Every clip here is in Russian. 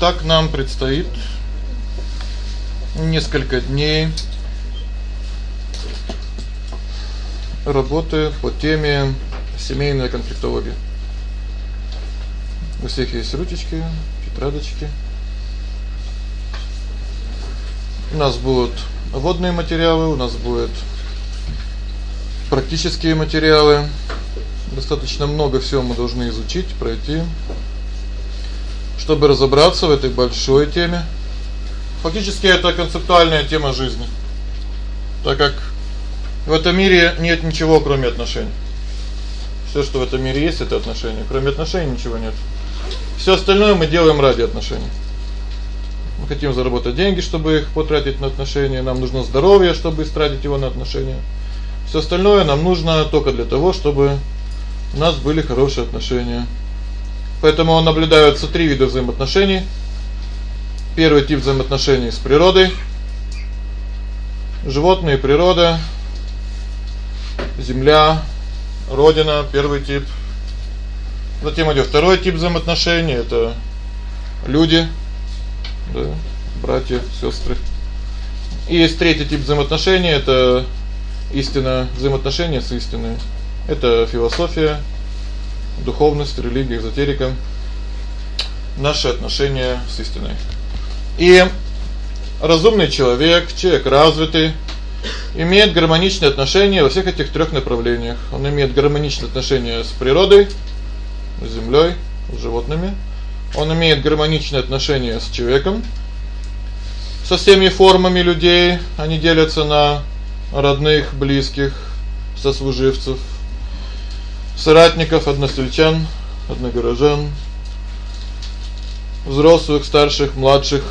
Так нам предстоит несколько дней работы по теме семейная конфликтология. У всех есть ручечки, тетрадочки. У нас будут вводные материалы, у нас будет практические материалы. Достаточно много всего мы должны изучить, пройти, чтобы разобраться в этой большой теме. Фактически это концептуальная тема жизни. Так как в этом мире нет ничего, кроме отношений. Всё, что в этом мире есть это отношения. Кроме отношений ничего нет. Всё остальное мы делаем ради отношений. Мы хотим заработать деньги, чтобы их потратить на отношения, нам нужно здоровье, чтобы истратить его на отношения. Всё остальное нам нужно только для того, чтобы у нас были хорошие отношения. Поэтому наблюдаются три вида взаимоотношений. Первый тип взаимоотношений с природой. Животные, природа, земля, родина первый тип. Затем идёт второй тип взаимоотношений это люди, да, братья, сёстры. И есть третий тип взаимоотношений это истина, взаимоотношения с истиной. Это философия, духовность, религия, эзотерика. Наши отношения с истиной. И разумный человек, человек развитый, имеет гармоничные отношения во всех этих трёх направлениях. Он имеет гармоничные отношения с природой, с землёй, с животными. Он имеет гармоничные отношения с человеком, со всеми формами людей. Они делятся на родных, близких, сослуживцев, соратников, односельчан, одногорожан, взрослых, старших, младших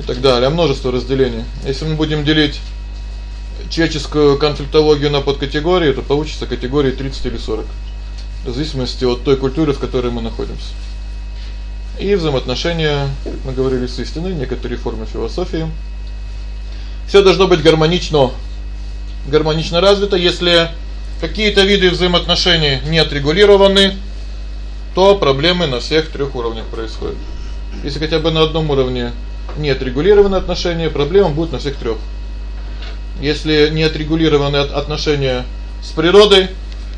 и так далее. Множество разделений. Если мы будем делить человеческую конфликтологию на подкатегории, то получится категории 30 или 40. В зависимости от той культуры, в которой мы находимся. И взаимоотношения, как мы говорили, с истиной, некоторые формы философии. Всё должно быть гармонично. Гармонично развито, если какие-то виды взаимоотношений не отрегулированы, то проблемы на всех трёх уровнях происходят. Если хотя бы на одном уровне не отрегулированы отношения, проблемы будут на всех трёх. Если не отрегулированы отношения с природой,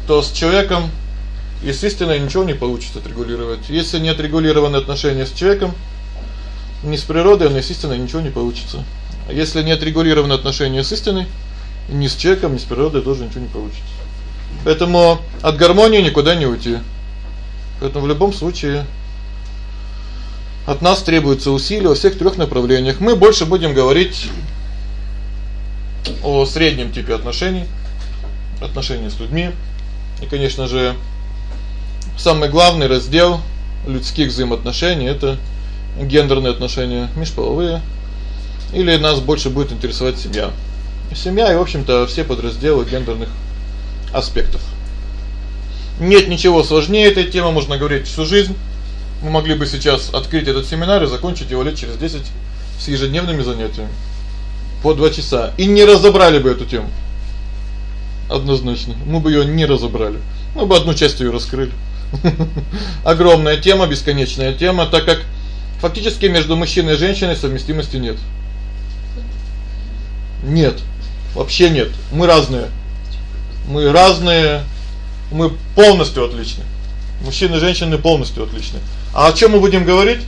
то с человеком истиной ничего не получится отрегулировать. Если не отрегулированы отношения с человеком, ни с природой, ни истиной ничего не получится. А если не отрегулированы отношения с истиной, ни с человеком, ни с природой тоже ничего не получится. Поэтому от гармонии никуда не уйти. Поэтому в любом случае от нас требуется усилия во всех трёх направлениях. Мы больше будем говорить о среднем типе отношений, отношения с людьми. И, конечно же, самый главный раздел людских взаимоотношений это гендерные отношения, межполовые. Или нас больше будет интересовать семья. Семья и, в общем-то, все подразделы гендерных аспектов. Нет ничего сложнее этой темы, можно говорить всю жизнь. Мы могли бы сейчас открыть этот семинар и закончить его лет через 10 с ежедневными занятиями по 2 часа и не разобрали бы эту тему. Однозначно. Мы бы её не разобрали. Мы бы одну часть её раскрыли. Огромная тема, бесконечная тема, так как фактически между мужчиной и женщиной совместимости нет. Нет. Вообще нет. Мы разные. Мы разные. Мы полностью отличны. Мужчины и женщины полностью отличны. А о чём мы будем говорить?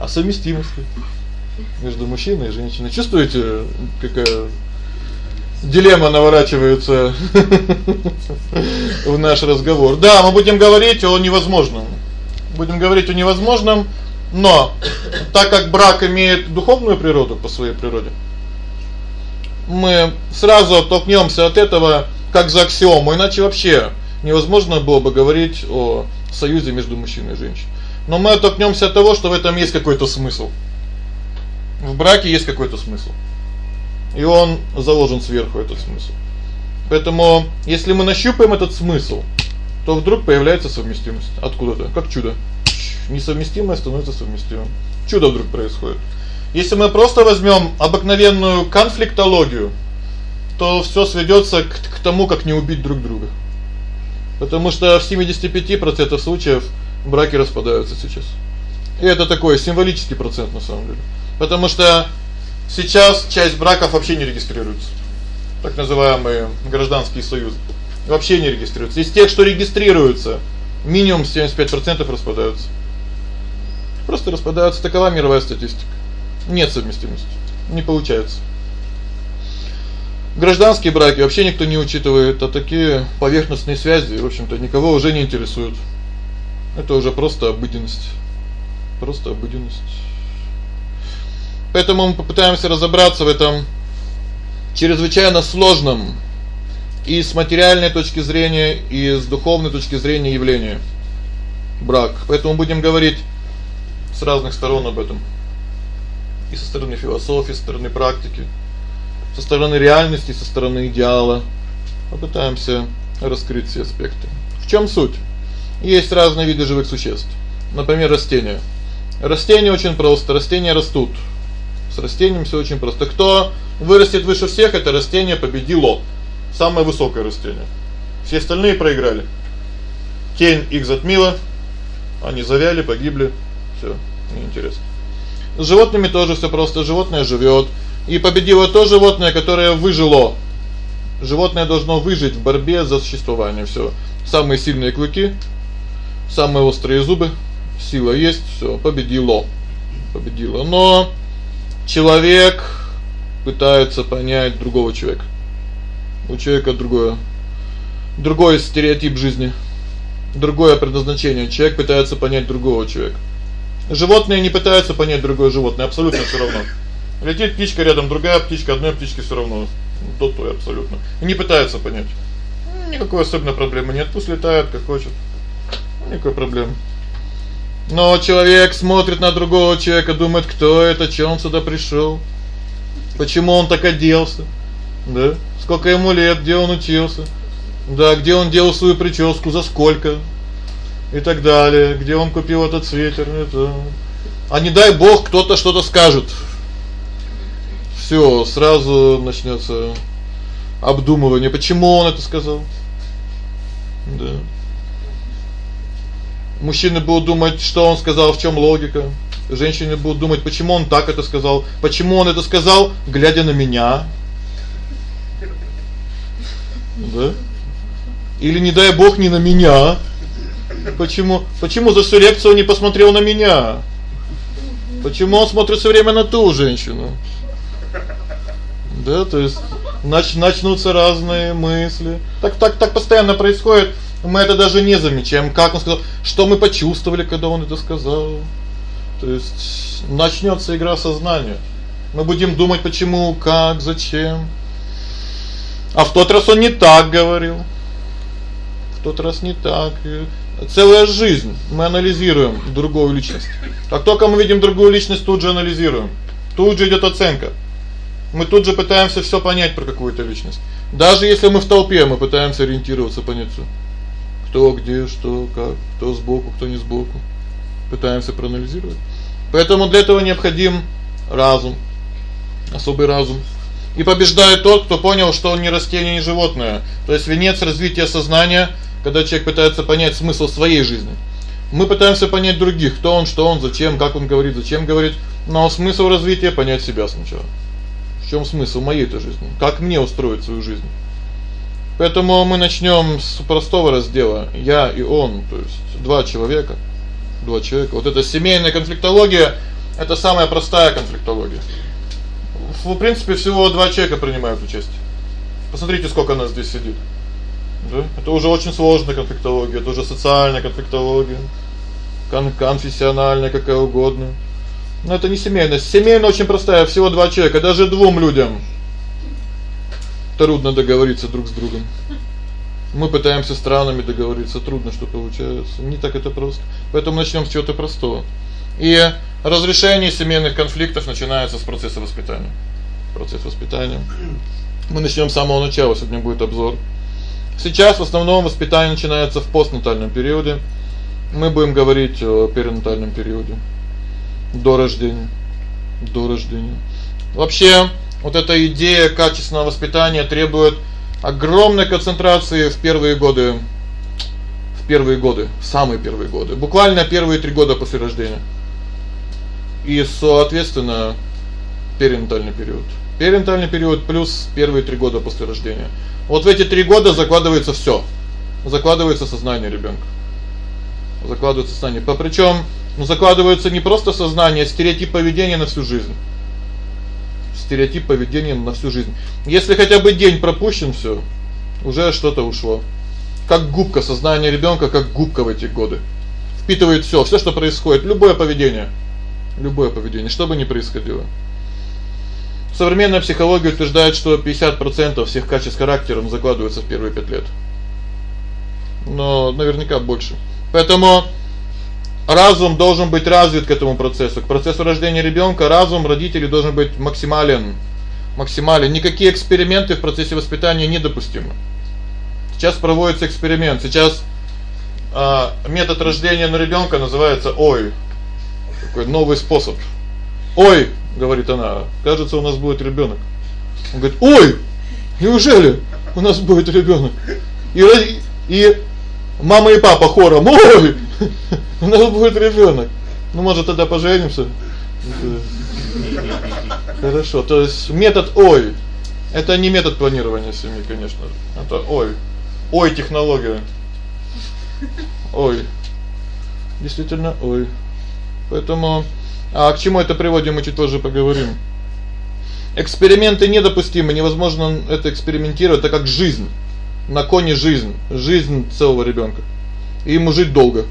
О совместимости между мужчиной и женщиной. Чувствуете, какая дилемма наворачивается в наш разговор. Да, мы будем говорить о невозможном. Будем говорить о невозможном, но так как брак имеет духовную природу по своей природе, мы сразу оттолкнёмся от этого как за аксиому, иначе вообще невозможно было бы говорить о союзе между мужчиной и женщиной. Но мы оттолкнёмся от того, что в этом есть какой-то смысл. В браке есть какой-то смысл. И он заложен сверху этот смысл. Поэтому, если мы нащупаем этот смысл, то вдруг появляется совместимость откуда-то, как чудо. Несовместимое становится совместимым. Чудо вдруг происходит. Если мы просто возьмём обыкновенную конфликтологию, то всё сведётся к, к тому, как не убить друг друга. Потому что в 75% случаев браки распадаются сейчас. И это такой символический процент на самом деле. Потому что сейчас часть браков вообще не регистрируется. Так называемые гражданские союзы вообще не регистрируются. Из тех, что регистрируются, минимум 75% распадаются. Просто распадаются, такова мировая статистика. Нет совместимости. Не получается. Гражданские браки вообще никто не учитывает, а такие поверхностные связи, в общем-то, никого уже не интересуют. Это уже просто обыденность. Просто обыденность. Поэтому мы попытаемся разобраться в этом чрезвычайно сложном и с материальной точки зрения, и с духовной точки зрения явления брак. Поэтому будем говорить с разных сторон об этом. И со стороны философии, со стороны практики, со стороны реальности, со стороны идеала. Попытаемся раскрыть все аспекты. В чём суть? Есть разные виды живых существ. Например, растения. Растения очень просто, растения растут. С растением всё очень просто. Кто вырастет выше всех это растение победило. Самое высокое растение. Все остальные проиграли. Тень их затмила. Они завяли, погибли. Всё, неинтересно. С животными тоже всё просто. Животное живёт, и победило то животное, которое выжило. Животное должно выжить в борьбе за существование. Всё. Самые сильные клыки, самые острые зубы, сила есть, всё, победило. Победило. Но человек пытается понять другого человека. У человека другое другой стереотип жизни, другое предназначение. Человек пытается понять другого человека. Животные не пытаются понять другое животное, абсолютно всё равно. Летит птичка рядом, другая птичка, одной птичке всё равно. То то абсолютно. Не пытаются понять. Никакой особенной проблемы нет, пусть летает как хочет. Никакой проблемы. Но человек смотрит на другого человека, думает, кто это, что он сюда пришёл? Почему он так оделся? Да? Сколько ему лет, где он учился? Да, где он делал свою прическу, за сколько? И так далее. Где он купил этот свитер, это. А не дай бог кто-то что-то скажет. Всё, сразу начнётся обдумывание, почему он это сказал. Да. Мужчины будут думать, что он сказал, в чём логика. Женщины будут думать, почему он так это сказал, почему он это сказал, глядя на меня. Да? Или не дай бог не на меня. Почему? Почему за всю лекцию не посмотрел на меня? Почему он смотрит всё время на ту женщину? Да, то есть нач начнутся разные мысли. Так так так постоянно происходит. Мы это даже не замечаем, как он сказал, что мы почувствовали, когда он это сказал. То есть начнётся игра сознания. Мы будем думать, почему, как, зачем. А в тот раз он не так говорил. В тот раз не так. Целая жизнь мы анализируем другую личность. Как только мы видим другую личность, тут же анализируем. Тут же идёт оценка. Мы тут же пытаемся всё понять про какую-то личность. Даже если мы в толпе, мы пытаемся ориентироваться, понять всё. Кто где, что, как, кто сбоку, кто не сбоку. Пытаемся проанализировать. Поэтому для этого необходим разум. Особый разум. И побеждает тот, кто понял, что он не растение, не животное. То есть венец развития сознания, когда человек пытается понять смысл своей жизни. Мы пытаемся понять других, кто он, что он, зачем, как он говорит, зачем говорит, но смысл развития понять себя сначала. В чём смысл моей-то жизни? Как мне устроить свою жизнь? Поэтому мы начнём с простого раздела я и он, то есть два человека. Два человека. Вот эта семейная конфликтология это самая простая конфликтология в принципе всего два человека принимают участие. Посмотрите, сколько нас здесь сидит. Да? Это уже очень сложная конфликтология, это уже социальная конфликтология, кон конфессиональная, какая угодно. Но это не семейная. Семейная очень простая, всего два человека, даже двум людям трудно договориться друг с другом. Мы пытаемся странами договориться, трудно что получается. Не так это просто. Поэтому начнём с чего-то простого. И разрешение семейных конфликтов начинается с процесса воспитания. Процесс воспитания. Мы начнём с самого начала, сегодня будет обзор. Сейчас в основном воспитание начинается в постнатальном периоде. Мы будем говорить о перинатальном периоде. До рождения. До рождения. Вообще, вот эта идея качественного воспитания требует огромной концентрации в первые годы в первые годы, самые первые годы, буквально первые 3 года после рождения. и, соответственно, перинатальный период. Перинатальный период плюс первые 3 года после рождения. Вот в эти 3 года закладывается всё. Закладывается сознание ребёнка. Закладывается сознание. По причём, ну закладывается не просто сознание, а стереотип поведения на всю жизнь. Стереотип поведения на всю жизнь. Если хотя бы день пропущен всё, уже что-то ушло. Как губка сознание ребёнка, как губка в эти годы. Впитывает всё, всё, что происходит, любое поведение. Любое поведение, что бы ни происходило. Современная психология утверждает, что 50% всех качеств характера закладываются в первые 5 лет. Но наверняка больше. Поэтому разум должен быть развит к этому процессу. К процессу рождения ребёнка разум родителей должен быть максимален. Максимален. Никакие эксперименты в процессе воспитания недопустимы. Сейчас проводится эксперимент. Сейчас а метод рождения на ребёнка называется ой. Такой новый способ. Ой, говорит она. Кажется, у нас будет ребёнок. Он говорит: "Ой! Неужели у нас будет ребёнок?" И и мама и папа хором: "Ой! У нас будет ребёнок". Ну, может, тогда поженимся? Хорошо. То есть метод ой это не метод планирования семьи, конечно. Это ой. Ой технология. Ой. Действительно, ой. Поэтому а к чему это приводит, мы чуть позже поговорим. Эксперименты недопустимы, невозможно это экспериментировать, это как жизнь. На коне жизнь, жизнь целого ребёнка. И ему жить долго.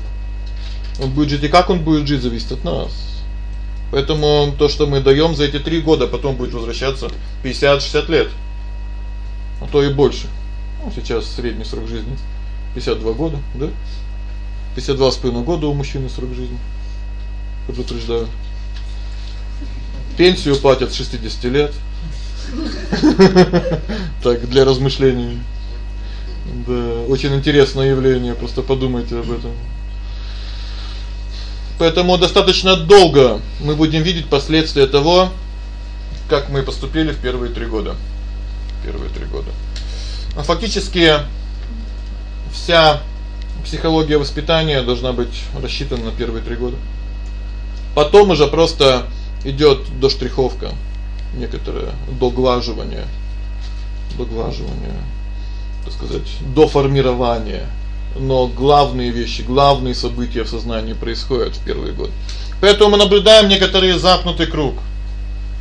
Он будет жить и как он будет жить зависит от нас. Поэтому то, что мы даём за эти 3 года, потом будет возвращаться 50-60 лет. А то и больше. Ну, сейчас средний срок жизни 52 года, да? 52 с половиной года у мужчины срок жизни. Предупреждаю. Пенсию платят с 60 лет. Так, для размышлений. Да, очень интересное явление, просто подумайте об этом. Поэтому достаточно долго мы будем видеть последствия того, как мы поступили в первые 3 года. Первые 3 года. А фактически вся психология воспитания должна быть рассчитана на первые 3 года. Потом уже просто идёт доштриховка некоторая, доглаживание. Доглаживание, так сказать, до формирования. Но главные вещи, главные события в сознании происходят в первый год. Поэтому мы наблюдаем некоторый замкнутый круг.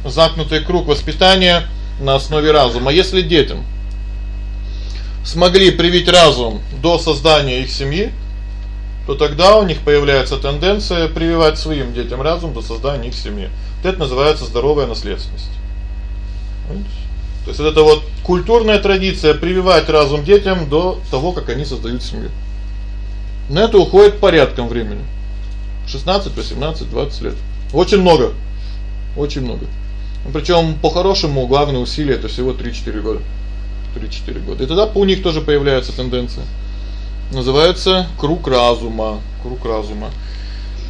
Замкнутый круг воспитания на основе разума. Если детям смогли привить разум до создания их семьи, то тогда у них появляется тенденция прививать своим детям разум до создания их семьи. Это называется здоровая наследственность. То есть это вот культурная традиция прививать разум детям до того, как они создают семью. На это уходит порядком времени. 16, 18, 20 лет. Очень много. Очень много. Причём по-хорошему главное усилие это всего 3-4 года. 3-4 года. И тогда у них тоже появляется тенденция. Называется круг разума, круг разума.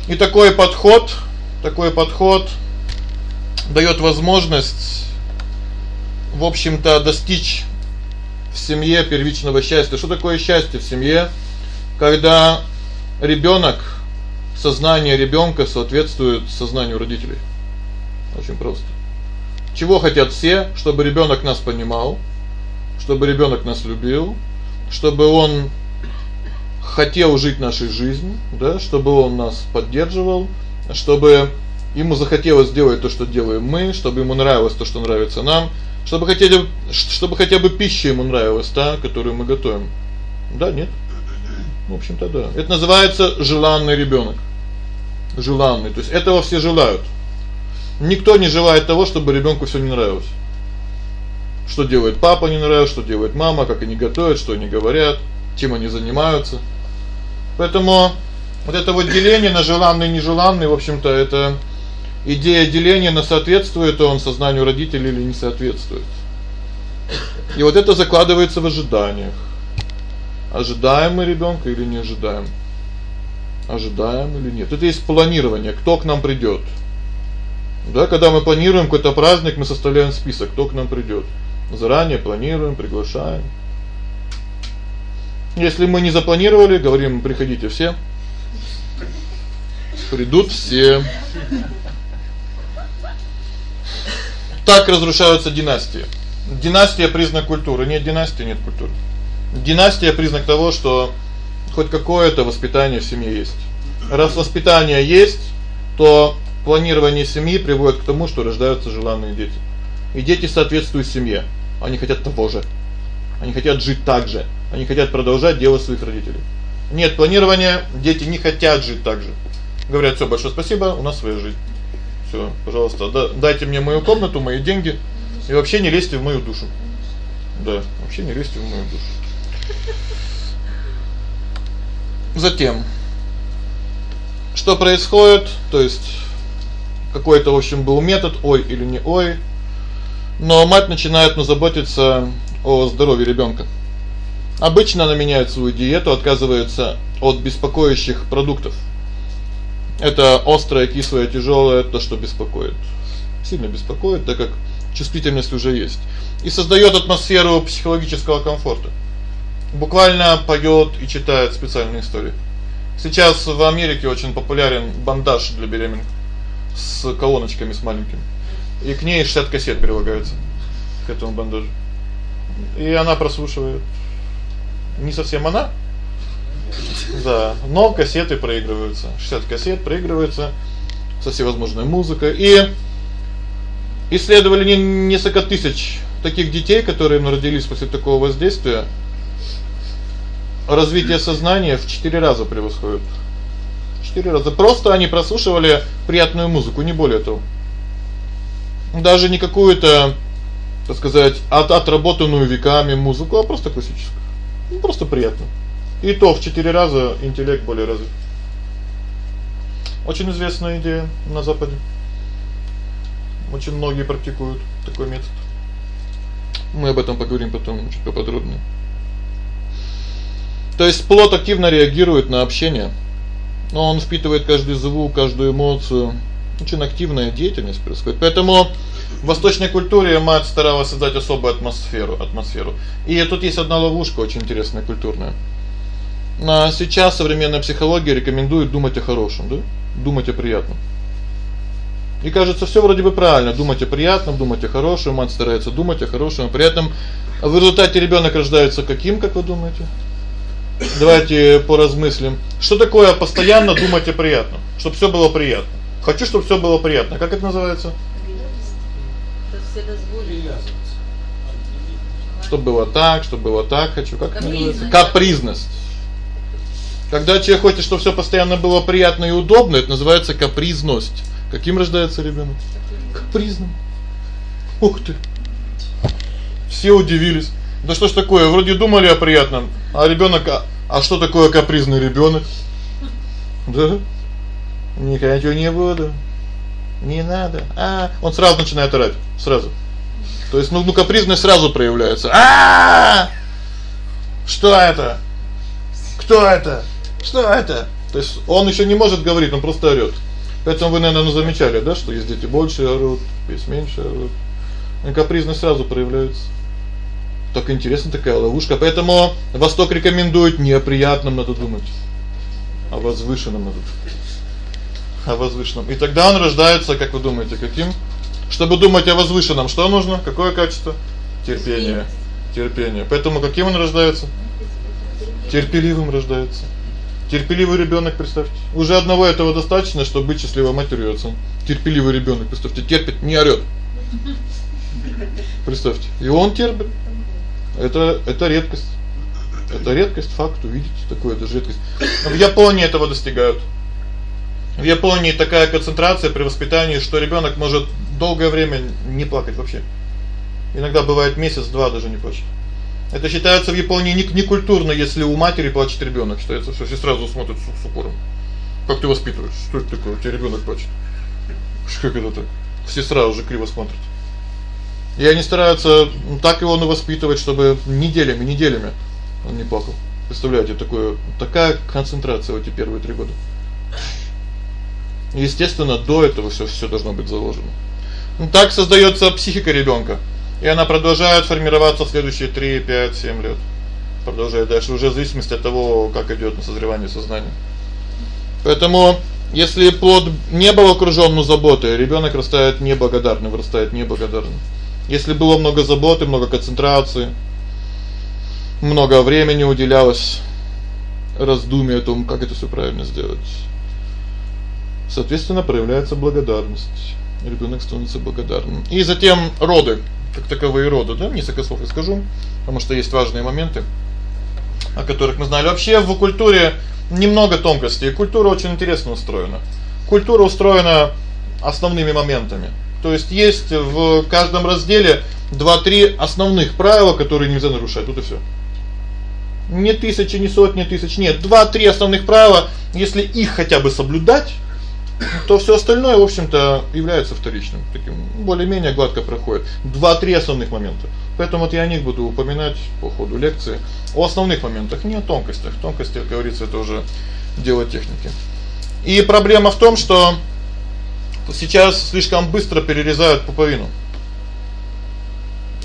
И такой подход, такой подход даёт возможность в общем-то достичь в семье первичного счастья. Что такое счастье в семье? Когда ребёнок, сознание ребёнка соответствует сознанию родителей. Очень просто. Чего хотят все, чтобы ребёнок нас понимал, чтобы ребёнок нас любил, чтобы он хотел жить нашей жизнью, да, чтобы он нас поддерживал, чтобы ему захотелось сделать то, что делаем мы, чтобы ему нравилось то, что нравится нам, чтобы хотели чтобы хотя бы пища ему нравилась, та, которую мы готовим. Да, нет? В общем-то, да. Это называется желанный ребёнок. Желанный, то есть этого все желают. Никто не желает того, чтобы ребёнку всё не нравилось. Что делает папа не нравится, что делает мама, как они готовят, что они говорят, чем они занимаются. Поэтому вот это вот деление на желанный и нежеланный, в общем-то, это идея деления на соответствует он сознанию родителей или не соответствует. И вот это закладывается в ожиданиях. Ожидаем мы ребёнка или не ожидаем? Ожидаем или нет? Это есть планирование, кто к нам придёт. Да, когда мы планируем какой-то праздник, мы составляем список, кто к нам придёт. Заранее планируем, приглашаем. Если мы не запланировали, говорим: "Приходите все". Придут все. Так разрушаются династии. Династия признак культуры, нет династии нет культуры. Династия признак того, что хоть какое-то воспитание в семье есть. Раз воспитание есть, то планирование семьи приводит к тому, что рождаются желанные дети. И дети соответствуют семье. Они хотят того же. Они хотят жить так же. Они хотят продолжать дело своих родителей. Нет планирования, дети не хотят жить так же. Говорят: "Всё, большое спасибо, у нас своя жизнь. Всё, пожалуйста, дайте мне мою комнату, мои деньги и вообще не лезьте в мою душу". Да, вообще не лезьте в мою душу. Затем что происходит? То есть какой-то, в общем, был метод, ой или не ой. Но мать начинает ну заботиться о здоровье ребёнка. Обычно она меняет свою диету, отказывается от беспокоящих продуктов. Это острое, кислое, тяжёлое то, что беспокоит. Сильно беспокоит, так как чувствительность уже есть. И создаёт атмосферу психологического комфорта. Буквально поёт и читает специальные истории. Сейчас в Америке очень популярен бандаж для беременных с колоночками с маленькими. И к ней 60 кассет прилагается к этому бандажу. И она прослушивает. Не совсем она. Да, но кассеты проигрываются. 60 кассет проигрываются со всевозможной музыкой. И исследовали несколько тысяч таких детей, которые родились после такого воздействия. Развитие сознания в 4 раза превосходит. 4 раза. Просто они прослушивали приятную музыку, не более того. Даже не какую-то, так сказать, от отработанную веками музыку, а просто классическую. Ну просто приятно. И то в 4 раза интеллект более развит. Очень известная идея на западе. Очень многие практикуют такой метод. Мы об этом поговорим потом чуть поподробнее. То есть плод активно реагирует на общение. Но он впитывает каждый звук, каждую эмоцию. Очень активная деятельность происходит. Поэтому в восточной культуре мать старалась создать особую атмосферу, атмосферу. И тут есть одна ловушка очень интересная культурная. На сейчас современная психология рекомендует думать о хорошем, да? Думать о приятном. И кажется, всё вроде бы правильно, думать о приятном, думать о хорошем, мать старается думать о хорошем, о приятном. А в результате ребёнок рождается каким, как вы думаете? Давайте поразмыслим. Что такое постоянно думать о приятном? Чтоб всё было приятно. Хочу, чтобы всё было приятно. Как это называется? Чтобы было так, чтобы было так, хочу. Как это называется? Капризность. Когда человек хочет, чтобы всё постоянно было приятно и удобно, это называется капризность. Каким рождается ребёнок? Капризным. Ух ты. Все удивились. Да что ж такое? Вроде думали о приятном, а ребёнок, а, а что такое капризный ребёнок? Да? Не хочу, не буду. Не надо. А, он сразу начинает орать, сразу. То есть ну, ну капризность сразу проявляется. А! Что это? Кто это? Что это? То есть он ещё не может говорить, он просто орёт. Поэтому вы, наверное, ну замечали, да, что есть дети больше орут, есть меньше орут. И капризность сразу проявляется. Так интересно такая ловушка. Поэтому Восток рекомендует не о приятном надо думать, а о возвышенном надо. О возвышенном. И тогда он рождается, как вы думаете, каким? Чтобы думать о возвышенном, что нужно? Какое качество? Терпение. Терпение. Поэтому каким он рождается? Терпеливым рождается. Терпеливый ребёнок, представьте. Уже одного этого достаточно, чтобы быть счастливой матерью отцом. Терпеливый ребёнок, представьте, терпит, не орёт. Представьте. И он терпит. Это это редкость. Это редкость, факт, увидите, такое даже редкость. В Японии этого достигают. В Японии такая концентрация при воспитании, что ребёнок может долгое время не плакать вообще. Иногда бывает месяц-два даже не плачет. Это считается в Японии не некультурно, если у матери плачет ребёнок, что это все сразу смотрят с, с упором. Как ты воспитываешь? Что это такое? У тебя ребёнок плачет. Что это так? Все сразу же криво смотрят. И они стараются так его ну воспитывать, чтобы неделями, неделями он не плакал. Представляете, такое такая концентрация в эти первые три года. Естественно, до этого всё всё должно быть заложено. Ну так создаётся психика ребёнка, и она продолжает формироваться следующие 3, 5, 7 лет. Продолжает дальше уже в зависимости от того, как идёт созревание сознания. Поэтому Если плод не был окружён ну заботой, ребёнок растает неблагодарным, вырастает неблагодарным. Если было много заботы, много концентрации, много времени уделялось раздумию о том, как это всё правильно сделать. Соответственно, проявляется благодарность. Ребёнок становится благодарным. И затем роды, как таковые роды, да, несколько слов расскажу, потому что есть важные моменты, о которых мы знали. Вообще в культуре немного тонкостей. Культура очень интересно устроена. Культура устроена основными моментами. То есть есть в каждом разделе 2-3 основных правила, которые нельзя нарушать. Вот и всё. Не тысячи, не сотни тысяч, нет, 2-3 основных правила, если их хотя бы соблюдать, то всё остальное, в общем-то, является вторичным. Таким более-менее гладко проходит. 2-3 основных момента. Поэтому вот я о них буду упоминать по ходу лекции. О основных моментах, не о тонкостях. Тонкости, как говорится, это уже дело техники. И проблема в том, что сейчас слишком быстро перерезают пуповину.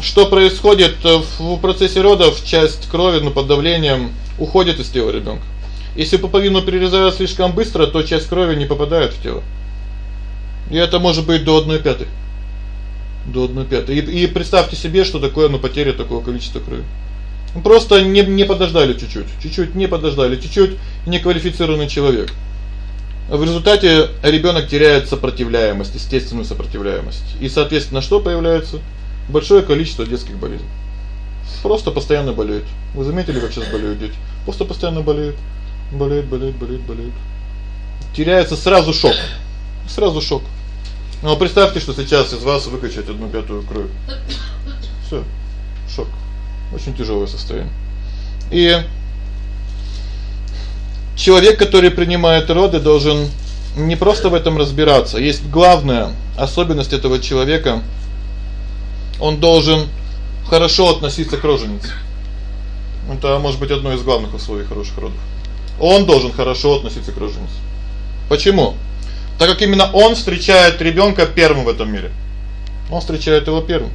Что происходит в процессе родов? Часть крови, ну, под давлением уходит из тела ребёнка. Если пуповину перерезают слишком быстро, то часть крови не попадает в тело. И это может быть до 1/5. До 1/5. И и представьте себе, что такое, ну, потеря такого количества крови. Просто не не подождали чуть-чуть. Чуть-чуть не подождали, чуть-чуть неквалифицированный человек. В результате ребёнок теряет сопротивляемость, естественную сопротивляемость. И, соответственно, что появляется? Большое количество детских болезней. Просто постоянно болеют. Вы заметили, как сейчас болеют дети? Просто постоянно болеют. Болеют, болеют, болеют, болеют. Теряется сразу шок. Сразу шок. Ну, представьте, что сейчас из вас выкачать 1/5 кровь. Всё. Шок. Очень тяжёлое состояние. И человек, который принимает роды, должен не просто в этом разбираться. Есть главная особенность этого человека. Он должен хорошо относиться к роженице. Это может быть одно из главных условий хороших родов. Он должен хорошо относиться к роженице. Почему? Так как именно он встречает ребёнка первым в этом мире. Он встречает его первым.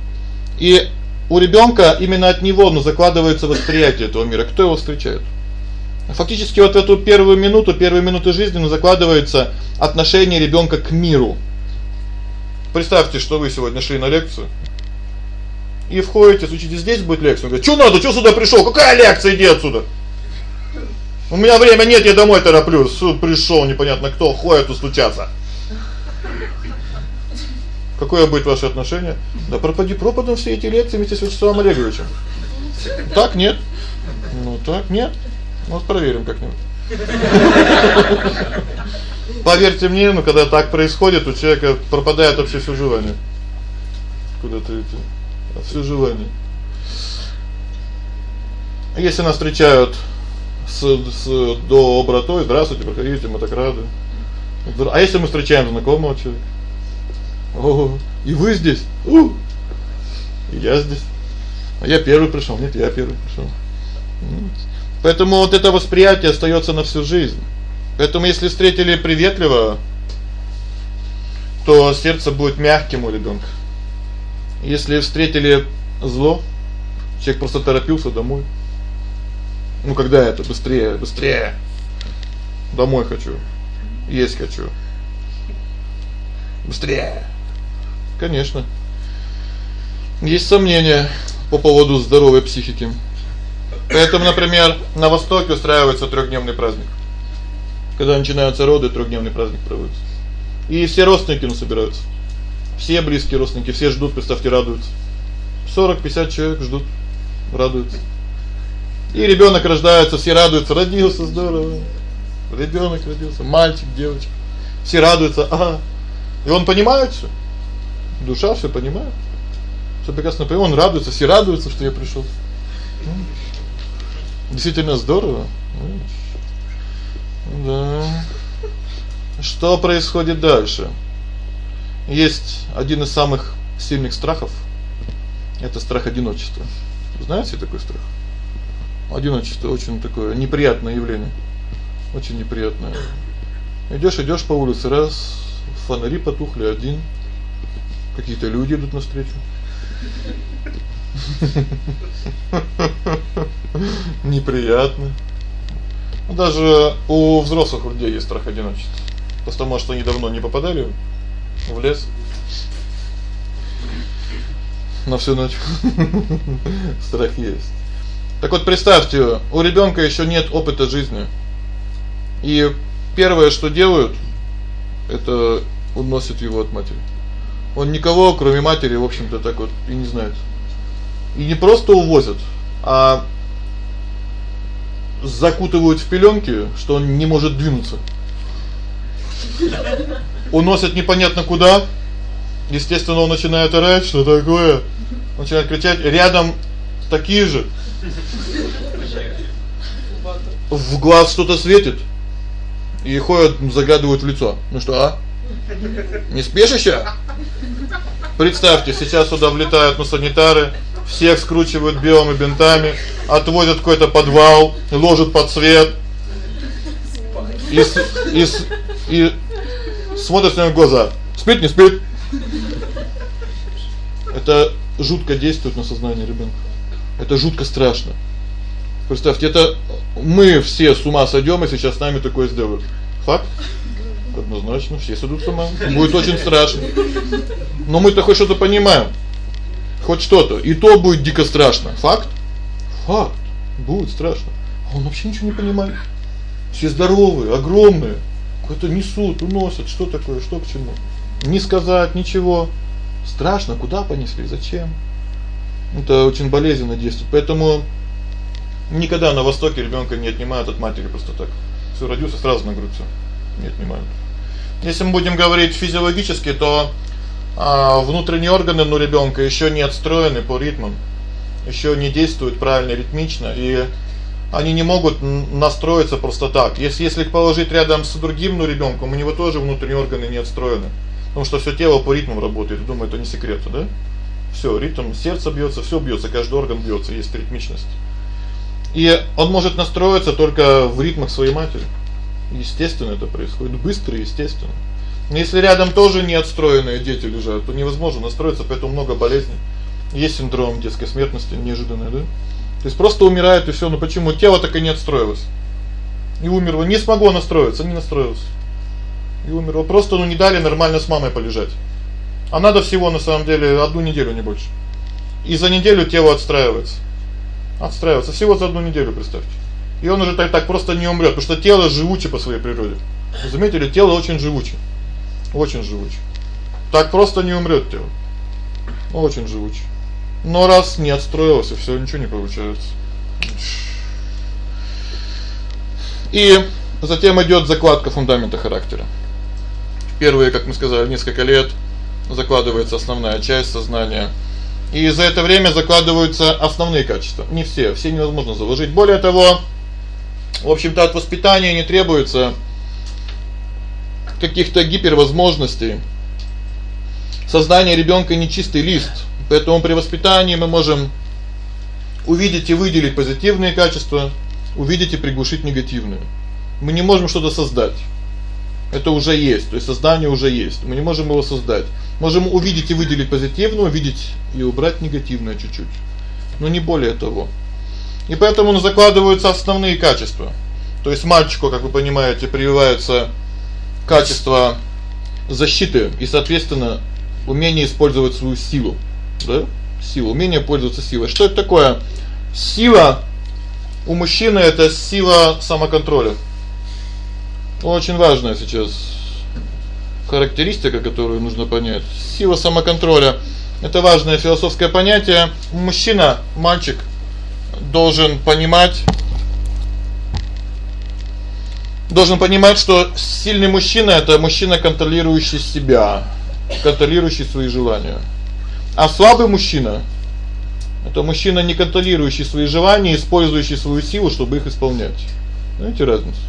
И у ребёнка именно от него, ну, закладывается восприятие этого мира. Кто его встречает? Фактически вот в эту первую минуту, первые минуты жизни, ну, закладывается отношение ребёнка к миру. Представьте, что вы сегодня шли на лекцию. И входите, слушайте, здесь будет лекция. Он говорит: "Что надо? Что сюда пришёл? Какая лекция? Иди отсюда". У меня время нет, я домой тороплюсь. Суд пришёл, непонятно кто, ходит устучаться. Какое будет ваше отношение? Да пропади пропадом все эти лекции вместе с Вячеславом Олеговичем. Так нет. Ну так нет. Вот проверим как-нибудь. Поверьте мне, ну когда так происходит, у человека пропадает вообще всё желание. Куда-то. А всё желание. Если нас встречают с с добротой, здравствуйте, проходите, мы так рады. А если мы встречаем знакомого человека? О, и вы здесь? У. И я здесь. А я первый пришёл. Нет, я первый пришёл. Поэтому вот это восприятие остаётся на всю жизнь. Поэтому если встретили приветливо, то сердце будет мягким у ребёнка. Если встретили зло, человек просто торопился домой. Ну когда это быстрее, быстрее. Домой хочу. Есть хочу. Быстрее. Конечно. Есть сомнения по поводу здоровой психики. Поэтому, например, на востоке устраивается трёхдневный праздник. Когда начинаются роды, трёхдневный праздник проводится. И все родственники ну собираются. Все близкие родственники, все ждут, представьте, радуются. 40-50 человек ждут, радуются. И ребёнок рождается, все радуются, родился здорово. Ребёнок родился, мальчик, девочка. Все радуются. Ага. И он понимает всё. Душа всё понимает. Всё прекрасно понимает, он радуется, все радуются, что я пришёл. Действительно здорово. Да. Что происходит дальше? Есть один из самых сильных страхов это страх одиночества. Знаете такой страх? Одиночество очень такое неприятное явление. Очень неприятное. Идёшь, идёшь по улице, раз фонари потухли, один какие-то люди идут навстречу. Неприятно. Даже у взрослых людей есть страх одиночества. потому что они давно не попадали в лес. На всю ночь. Страх есть. Так вот представьте, у ребёнка ещё нет опыта жизни. И первое, что делают это уносят его от матери. Он никого, кроме матери, в общем-то, так вот и не знает. И не просто увозят, а закутывают в пелёнки, что он не может двинуться. Уносят непонятно куда. Естественно, он начинает орать, что такое? Начинает кричать, рядом такие же. В глаз что-то светит. И ходят, заглядывают в лицо. Ну что, а? Не спешишь ещё? Представьте, сейчас сюда влетают ну санитары, всех скручивают белыми бинтами, отвозят в какой-то подвал, ложат под свет. И и и смотрят на глаза. Спит, не спит? Это жутко действует на сознание ребёнка. Это жутко страшно. Представьте, это мы все с ума сойдём, если сейчас с нами такое сделают. Факт? Однозначно, все сойдут с ума. Будет очень страшно. Но мы-то хоть что-то понимаем. Хоть что-то. И то будет дико страшно. Факт? Факт. Будет страшно. А он вообще ничего не понимает. Все здоровые, огромные. Куда-то несут, уносят, что такое, что к чему. Не сказать ничего. Страшно, куда понесли, зачем? Это очень болезненно действует. Поэтому никогда на востоке ребёнка не отнимают от матери просто так. Всё родился сразу на грудь. Не отнимают. Если мы будем говорить физиологически, то а внутренние органы у ребёнка ещё не отстроены по ритмам. Ещё не действуют правильно ритмично, и они не могут настроиться просто так. Если если их положить рядом с другим ну ребёнком, у него тоже внутренние органы не отстроены. Потому что всё тело по ритмам работает. Думаю, это не секрет, да? Всё, ритм сердца бьётся, всё бьётся, каждый орган бьётся, есть ритмичность. И он может настроиться только в ритмах своей матери. Естественно, это происходит быстро и естественно. Но если рядом тоже не отстроенные дети лежат, то невозможно настроиться, поэтому много болезней. Есть синдром детской смертности неожиданный, да? То есть просто умирает и всё, но почему тело так и не отстроилось? И умерло, не смогло настроиться, не настроилось. И умерло, просто ну не дали нормально с мамой полежать. А надо всего на самом деле одну неделю не больше. И за неделю тело отстраивается. Отстраивается всего за одну неделю, представьте. И он уже так так просто не умрёт, потому что тело живуче по своей природе. Вы заметили, тело очень живуче. Очень живуче. Так просто не умрёт тело. Очень живуче. Но раз не отстроился, всё, ничего не получается. И затем идёт закладка фундамента характера. Первые, как мы сказали, несколько лет закладывается основная часть сознания. И за это время закладываются основные качества. Не все, все невозможно заложить. Более того, в общем-то от воспитания не требуется каких-то гипервозможностей. Сознание ребёнка не чистый лист, поэтому при воспитании мы можем увидеть и выделить позитивные качества, увидеть и приглушить негативные. Мы не можем что-то создать. Это уже есть, то есть создание уже есть. Мы не можем его создать. Можем увидеть и выделить позитивное, увидеть и убрать негативное чуть-чуть. Но не более того. И поэтому ну закладываются основные качества. То есть мальчику, как вы понимаете, прививаются качества защиты и, соответственно, умение использовать свою силу, да? Силу, умение пользоваться силой. Что это такое? Сила у мужчины это сила самоконтроля. Очень важная сейчас характеристика, которую нужно понять. Сила самоконтроля это важное философское понятие. Мужчина, мальчик должен понимать должен понимать, что сильный мужчина это мужчина, контролирующий себя, контролирующий свои желания. А слабый мужчина это мужчина, не контролирующий свои желания, использующий свою силу, чтобы их исполнять. Знаете разницу?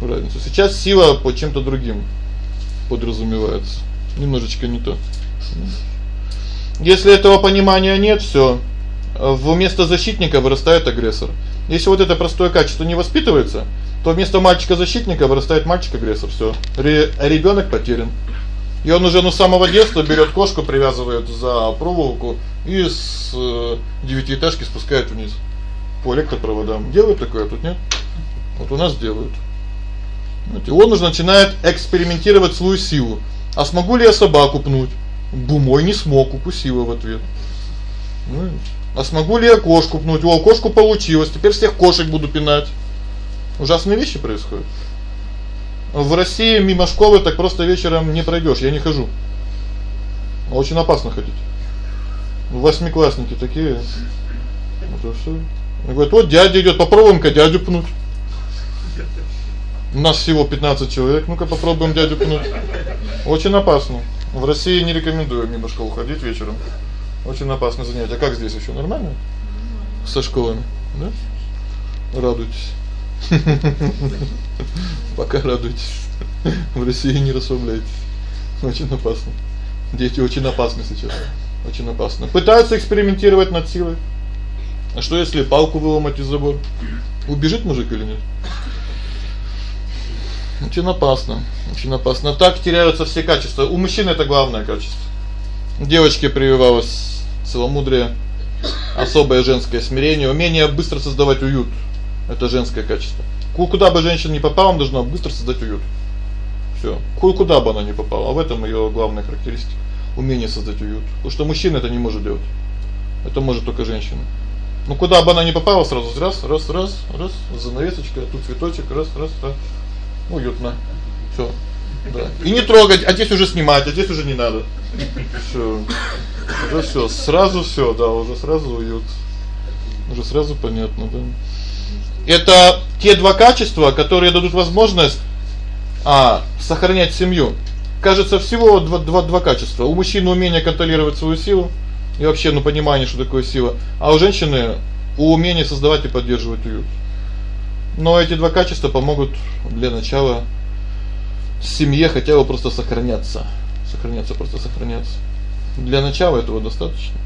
Разницу. Сейчас сила по чем-то другим подразумевается. Немножечко не то. Если этого понимания нет, всё. Вместо защитника вырастает агрессор. Если вот это простое качество не воспитывается, то вместо мальчика-защитника вырастает мальчик-агрессор. Всё. Ребёнок потерян. И он уже ну с самого детства берёт кошку, привязывает за проволоку и с э, девятиэтажки спускает вниз по электропроводам. Делают такое тут нет? Вот у нас делают. Вот он уже начинает экспериментировать свою силу. А смогу ли я собаку пнуть? Бумой не смог, укусила в ответ. Ну, а смогу ли я кошку пнуть? О, кошку получилось. Теперь всех кошек буду пинать. Ужасные вещи происходят. В России мимо школы так просто вечером не пройдёшь, я не хожу. Очень опасно ходить. Восьмиклассники такие. Это всё. Говорят: "Вот дядя идёт, попробуем-ка дядю пнуть". У нас всего 15 человек. Ну-ка попробуем дядю пнуть. Очень опасно. В России не рекомендую мимо школ ходить вечером. Очень опасное занятие. А как здесь ещё нормально? Со школами, да? Радуйтесь. Пока радуйтесь. В России не расслабляйтесь. Очень опасно. Дети очень опасны сейчас. Очень опасно. Пытаются экспериментировать над силой. А что если палку выломать из забора? Убежит мужик или нет? Очень опасно. Очень опасно. Так теряются все качества. У мужчины это главное качество. Девочке прививалось целомудрие, особое женское смирение, умение быстро создавать уют. Это женское качество. Куда бы женщина ни попала, она должна быстро создать уют. Всё. Куда бы она ни попала, а в этом её главная характеристика умение создать уют. Потому что мужчина это не может делать. Это может только женщина. Ну куда бы она ни попала, сразу раз, раз, раз, раз, занавесочка, тут цветочек, раз, раз, раз. Уютно. Всё. Да. И не трогать, а здесь уже снимать, а здесь уже не надо. Всё. Уже всё, сразу всё, да, уже сразу уют. Уже сразу понятно, да. Это те два качества, которые дадут возможность а сохранять семью. Кажется, всего два два два качества. У мужчины умение контролировать свою силу и вообще, ну, понимание, что такое сила, а у женщины умение создавать и поддерживать уют. Но эти два качества помогут для начала семье хотя бы просто сохраняться. Сохраняться, просто сохраняться. Для начала этого достаточно.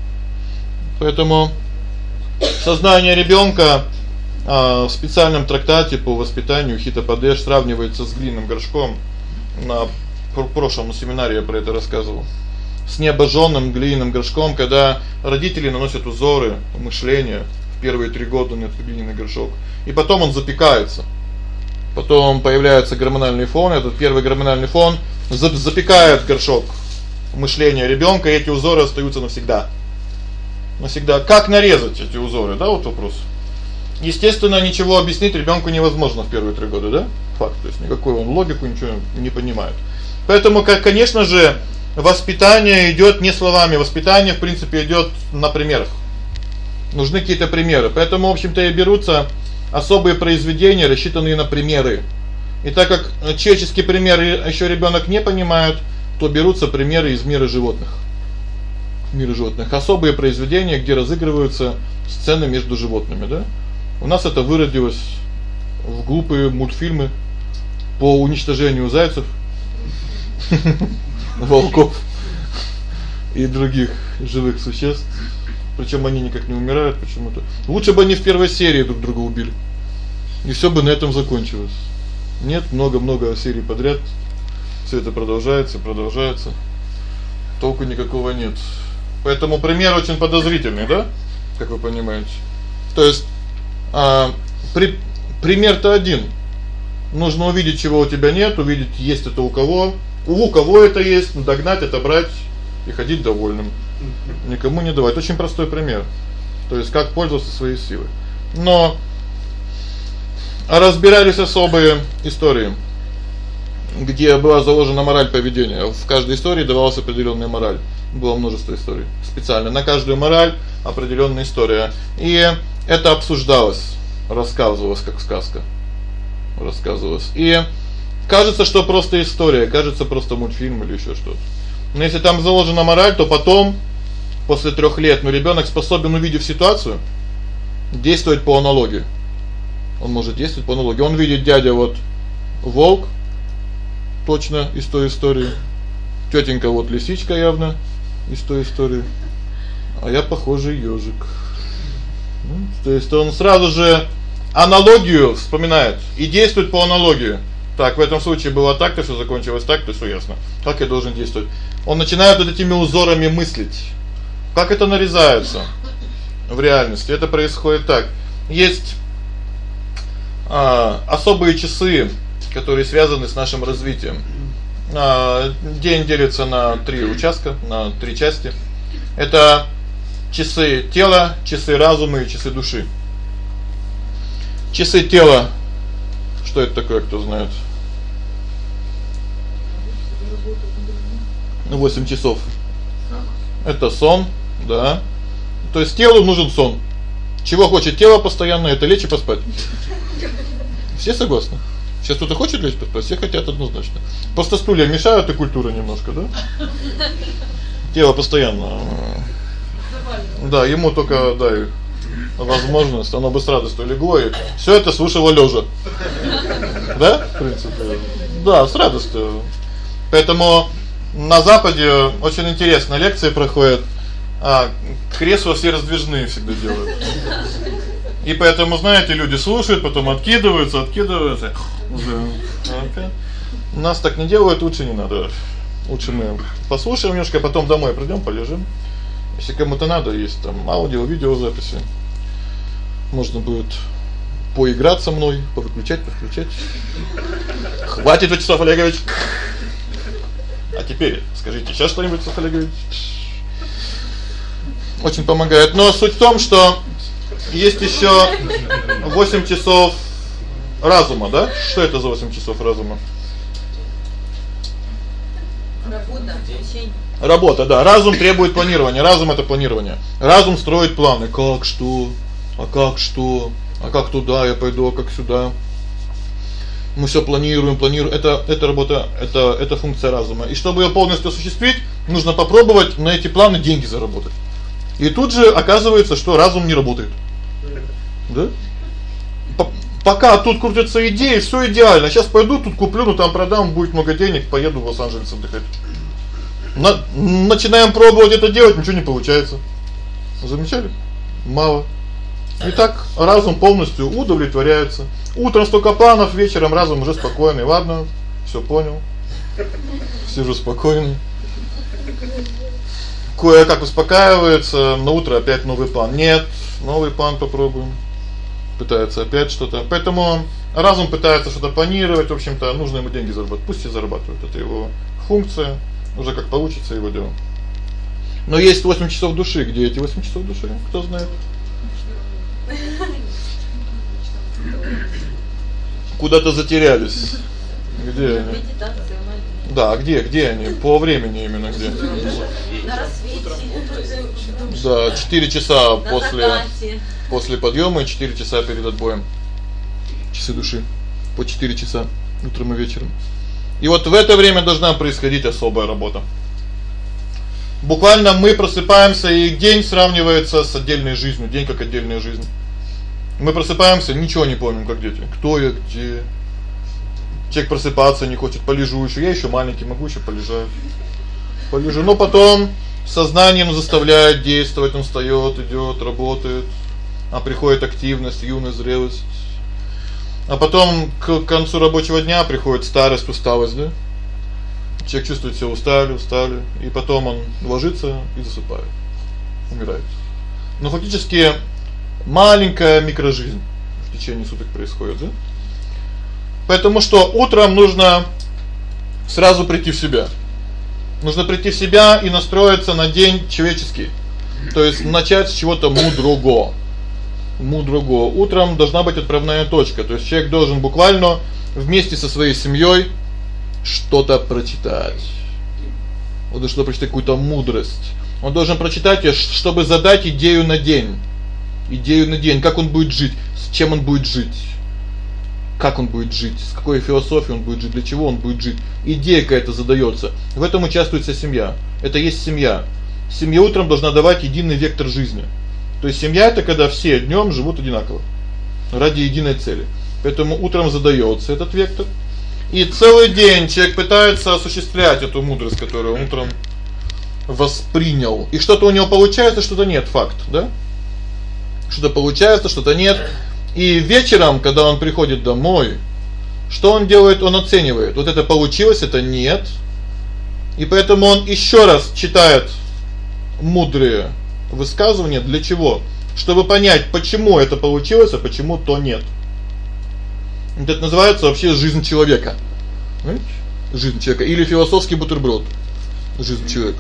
Поэтому сознание ребёнка а в специальном трактате по воспитанию Хитопадеш сравнивается с глиняным горшком. На прошлом семинаре я про это рассказывал. С необожжённым глиняным горшком, когда родители наносят узоры мышления первые 3 года на этот глиняный горшок, и потом он запекается. Потом появляется гормональный фон, этот первый гормональный фон запекает горшок мышления ребёнка, и эти узоры остаются навсегда. Навсегда. Как нарезать эти узоры, да, вот вопрос. Естественно, ничего объяснить ребёнку невозможно в первые 3 года, да? Факт. То есть никакой он логику ничего не понимает. Поэтому, как, конечно же, воспитание идёт не словами, воспитание, в принципе, идёт на примерах. Нужны какие-то примеры. Поэтому, в общем-то, и берутся особые произведения, рассчитанные на примеры. И так как человеческие примеры ещё ребёнок не понимает, то берутся примеры из мира животных. Мира животных. Особые произведения, где разыгрываются сцены между животными, да? У нас это выродилось в глупые мультфильмы по уничтожению зайцев, волков и других живых существ. Причём они никак не умирают почему-то. Лучше бы они в первой серии друг друга убили. И всё бы на этом закончилось. Нет, много-много серий подряд. Всё это продолжается, продолжается. Толку никакого нет. Поэтому пример очень подозрительный, да? Как вы понимаете. То есть а при пример-то один. Нужно увидеть, чего у тебя нет, увидеть, есть это у кого. У кого это есть, догнать, это брать и ходить довольным. Никому не давать. Очень простой пример. То есть как пользоваться своей силой. Но разбирались особые истории, где была заложена мораль поведения. В каждой истории давалась определённая мораль. Было множество историй. Специально на каждую мораль определённая история. И это обсуждалось, рассказывалось как сказка. Рассказывалось. И кажется, что просто история, кажется просто мультфильм или ещё что-то. Но если там заложена мораль, то потом после 3 лет, ну ребёнок способен, увидев ситуацию, действовать по аналогии. Он может действовать по аналогии. Он видит дядя вот волк точно из той истории. Тётенька вот лисичка явно из той истории. А я похожий ёжик. Ну, то есть он сразу же аналогию вспоминает и действует по аналогии. Так, в этом случае было так, то всё закончилось так, то всё ясно. Как я должен действовать? Он начинает вот этими узорами мыслить. Как это нарезается в реальности? Это происходит так. Есть а особые часы которые связаны с нашим развитием. А день делится на три участка, на три части. Это часы тела, часы разума и часы души. Часы тела. Что это такое, кто знает? Ну 8 часов. Это сон, да. То есть телу нужен сон. Чего хочет тело постоянно это лечь и поспать. Все согласны? Сейчас кто-то хочет лечь поспать, все хотят однозначно. Просто стулья мешают и культура немножко, да? Тело постоянно. Да, ему только дай возможность, оно бы с радостью легло и всё это слушало лёжа. Да? В принципе. Да, с радостью. Поэтому на западе очень интересно лекции проходят. А кресла все раздвижные всегда делают. И поэтому, знаете, люди слушают, потом откидываются, откидываются. У нас так не делают, лучше не надо. Лучше мы послушаем немножко, а потом домой придём, полежим. Если кому-то надо, есть там аудио, видео записи. Можно будет поиграть со мной, повыключать, подключать. Хватит, Вячеслав Олегович. А теперь скажите сейчас что-нибудь, Олегович. Очень помогает. Но суть в том, что есть ещё 8 часов разума, да? Что это за 8 часов разума? Работа, учение. Работа, да. Разум требует планирования. Разум это планирование. Разум строит планы. Как что? А как что? А как туда я пойду, а как сюда? Мы всё планируем, планируем. Это это работа, это это функция разума. И чтобы её полностью осуществить, нужно попробовать на эти планы деньги заработать. И тут же оказывается, что разум не работает. Да? Пока тут крутятся идеи, всё идеально. Сейчас пойду тут куплю, ну там продам, будет много денег, поеду в Лос-Анджелес отдыхать. На, начинаем пробовать это делать, ничего не получается. Замечали? Мало. И так разум полностью удовлетворяется. Утром столько планов, вечером разум уже спокойный. Ладно, всё понял. Сижу спокойный. Кое-как успокаивается, на утро опять новый план. Нет, новый план попробуем пытается опять что-то. Поэтому разум пытается что-то планировать, в общем-то, нужно ему деньги заработать. Пусть и зарабатывает. Это его функция. Уже как получится его дело. Но есть 8 часов души. Где эти 8 часов души? Кто знает? Куда-то затерялись. Где они? Да, а где? Где они? По времени именно где? На рассвете. Да, 4 часа после после подъёма и 4 часа перед отбоем. Часы души. По 4 часа утром и вечером. И вот в это время должна происходить особая работа. Буквально мы просыпаемся, и день сравнивается с отдельной жизнью, день как отдельная жизнь. Мы просыпаемся, ничего не помним, как дети. Кто я, где? Человек просыпаться не хочет, полежу ещё. Я ещё маленький, могу ещё полежать. Полежу, но потом сознанием заставляет действовать, он встаёт, идёт, работает а приходит активность, юность, зрелость. А потом к концу рабочего дня приходит старость, усталость, да? Человек чувствует себя устали, устали, и потом он ложится и засыпает. Умирает. Но фактически маленькая микрожизнь в течение суток происходит, да? Поэтому что утром нужно сразу прийти в себя. Нужно прийти в себя и настроиться на день человеческий. То есть начать с чего-то мудрого мудрого. Утром должна быть отправная точка. То есть человек должен буквально вместе со своей семьей что-то прочитать. Он должен прочитать какую-то мудрость. Он должен прочитать чтобы задать идею на день. Идею на день, как он будет жить, с чем он будет жить. Как он будет жить, с какой философией он будет жить, для чего он будет жить. Идея какая-то задаётся. В этом участвует вся семья. Это есть семья. Семья утром должна давать единый вектор жизни. То есть семья это когда все днём живут одинаково ради единой цели. Поэтому утром задаётся этот вектор, и целый день человек пытается осуществлять эту мудрость, которую он утром воспринял. И что-то у него получается, что-то нет, факт, да? Что-то получается, что-то нет. И вечером, когда он приходит домой, что он делает? Он оценивает. Вот это получилось, это нет. И поэтому он ещё раз читает мудрые высказывание для чего? Чтобы понять, почему это получилось, а почему то нет. Это называется вообще жизнь человека. Понимаете? Жизнь человека или философский бутерброд. Жизнь человека.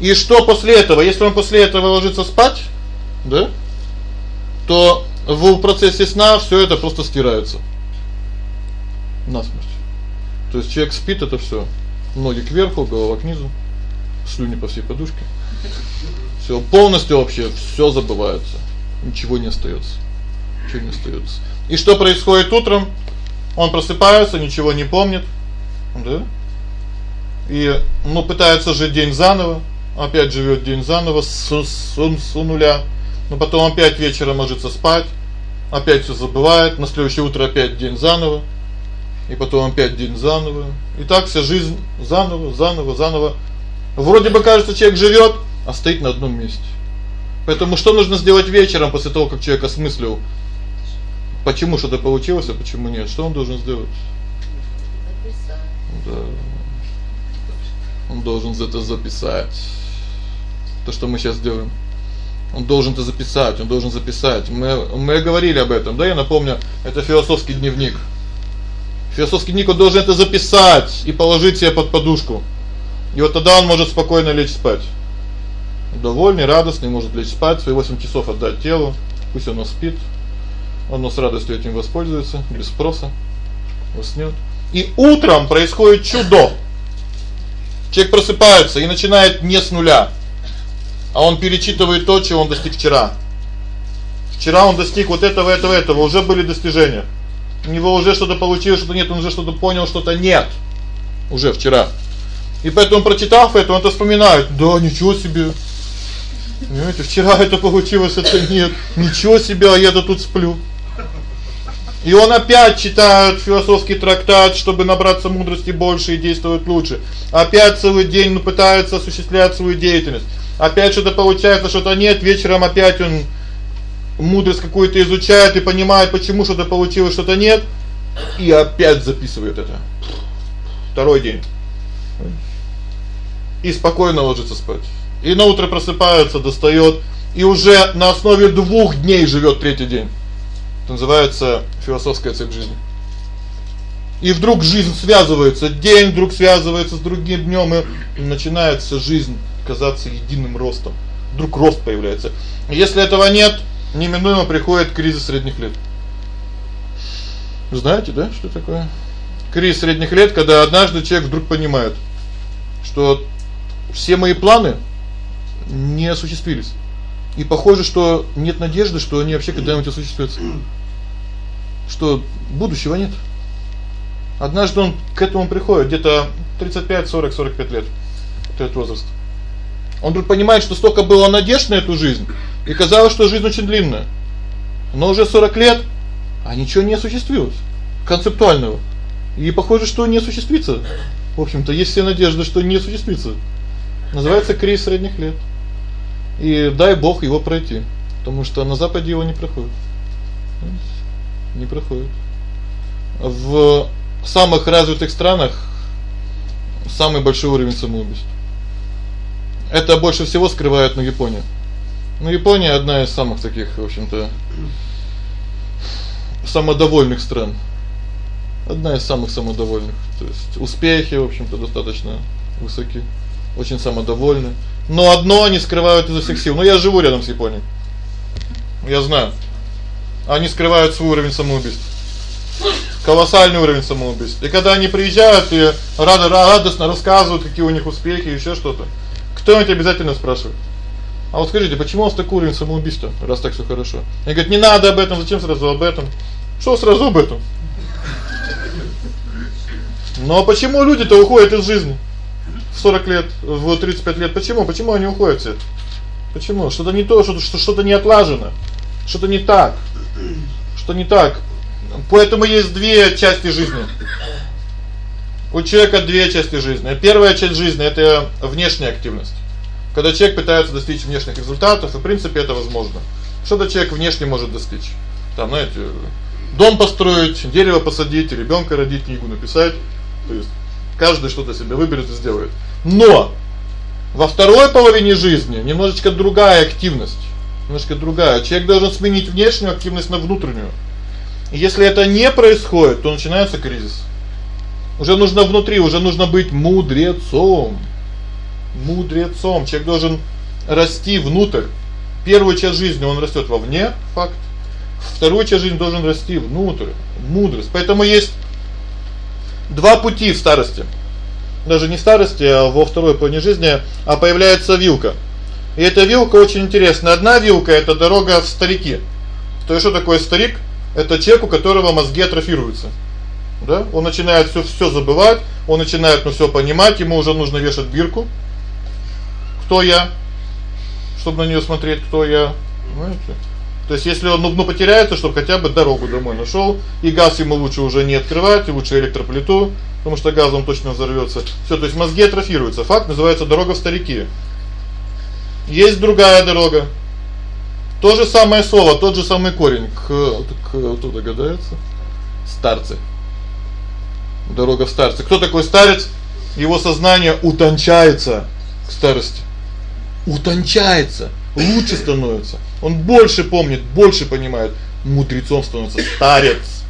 И что после этого? Если он после этого ложится спать, да? То в процессе сна всё это просто стирается. Насмерть. То есть человек спит это всё. Ноги кверху, голова к низу, слюни по всей подушке. Всё полностью вообще всё забывается. Ничего не остаётся. Ничего не остаётся. И что происходит утром? Он просыпается, ничего не помнит. Да? И ну пытается жить день заново, опять живёт день заново с, с, с нуля. Но потом опять вечером ложится спать, опять всё забывает, на следующее утро опять день заново. И потом опять день заново. И так вся жизнь заново, заново, заново. Вроде бы кажется, человек живёт, а стоит на одном месте. Поэтому что нужно сделать вечером после того, как человек осмыслил, почему что-то получилось, а почему нет? Что он должен сделать? Да. Он должен это записать. То, что мы сейчас делаем. Он должен это записать, он должен записать. Мы мы говорили об этом, да, я напомню, это философский дневник. Философский дневник он должен это записать и положить себе под подушку. И вот тогда он может спокойно лечь спать. Довольный, радостный, может лечь спать, свои 8 часов отдать телу, пусть оно спит. Оно с радостью этим воспользуется без спроса. Уснёт. И утром происходит чудо. Человек просыпается и начинает не с нуля, а он перечитывает то, чего он достиг вчера. Вчера он достиг вот этого, этого, этого, уже были достижения. У него уже что-то получилось, что-то нет, он уже что-то понял, что-то нет. Уже вчера. И поэтому прочитав это, он это вспоминает. Да, ничего себе. Понимаете, вчера это получилось, это нет. Ничего себе, а я-то тут сплю. И он опять читает философский трактат, чтобы набраться мудрости больше и действовать лучше. Опять целый день ну пытается осуществлять свою деятельность. Опять что-то получается, что-то нет, вечером опять он мудрость какую-то изучает и понимает, почему что-то получилось, что-то нет, и опять записывает это. Второй день. И спокойно ложится спать. И на утро просыпается, достаёт и уже на основе двух дней живёт третий день. Это называется философская цепь жизни. И вдруг жизнь связывается, день вдруг связывается с другим днём, и начинается жизнь казаться единым ростом. Вдруг рост появляется. Если этого нет, неминуемо приходит кризис средних лет. Знаете, да, что такое? Кризис средних лет, когда однажды человек вдруг понимает, что все мои планы не осуществились. И похоже, что нет надежды, что они вообще когда-нибудь осуществятся что будущего нет. Однажды он к этому приходит, где-то 35, 40, 45 лет. Этот возраст. Он вдруг понимает, что столько было надежд на эту жизнь, и казалось, что жизнь очень длинная. Но уже 40 лет, а ничего не осуществилось концептуального. И похоже, что не осуществится. В общем-то, есть все надежды, что не осуществится. Называется кризис средних лет. И дай Бог его пройти, потому что на западе его не проходит не проходит. В самых развитых странах самый большой уровень самоубийств. Это больше всего скрывает на Япония. Ну Япония одна из самых таких, в общем-то, самодовольных стран. Одна из самых самодовольных. То есть успехи, в общем-то, достаточно высоки. Очень самодовольны. Но одно они скрывают изо всех сил. Ну я живу рядом с Японией. Я знаю. Они скрывают свой уровень самоубийств. Колоссальный уровень самоубийств. И когда они приезжают и рады радостно рассказывают, какие у них успехи и ещё что-то, кто-нибудь обязательно спрашивает: "А вот скажите, почему у вас такой уровень самоубийства, раз так всё хорошо?" Они говорят: "Не надо об этом, зачем сразу об этом? Что сразу об этом?" Но почему люди-то уходят из жизни? В 40 лет, в 35 лет. Почему? Почему они уходят все? Почему? Что-то не то, что что-то не отлажено. Что-то не так. Что не так? Поэтому есть две части жизни. У человека две части жизни. Первая часть жизни это внешняя активность. Когда человек пытается достичь внешних результатов, и в принципе это возможно. Что-то человек внешне может достичь. Там, знаете, дом построить, дерево посадить, ребёнка родить, книгу написать. То есть каждый что-то себе выберет и сделает. Но во второй половине жизни немножечко другая активность немножко другая. Человек должен сменить внешнюю активность на внутреннюю. Если это не происходит, то начинается кризис. Уже нужно внутри, уже нужно быть мудрецом. Мудрецом. Человек должен расти внутрь. Первую часть жизни он растёт вовне, факт. Вторую часть жизни должен расти внутрь, мудрость. Поэтому есть два пути в старости. Даже не в старости, а во второй половине жизни, а появляется вилка. И эта вилка очень интересная. Одна вилка это дорога в старики. То есть что такое старик? Это человек, у которого мозги атрофируются. Да? Он начинает всё всё забывать, он начинает ну всё понимать, ему уже нужно вешать бирку. Кто я? Чтобы на неё смотреть, кто я. Понимаете? То есть если он ну, ну потеряется, чтобы хотя бы дорогу домой нашёл, и газ ему лучше уже не открывать, лучше электроплиту, потому что газом точно взорвётся. Всё, то есть мозги атрофируются. Факт называется дорога в старики. Есть другая дорога. То же самое слово, тот же самый корень. К, к кто догадается? Старцы. Дорога в старцы. Кто такой старец? Его сознание утончается к старости. Утончается, лучше становится. Он больше помнит, больше понимает, мудрецом становится старец.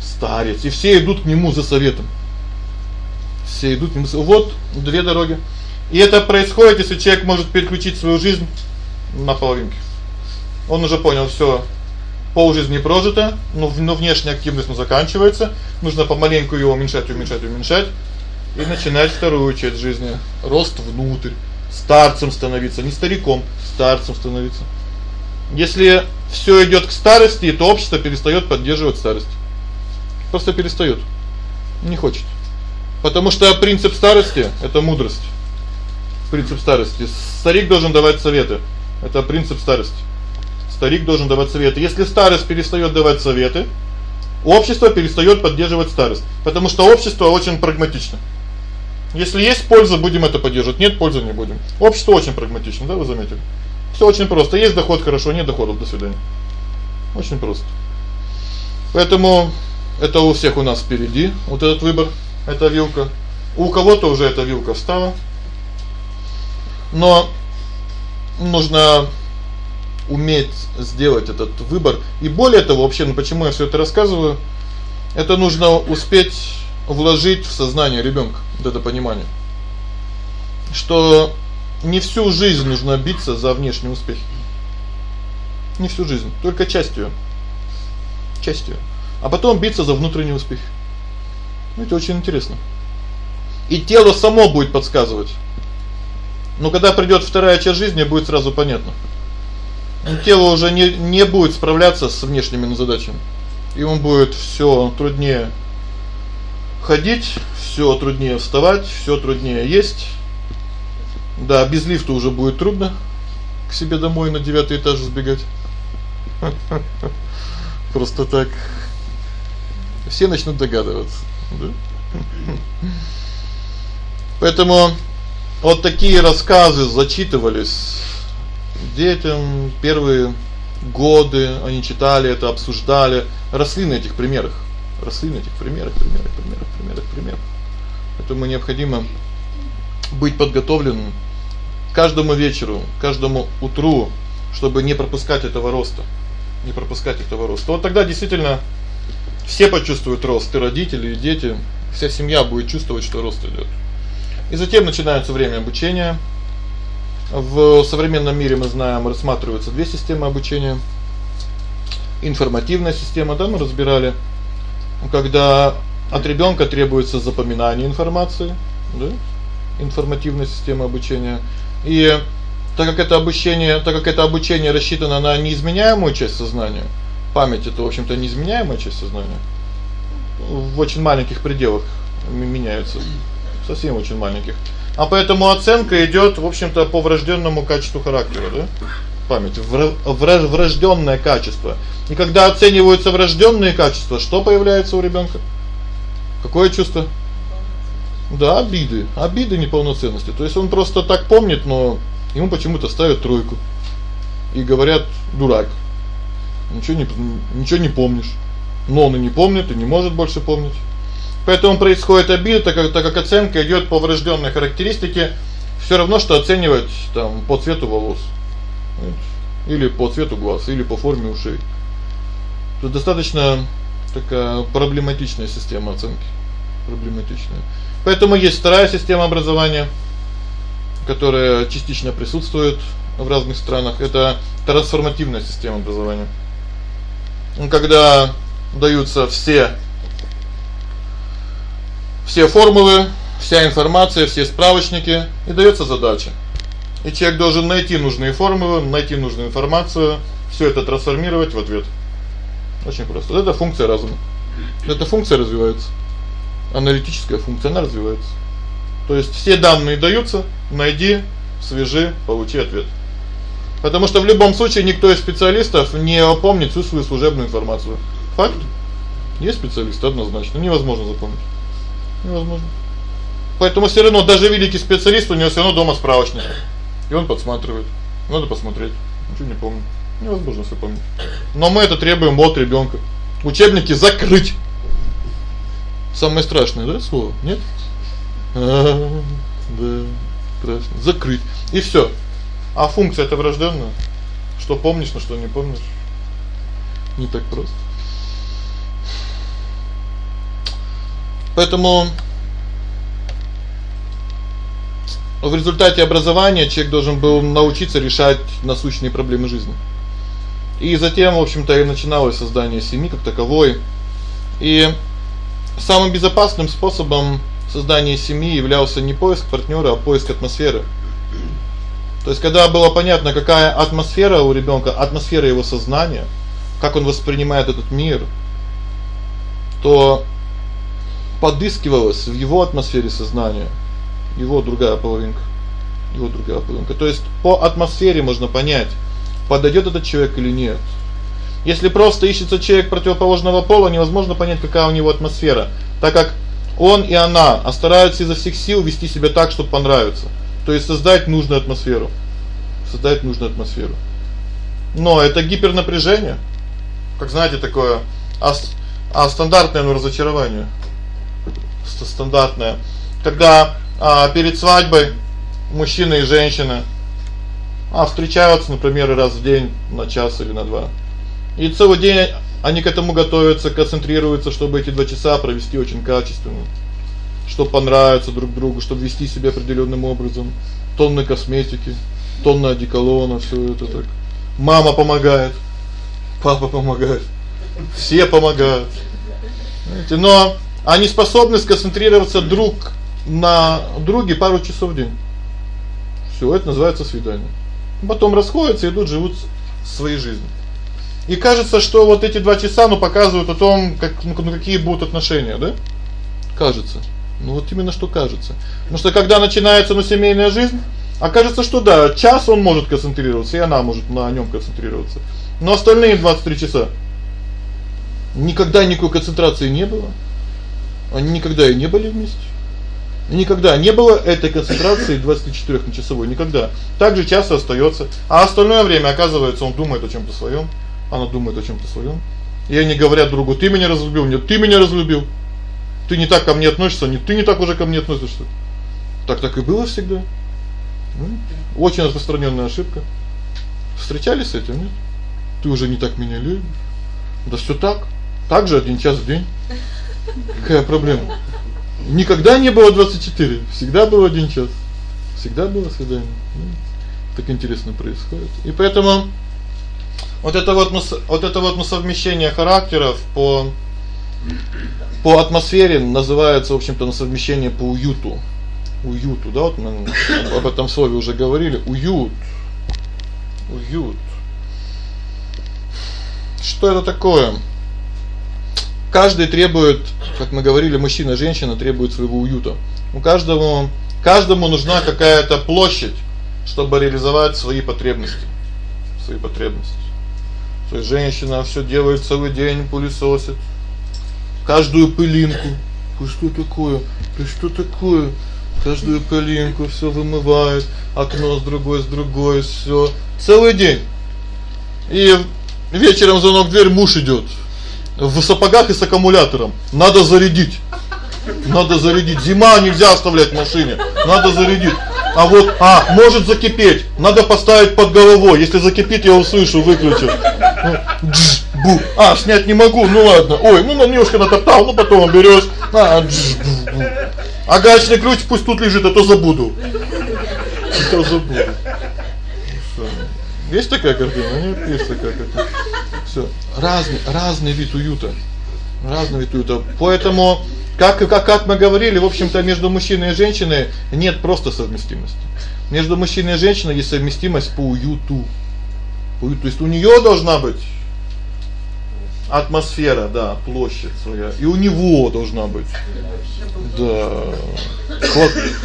Старец. И все идут к нему за советом. Все идут к нему. Вот две дороги. И это происходит, если человек может переключить свою жизнь на половинки. Он уже понял всё. Полжизни прожито, но но внешняя активность ну заканчивается. Нужно помаленьку её уменьшать, уменьшать, уменьшать и начинать вторую часть жизни рост внутрь, старцем становиться, не стариком, старцем становиться. Если всё идёт к старости, то общество перестаёт поддерживать старость. Просто перестаёт. Не хочет. Потому что принцип старости это мудрость. Принцип старости. Старик должен давать советы. Это принцип старости. Старик должен давать советы. Если старость перестаёт давать советы, общество перестаёт поддерживать старость, потому что общество очень прагматично. Если есть польза, будем это поддерживать. Нет пользы не будем. Общество очень прагматично, да, вы заметили? Всё очень просто. Есть доход хорошо, нет доходов до свидания. Очень просто. Поэтому это у всех у нас впереди. Вот этот выбор, эта вилка. У кого-то уже эта вилка встала. Но нужно уметь сделать этот выбор. И более того, вообще, ну почему я всё это рассказываю? Это нужно успеть вложить в сознание ребёнка вот это понимание. Что не всю жизнь нужно биться за внешний успех. Не всю жизнь, только часть её. Часть её. А потом биться за внутренний успех. Ну это очень интересно. И тело само будет подсказывать. Но когда придёт вторая часть жизни, будет сразу понятно. Тело уже не не будет справляться с внешними задачами. Ему будет всё труднее ходить, всё труднее вставать, всё труднее есть. Да, без лифта уже будет трудно к себе домой на девятый этаж сбегать. Просто так. Все начнут догадываться, да? Поэтому вот такие рассказы зачитывались детям первые годы, они читали это, обсуждали, росли на этих примерах. Росли на этих примерах, примерах, примерах, примерах, примерах. Поэтому необходимо быть подготовленным каждому вечеру, каждому утру, чтобы не пропускать этого роста. Не пропускать этого роста. Вот тогда действительно все почувствуют рост, и родители, и дети, вся семья будет чувствовать, что рост идёт. И затем начинается время обучения. В современном мире мы знаем, рассматриваются две системы обучения. Информативная система, да, мы разбирали, когда от ребёнка требуется запоминание информации, да? Информативная система обучения. И так как это обучение, так как это обучение рассчитано на неизменяемую часть сознания, память это, в общем-то, неизменяемая часть сознания. В очень маленьких пределах меняются. Совсем очень маленьких. А поэтому оценка идёт, в общем-то, по врождённому качеству характера, да? Память врождённое качество. И когда оцениваются врождённые качества, что появляется у ребёнка? Какое чувство? Да, обиды, обиды неполноценности. То есть он просто так помнит, но ему почему-то ставят тройку. И говорят: "Дурак". Ничего не ничего не помнишь. Но он и не помнит, и не может больше помнить. Поэтому происходит обида, так как так как оценка идёт по врождённой характеристике, всё равно что оценивать там по цвету волос. Или по цвету глаз, или по форме ушей. Тут достаточно такая проблематичная система оценки. Проблематичная. Поэтому есть вторая система образования, которая частично присутствует в разных странах это трансформативная система образования. Ну когда даются все все формулы, вся информация, все справочники и даётся задача. И человек должен найти нужные формулы, найти нужную информацию, всё это трансформировать в ответ. Очень просто. Вот это функция разума. Эта функция развивается. Аналитическая функция она развивается. То есть все данные даются, найди, свяжи, получи ответ. Потому что в любом случае никто из специалистов не помнит всю свою служебную информацию. Факт. Есть специалисты однозначно, невозможно запомнить. Невозможно. Поэтому всё равно даже великий специалист у него всё равно дома справочник. И он подсматривает. Надо посмотреть. Ничего не помню. Невозможно всё помнить. Но мы это требуем от ребёнка. Учебники закрыть. Самое страшное, да, слово? Нет? А, да, страшно. Закрыть. И всё. А функция это врождённая. Что помнишь, на что не помнишь. Не так просто. Поэтому в результате образования человек должен был научиться решать насущные проблемы жизни. И затем, в общем-то, и начиналось создание семьи как таковой. И самым безопасным способом создания семьи являлся не поиск партнёра, а поиск атмосферы. То есть когда было понятно, какая атмосфера у ребёнка, атмосфера его сознания, как он воспринимает этот мир, то подыскивалось в его атмосфере сознания его другая половинка. Его другая половинка. То есть по атмосфере можно понять, подойдёт этот человек или нет. Если просто ищется человек противоположного пола, невозможно понять, какая у него атмосфера, так как он и она стараются изо всех сил вести себя так, чтобы понравиться. То есть создать нужную атмосферу. Создать нужную атмосферу. Но это гипернапряжение. Как знаете, такое а, а стандартное ну разочарование. Стандартное. Когда а перед свадьбой мужчина и женщина а встречаются, например, раз в день на час или на два. И целый день они к этому готовятся, концентрируются, чтобы эти два часа провести очень качественно. Чтобы понравиться друг другу, чтобы вести себя определённым образом. Тонны косметики, тонны одеколона, всё это так. Мама помогает, папа помогает. Все помогают. Знаете, но они способны сконцентрироваться друг на друге пару часов в день. Всё, это называется свидание. Потом расходятся, идут, живут своей жизнью. И кажется, что вот эти два часа, ну, показывают о том, как ну, ну какие будут отношения, да? Кажется. Ну вот именно что кажется. Потому что когда начинается ну семейная жизнь, окажется, что да, час он может концентрироваться, и она может на нём концентрироваться. Но остальные 23 часа никогда никакой концентрации не было. Они никогда и не были вместе. Никогда не было этой концентрации 24-часовой, никогда. Так же часто остаётся, а остальное время, оказывается, он думает о чём-то своём, она думает о чём-то своём. И они говорят другу: "Ты меня разлюбил, нет, ты меня разлюбил. Ты не так ко мне относишься, нет, ты не так уже ко мне относишься". Так так и было всегда. Очень распространённая ошибка. Встречались с этим, нет? Ты уже не так меня любишь. Да всё так. Так же один час в день. Какая проблема? Никогда не было 24, всегда был один час. Всегда было свидание. Ну, так интересно происходит. И поэтому вот это вот вот это вот совмещение характеров по по атмосфере называется, в общем-то, на совмещение по уюту. Уюту, да, вот мы об этом слове уже говорили. Уют. Уют. Что это такое? Каждый требует, как мы говорили, мужчина женщина требуют своего уюта. У каждого каждому нужна какая-то площадь, чтобы реализовать свои потребности. Свои потребности. То есть женщина всё делает целый день, пылесосит каждую пылинку. Ты что такое? Ты что такое? Каждую пылинку всё вымывает, окно с другой, с другой, всё. Целый день. И вечером звонок в дверь, муж идёт в сапогах и с аккумулятором. Надо зарядить. Надо зарядить. Зима нельзя оставлять в машине. Надо зарядить. А вот, а, может закипеть. Надо поставить под головой. Если закипит, я услышу, выключу. Ну, Бу. А, снять не могу. Ну ладно. Ой, ну немножко натоптал, ну потом берёшь. А, а гаечный ключ пусть тут лежит, а то забуду. А то забуду. Есть такая картина? Нет, есть такая картина. Всё. Разный разный вид уюта. Разный вид уюта. Поэтому как как как мы говорили, в общем-то, между мужчиной и женщиной нет просто совместимости. Между мужчиной и женщиной есть совместимость по уюту. По уюту, то есть у неё должна быть атмосфера, да, площадь своя. И у него должна быть. Да.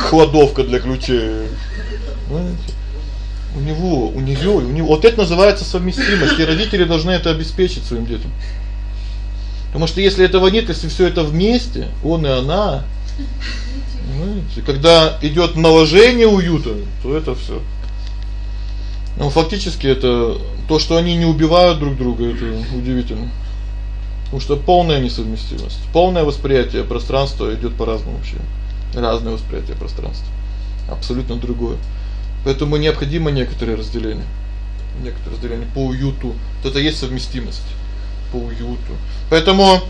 Кладовка для ключей. Понимаете? У него, у неё, у него вот это называется совместимость, и родители должны это обеспечить своим детям. Потому что если этого нет, если всё это вместе, он и она, понимаете, когда идёт наложение уюта, то это всё. Ну фактически это то, что они не убивают друг друга, это удивительно. Потому что полная несовместимость, полное восприятие пространства идёт по-разному вообще. Разное восприятие пространства. Абсолютно другое. Поэтому необходимо некоторое разделение. Некоторое разделение по уюту. Вот это есть совместимость по уюту. Поэтому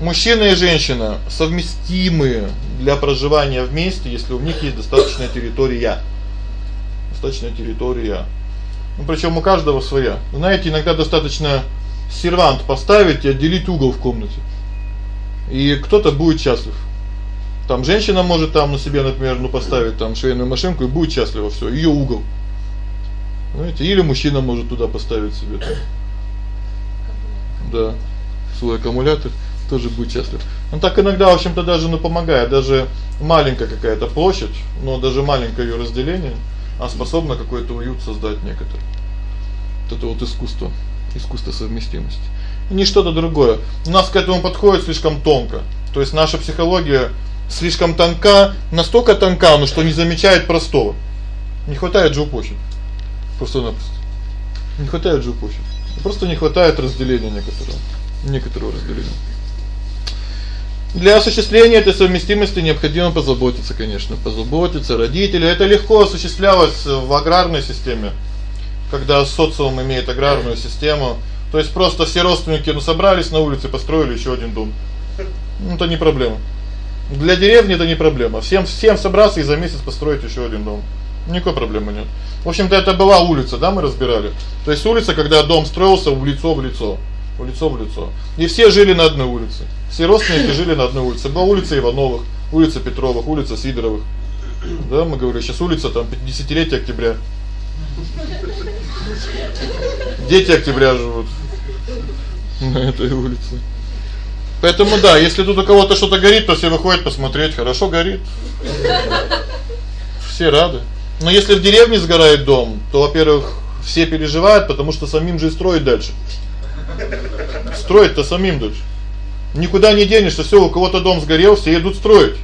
мужчина и женщина совместимы для проживания вместе, если у них есть достаточная территория. Достаточная территория. Ну причём у каждого своя. Знаете, иногда достаточно сервант поставить и отделить угол в комнате. И кто-то будет счастлив. Там женщина может там на себе, например, ну поставить там швейную машинку и будет счастлива всё, её угол. Знаете, или мужчина может туда поставить себе там. Да. Свой аккумулятор тоже будет счастлив. Он так иногда, в общем-то, даже ну помогает, даже маленькая какая-то площадь, но даже маленькое её разделение, а способна какой-то уют создать некоторый. Вот это вот искусство, искусство совместимости. Не что-то другое. У нас к этому подходит слишком тонко. То есть наша психология слишком тонка, настолько тонка, ну что не замечает простого. Не хватает жилплощади. Просто-напросто. Не хватает жилплощади. Просто не хватает разделения некоторого, некоторого разделения. Для осуществления этой совместимости необходимо позаботиться, конечно, позаботиться родители. Это легко осуществлялось в аграрной системе, когда социум имеет аграрную систему. То есть просто все родственники ну собрались на улице, построили ещё один дом. Ну это не проблема. Для деревни это не проблема. Всем всем собраться и за месяц построить ещё один дом. Никакой проблемы нет. В общем-то это была улица, да, мы разбирали. То есть улица, когда дом строился в лицо в лицо, в лицо в лицо. И все жили на одной улице. Все родственники жили на одной улице. Была улица Ивановых, улица Петровых, улица Сидоровых. Да, мы говорили, сейчас улица там 50-летие октября. Дети октября живут на этой улице. Поэтому да, если тут у кого-то что-то горит, то все выходят посмотреть, хорошо горит. Все рады. Но если в деревне сгорает дом, то, во-первых, все переживают, потому что самим же строить дальше. Строить-то самим дальше. Никуда не денешься, всё, у кого-то дом сгорел, все идут строить.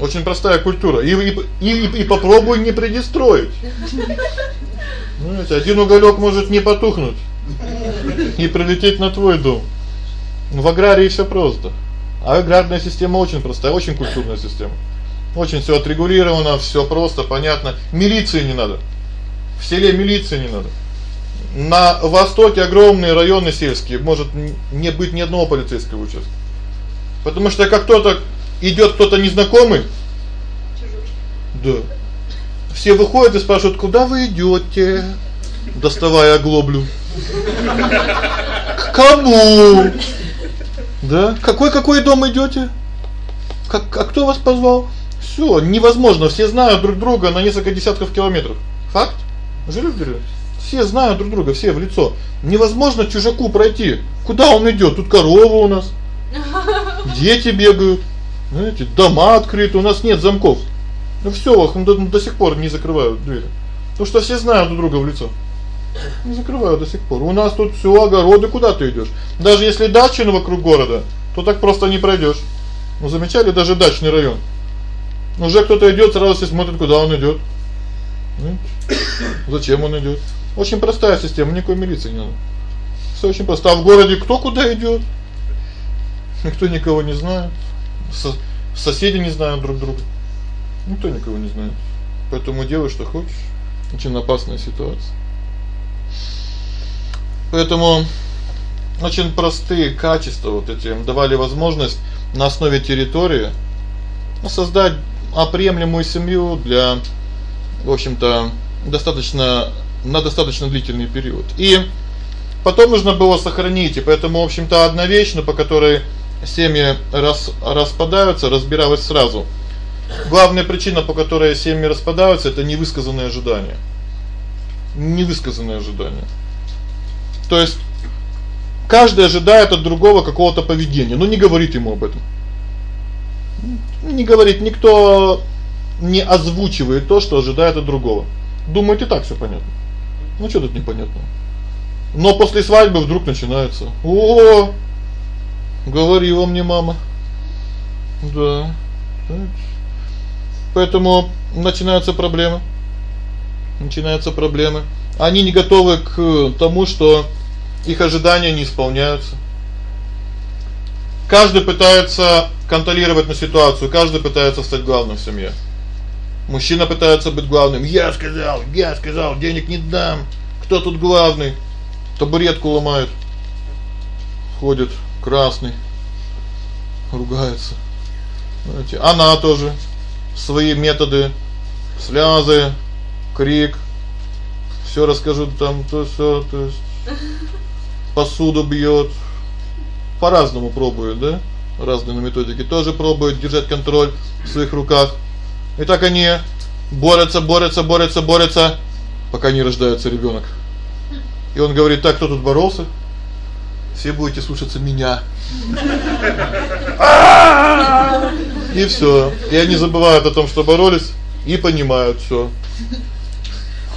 Очень простая культура. И и и, и попробуй не предстроить. Ну, это один уголек может не потухнуть и прилететь на твой дом. В аграрии всё просто. А аграрная система очень простая, очень культурная система. Очень всё отрегулировано, всё просто, понятно. Милиции не надо. В селе милиции не надо. На востоке огромные районы сельские, может не быть ни одного полицейского участка. Потому что как кто-то идёт кто-то незнакомый, да. Все выходят и спрашивают: "Куда вы идёте?" доставая оглоблю. К кому? Да? Какой какой дом идёте? Как а кто вас позвал? Всё, невозможно, все знают друг друга на несколько десятков километров. Факт? Жили в деревне. Все знают друг друга, все в лицо. Невозможно чужаку пройти. Куда он идёт? Тут корова у нас. Дети бегают. Знаете, дома открыты, у нас нет замков. Ну всё, их до, до сих пор не закрывают двери. Потому что все знают друг друга в лицо. Не закрывают до сих пор. У нас тут всё огороды, куда ты идёшь? Даже если дача вокруг города, то так просто не пройдёшь. Ну замечали даже дачный район. Уже кто-то идёт, сразу все смотрят, куда он идёт. Зачем он идёт? Очень простая система, никакой милиции не надо. Всё очень просто. А в городе кто куда идёт? Никто никого не знает. Со соседи не знают друг друга. Никто никого не знает. Поэтому делай что хочешь. Очень опасная ситуация. Поэтому очень простые качества вот эти давали возможность на основе территории создать опреемлемую семью для в общем-то достаточно на достаточно длительный период. И потом нужно было сохранить, и поэтому, в общем-то, одна вещь, но по которой семьи рас, распадаются, разбиралась сразу. Главная причина, по которой семьи распадаются это невысказанные ожидания. Невысказанные ожидания. То есть каждый ожидает от другого какого-то поведения, но не говорит ему об этом. Не говорит никто не озвучивает то, что ожидает от другого. Думает и так всё понятно. Ну что тут непонятного? Но после свадьбы вдруг начинается: "О, говорила мне мама". Да. Поэтому начинаются проблемы. Начинаются проблемы. Они не готовы к тому, что их ожидания не исполняются. Каждый пытается контролировать на ситуацию, каждый пытается стать главным в семье. Мужчина пытается быть главным. Я сказал, я сказал, денег не дам. Кто тут главный? Табуретку ломает. Ходит красный. Ругается. Знаете, она тоже свои методы, слезы, крик. Всё расскажу там, то всё, то есть посуду бьёт. По-разному пробует, да? Разные методики. Тоже пробует держать контроль в своих руках. И так они борются, борются, борются, борются, пока не рождается ребёнок. И он говорит: "Так, кто тут боролся? Все будете слушаться меня". И всё. И они забывают о том, что боролись, и понимают всё.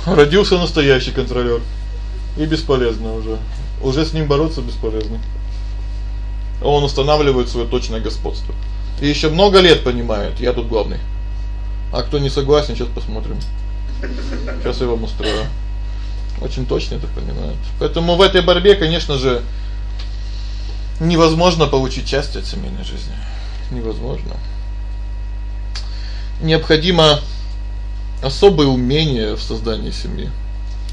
Родился настоящий контролёр. И бесполезно уже. Уже с ним бороться бесполезно. Он устанавливает своё точное господство. И ещё много лет понимает: я тут главный. А кто не согласен, сейчас посмотрим. Сейчас я вам устрою. Очень точно это понимают. Поэтому в этой борьбе, конечно же, невозможно получить счастье от семейной жизни. Невозможно. Необходимо особое умение в создании семьи.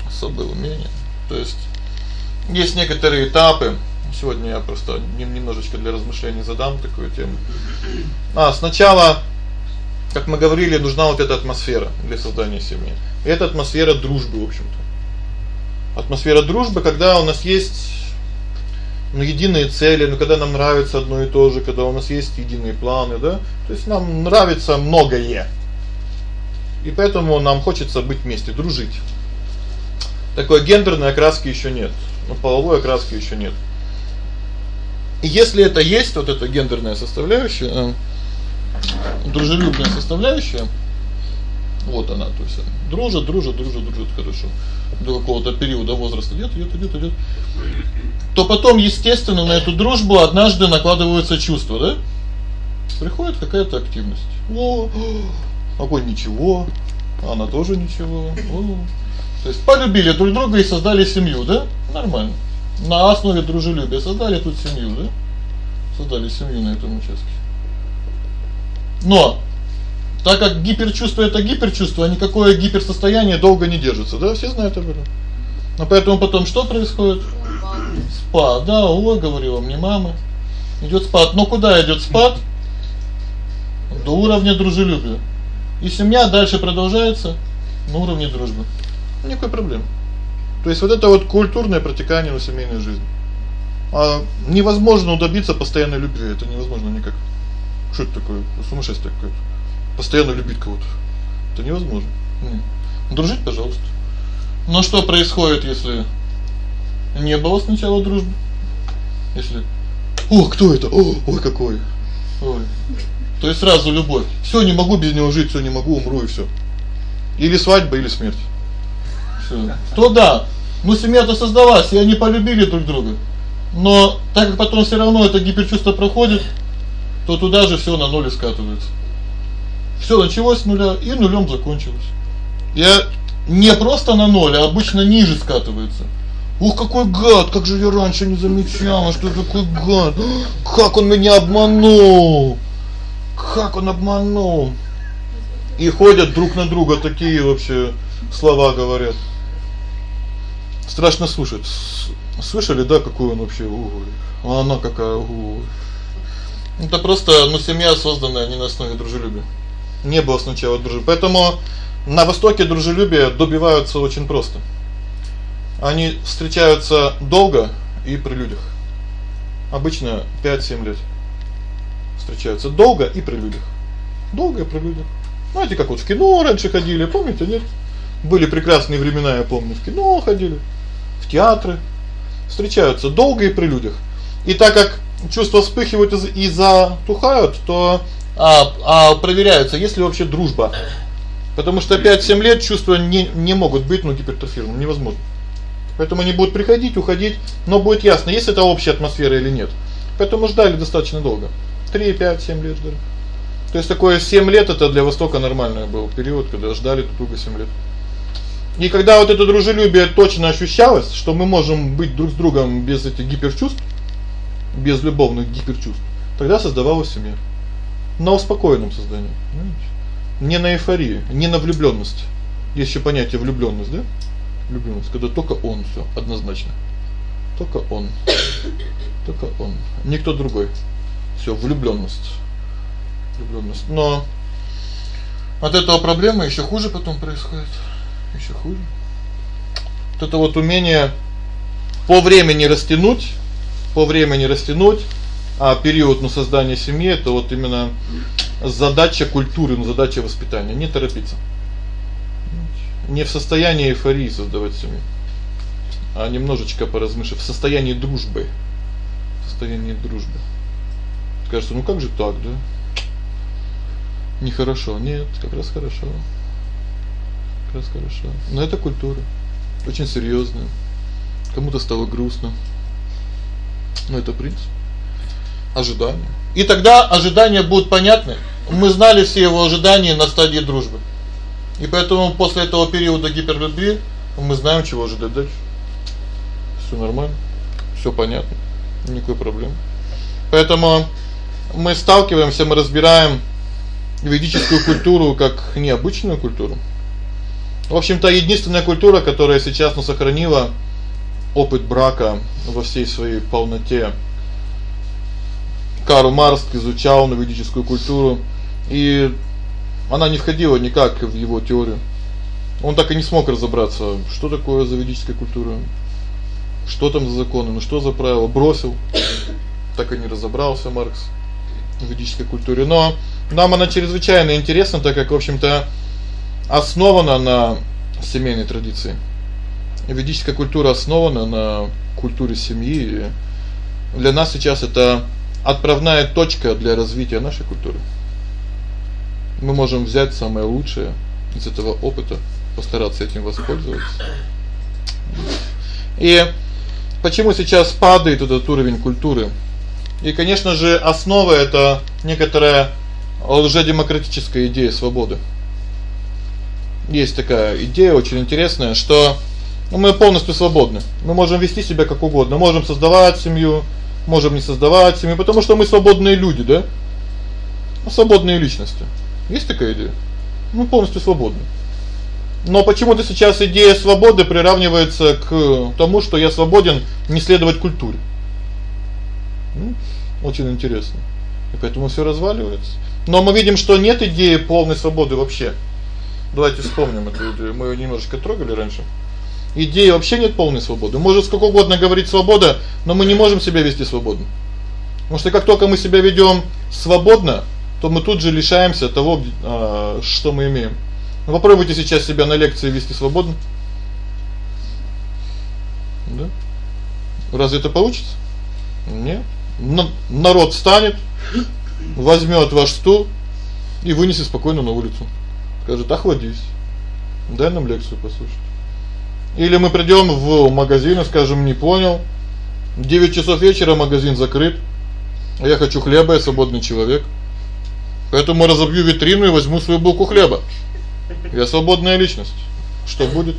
Особое умение. То есть есть некоторые этапы. Сегодня я просто немножечко для размышлений задам такую тему. А, сначала как мы говорили, нужна вот эта атмосфера для создания семьи. Это атмосфера дружбы, в общем-то. Атмосфера дружбы, когда у нас есть ну единые цели, ну когда нам нравится одно и то же, когда у нас есть единые планы, да? То есть нам нравится многое. И поэтому нам хочется быть вместе, дружить. Такой гендерной окраски ещё нет. Ну половой окраски ещё нет. И если это есть вот эта гендерная составляющая, э, дружелюбная составляющая. Вот она, то есть дружат, дружат, дружат, дружат хорошо. До какого-то периода возраста идёт, идёт, идёт, идёт. То потом, естественно, на эту дружбу однажды накладываются чувства, да? Приходит какая-то активность. О, огонь ничего, она тоже ничего. О. То есть полюбили друг друга и создали семью, да? Нормально. На основе дружелюбия создали тут семью, да? Создали семью на этом участке. Но так как гиперчувство это гиперчувство, а никакое гиперсостояние долго не держится, да? Все знают об этом. Но поэтому потом что происходит? Спад. Да, ой, говорила мне мама. Идёт спад. Но куда идёт спад? До уровня дружелюбия. И семья дальше продолжается на уровне дружбы. Никакой проблемы. То есть вот это вот культурное протекание на семейной жизни. А невозможно добиться постоянной любви, это невозможно никак. Что это такое? Сумасшествие какое-то. Постоянно любить кого-то. Это невозможно. Нет. Дружить, пожалуйста. Но что происходит, если не было сначала дружбы? Если О, кто это? О, ой, какой. Ой. То есть сразу любовь. Всё, не могу без него жить, всё, не могу, умру и всё. Или свадьба, или смерть. То да. Ну семья-то создалась, и они полюбили друг друга. Но так как потом всё равно это гиперчувство проходит, то туда же всё на ноль скатывается. Всё началось с нуля и нулём закончилось. Я не просто на ноль, а обычно ниже скатывается. Ух, какой гад, как же я раньше не замечала, что такой гад. Как он меня обманул. Как он обманул. И ходят друг на друга такие вообще слова говорят. Страшно слушать. Слышали, да, какой он вообще? Ой. А она какая? Ой. Это просто, ну, семья созданная не на основе дружелюбия. Не было сначала дружбы. Поэтому на востоке дружелюбие добиваются очень просто. Они встречаются долго и при людях. Обычно 5-7 лет. Встречаются долго и при людях. Долго и при людях. Знаете, как вот в кино раньше ходили, помните, нет? Были прекрасные времена, я помню, в кино ходили, в театры. Встречаются долго и при людях. И так как чувства вспыхивают и затухают, то а а проверяются, есть ли вообще дружба. Потому что 5-7 лет чувства не не могут быть, ну, гипертрофированы, невозможно. Поэтому они будут приходить, уходить, но будет ясно, есть это общая атмосфера или нет. Поэтому ждали достаточно долго. 3, 5, 7 лет ждали. То есть такое 7 лет это для Востока нормальный был период, когда ждали друг друга 7 лет. И когда вот это дружелюбие точно ощущалось, что мы можем быть друг с другом без этих гиперчувств, без любовных гиперчувств, тогда создавалась семья. На успокоенном создании, понимаете? Не на эйфории, не на влюблённость. Есть ещё понятие влюблённость, да? Влюблённость, когда только он всё однозначно. Только он. Только он, никто другой. Всё, влюблённость. Влюблённость. Но от этого проблемы ещё хуже потом происходит. Ещё хуже. Вот это вот умение по времени растянуть, по времени растянуть, а период на создание семьи это вот именно задача культуры, ну задача воспитания, не торопиться. Не в состоянии эйфории создавать семью, а немножечко поразмышлять в состоянии дружбы. В состоянии дружбы. Кажется, ну как же так, да? Нехорошо. Нет, как раз хорошо. Как хорошо. Но это культура. Очень серьёзная. Кому-то стало грустно. Но это принцип. Ожидания. И тогда ожидания будут понятны. Мы знали все его ожидания на стадии дружбы. И поэтому после этого периода гиперлюбви мы знаем, чего ожидать дальше. Всё нормально. Всё понятно. Никакой проблемы. Поэтому мы сталкиваемся, мы разбираем ведическую культуру как необычную культуру. В общем-то, единственная культура, которая сейчас ну сохранила опыт брака во всей своей полноте. Карл Маркс изучал ведическую культуру, и она не входила никак в его теорию. Он так и не смог разобраться, что такое за ведическая культура, что там за законы, ну что за правила, бросил. Так и не разобрался Маркс в ведической культуре. Но нам она чрезвычайно интересна, так как, в общем-то, основана на семейной традиции. Ведическая культура основана на культуре семьи. Для нас сейчас это отправная точка для развития нашей культуры. Мы можем взять самое лучшее из этого опыта, постараться этим воспользоваться. И почему сейчас падает этот уровень культуры? И, конечно же, основа это некоторая лжедемократическая идея свободы. Есть такая идея очень интересная, что мы полностью свободны. Мы можем вести себя как угодно, можем создавать семью, можем не создавать семью, потому что мы свободные люди, да? Свободные личности. Есть такая идея? Мы полностью свободны. Но почему-то сейчас идея свободы приравнивается к тому, что я свободен не следовать культуре. Очень интересно. И поэтому всё разваливается. Но мы видим, что нет идеи полной свободы вообще. Давайте вспомним идею. Мы её немножечко трогали раньше. Идеи вообще нет полной свободы. Может сколько угодно говорить свобода, но мы не можем себя вести свободно. Потому что как только мы себя ведём свободно, то мы тут же лишаемся того, а, что мы имеем. Ну попробуйте сейчас себя на лекции вести свободно. Да? Разве это получится? Нет. народ встанет, возьмёт ваш стул и вынесет спокойно на улицу. Скажет: "Охладись. Дай нам лекцию послушать". Или мы придём в магазин и скажем: "Не понял. 9 часов вечера магазин закрыт. Я хочу хлеба, я свободный человек. Поэтому разобью витрину и возьму свою булку хлеба. Я свободная личность. Что будет?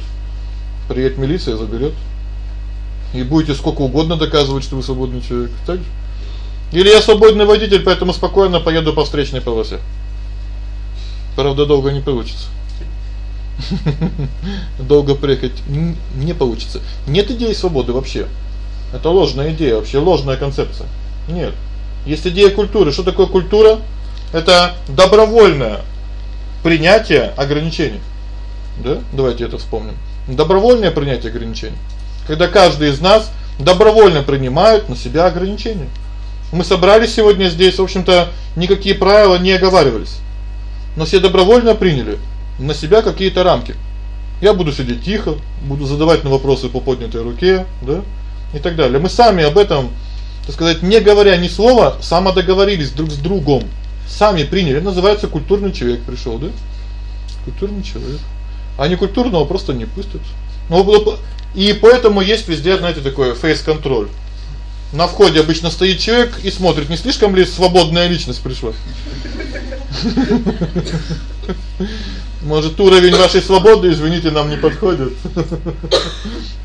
Приедет милиция, заберёт. И будете сколько угодно доказывать, что вы свободный человек. Так? Или я свободный водитель, поэтому спокойно поеду по встречной полосе. Правда, долго не получится. Долго приехать не получится. Нет идеи свободы вообще. Это ложная идея, вообще ложная концепция. Нет. Есть идея культуры. Что такое культура? Это добровольное принятие ограничений. Да? Давайте это вспомним. Добровольное принятие ограничений. Когда каждый из нас добровольно принимает на себя ограничения. Мы собрались сегодня здесь, в общем-то, никакие правила не оговаривались. Но все добровольно приняли на себя какие-то рамки. Я буду сидеть тихо, буду задавать на вопросы по поднятой руке, да? И так далее. Мы сами об этом, так сказать, не говоря ни слова, самодоговорились друг с другом. Сами приняли. Это называется культурный человек пришел, да? Культурный человек. А не культурного просто не пустят. Ну, и поэтому есть везде, знаете, такое фейс-контроль. На входе обычно стоит человек и смотрит, не слишком ли свободная личность пришла. Может, уровень вашей свободы, извините, нам не подходит.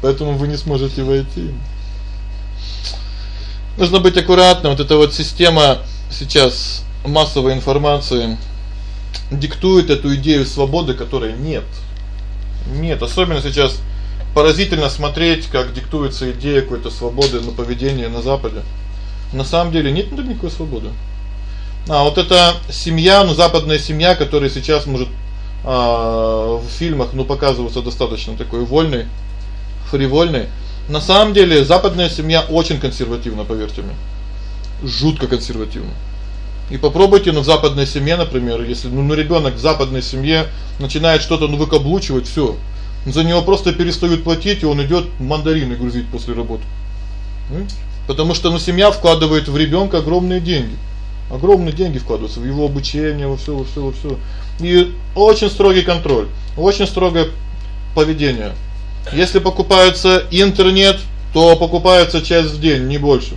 Поэтому вы не сможете войти. Нужно быть аккуратным. Вот эта вот система сейчас массовой информации диктует эту идею свободы, которой нет. Нет, особенно сейчас поразительно смотреть, как диктуется идея какой-то свободы на поведение на западе. На самом деле нет никакой свободы. А вот эта семья, ну западная семья, которая сейчас может а в фильмах, ну, показываться достаточно такой вольной, фривольной. На самом деле западная семья очень консервативна, поверьте мне. Жутко консервативна. И попробуйте, ну, в западной семье, например, если ну, ну ребёнок в западной семье начинает что-то ну выкаблучивать, всё. За него просто перестают платить, и он идёт мандарины грузить после работы. Понимаете? Потому что ну семья вкладывает в ребёнка огромные деньги. Огромные деньги вкладываются в его обучение, во всё, во всё, во всё. И очень строгий контроль, очень строгое поведение. Если покупается интернет, то покупается час в день, не больше.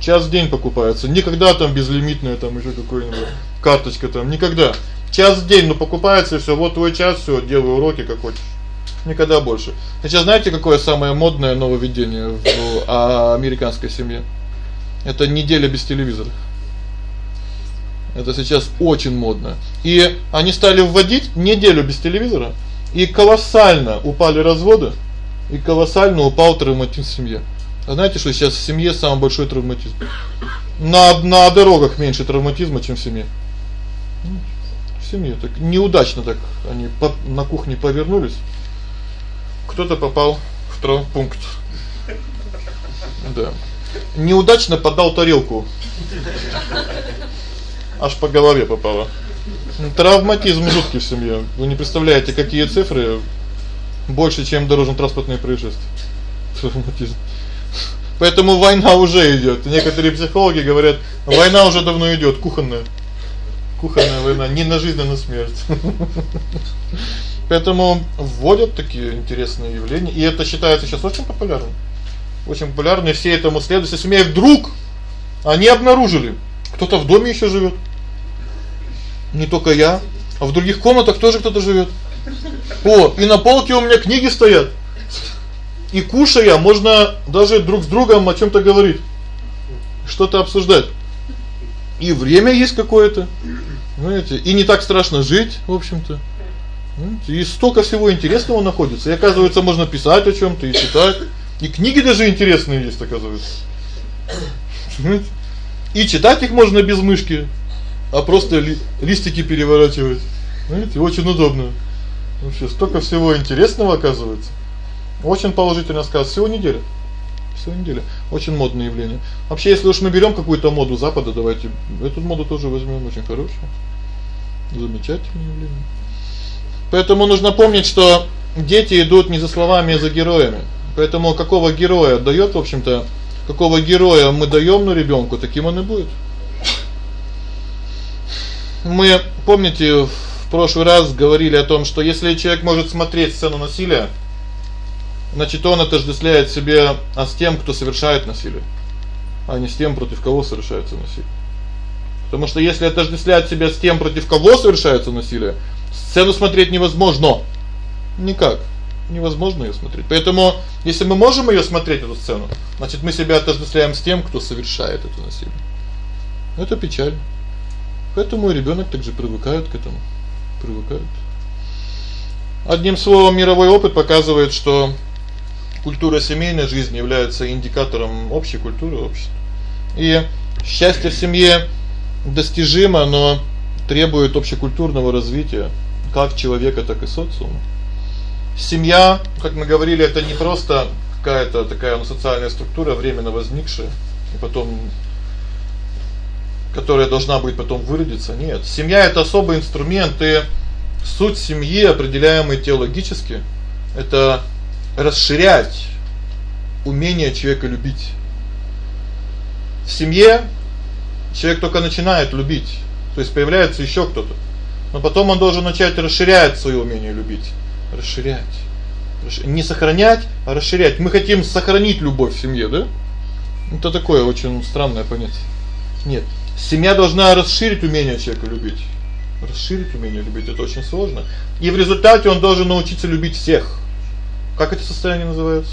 Час в день покупается. Никогда там безлимитная там ещё какой-нибудь карточка там, никогда. Час в день, ну покупается и всё, вот твой час, всё, делай уроки как хочешь. Никогда больше. Сейчас знаете, какое самое модное нововведение в американской семье? Это неделя без телевизора. Это сейчас очень модно. И они стали вводить неделю без телевизора, и колоссально упали разводы, и колоссально упал травматизм в семье. А знаете, что сейчас в семье самый большой травматизм? На на дорогах меньше травматизма, чем в семье. В семье так неудачно так они по, на кухне повернулись. Кто-то попал в травмпункт. Да неудачно подал тарелку. Аж по голове попало. Травматизм жуткий в семье. Вы не представляете, какие цифры больше, чем дорожно-транспортные происшествия. Травматизм. Поэтому война уже идёт. Некоторые психологи говорят, война уже давно идёт, кухонная. Кухонная война не на жизнь, а на смерть. Поэтому вводят такие интересные явления, и это считается сейчас очень популярным очень популярны, все этому следуют. Если меня вдруг они обнаружили, кто-то в доме ещё живёт. Не только я, а в других комнатах тоже кто-то живёт. О, и на полке у меня книги стоят. И кушая, можно даже друг с другом о чём-то говорить. Что-то обсуждать. И время есть какое-то. Знаете, и не так страшно жить, в общем-то. И столько всего интересного находится. И оказывается, можно писать о чём-то и читать. И книги даже интересные есть, оказывается. И читать их можно без мышки, а просто ли, листики переворачивать. Знаете, очень удобно. Вообще столько всего интересного оказывается. Очень положительный рассказ всего неделя. Всего неделя. Очень модное явление. Вообще, если уж мы берём какую-то моду запада, давайте эту моду тоже возьмём, очень хорошая. Замечательное явление. Поэтому нужно помнить, что дети идут не за словами, а за героями. Поэтому какого героя даёт, в общем-то, какого героя мы даём на ребёнку, таким он и будет. Мы, помните, в прошлый раз говорили о том, что если человек может смотреть сцену насилия, значит, он отождествляет себя а с тем, кто совершает насилие, а не с тем, против кого совершается насилие. Потому что если отождествлять себя с тем, против кого совершается насилие, сцену смотреть невозможно. Никак невозможно её смотреть. Поэтому, если мы можем её смотреть эту сцену, значит, мы себя отождествляем с тем, кто совершает это насилие. Это печаль. Поэтому и ребёнок также привыкает к этому. Привыкает. Одним словом, мировой опыт показывает, что культура семейной жизни является индикатором общей культуры общества. И счастье в семье достижимо, но требует общекультурного развития как человека, так и социума. Семья, как мы говорили, это не просто какая-то такая ну, социальная структура временно возникшая и потом которая должна будет потом выродиться. Нет, семья это особый инструмент, и суть семьи, определяемой теологически, это расширять умение человека любить. В семье человек только начинает любить, то есть появляется ещё кто-то. Но потом он должен начать расширять своё умение любить, расширять. Не сохранять, а расширять. Мы хотим сохранить любовь в семье, да? Это такое очень странное понятие. Нет. Семья должна расширить умение человека любить. Расширить умение любить это очень сложно. И в результате он должен научиться любить всех. Как это состояние называется?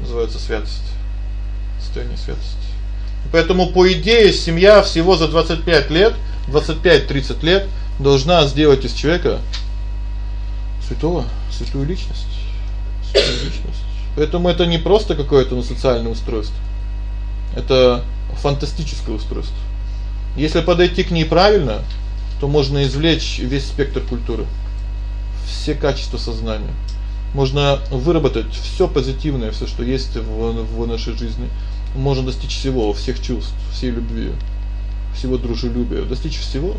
Называется святость. Состояние святости. Поэтому по идее семья всего за 25 лет, 25-30 лет должна сделать из человека святого, святую личность. Святую личность. Поэтому это не просто какое-то ну социальное устройство. Это фантастическое устройство. Если подойти к ней правильно, то можно извлечь весь спектр культуры, все качества сознания. Можно выработать всё позитивное, всё, что есть в в нашей жизни. Можно достичь всего, всех чувств, всей любви, всего дружелюбия, достичь всего,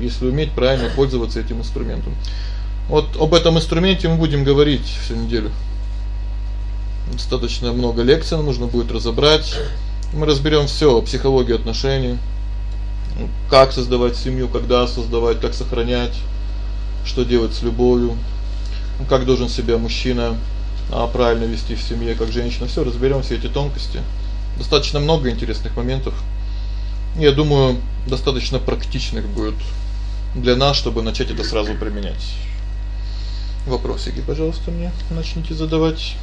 если уметь правильно пользоваться этим инструментом. Вот об этом инструменте мы будем говорить всю неделю. Достаточно много лекций нужно будет разобрать. Мы разберём всё: психологию отношений, как создавать семью, когда создавать, как сохранять, что делать с любовью, как должен себя мужчина а правильно вести в семье, как женщина. Всё разберём все эти тонкости. Достаточно много интересных моментов. Я думаю, достаточно практичных будет для нас, чтобы начать это сразу применять. Вопросики, пожалуйста, мне начните задавать.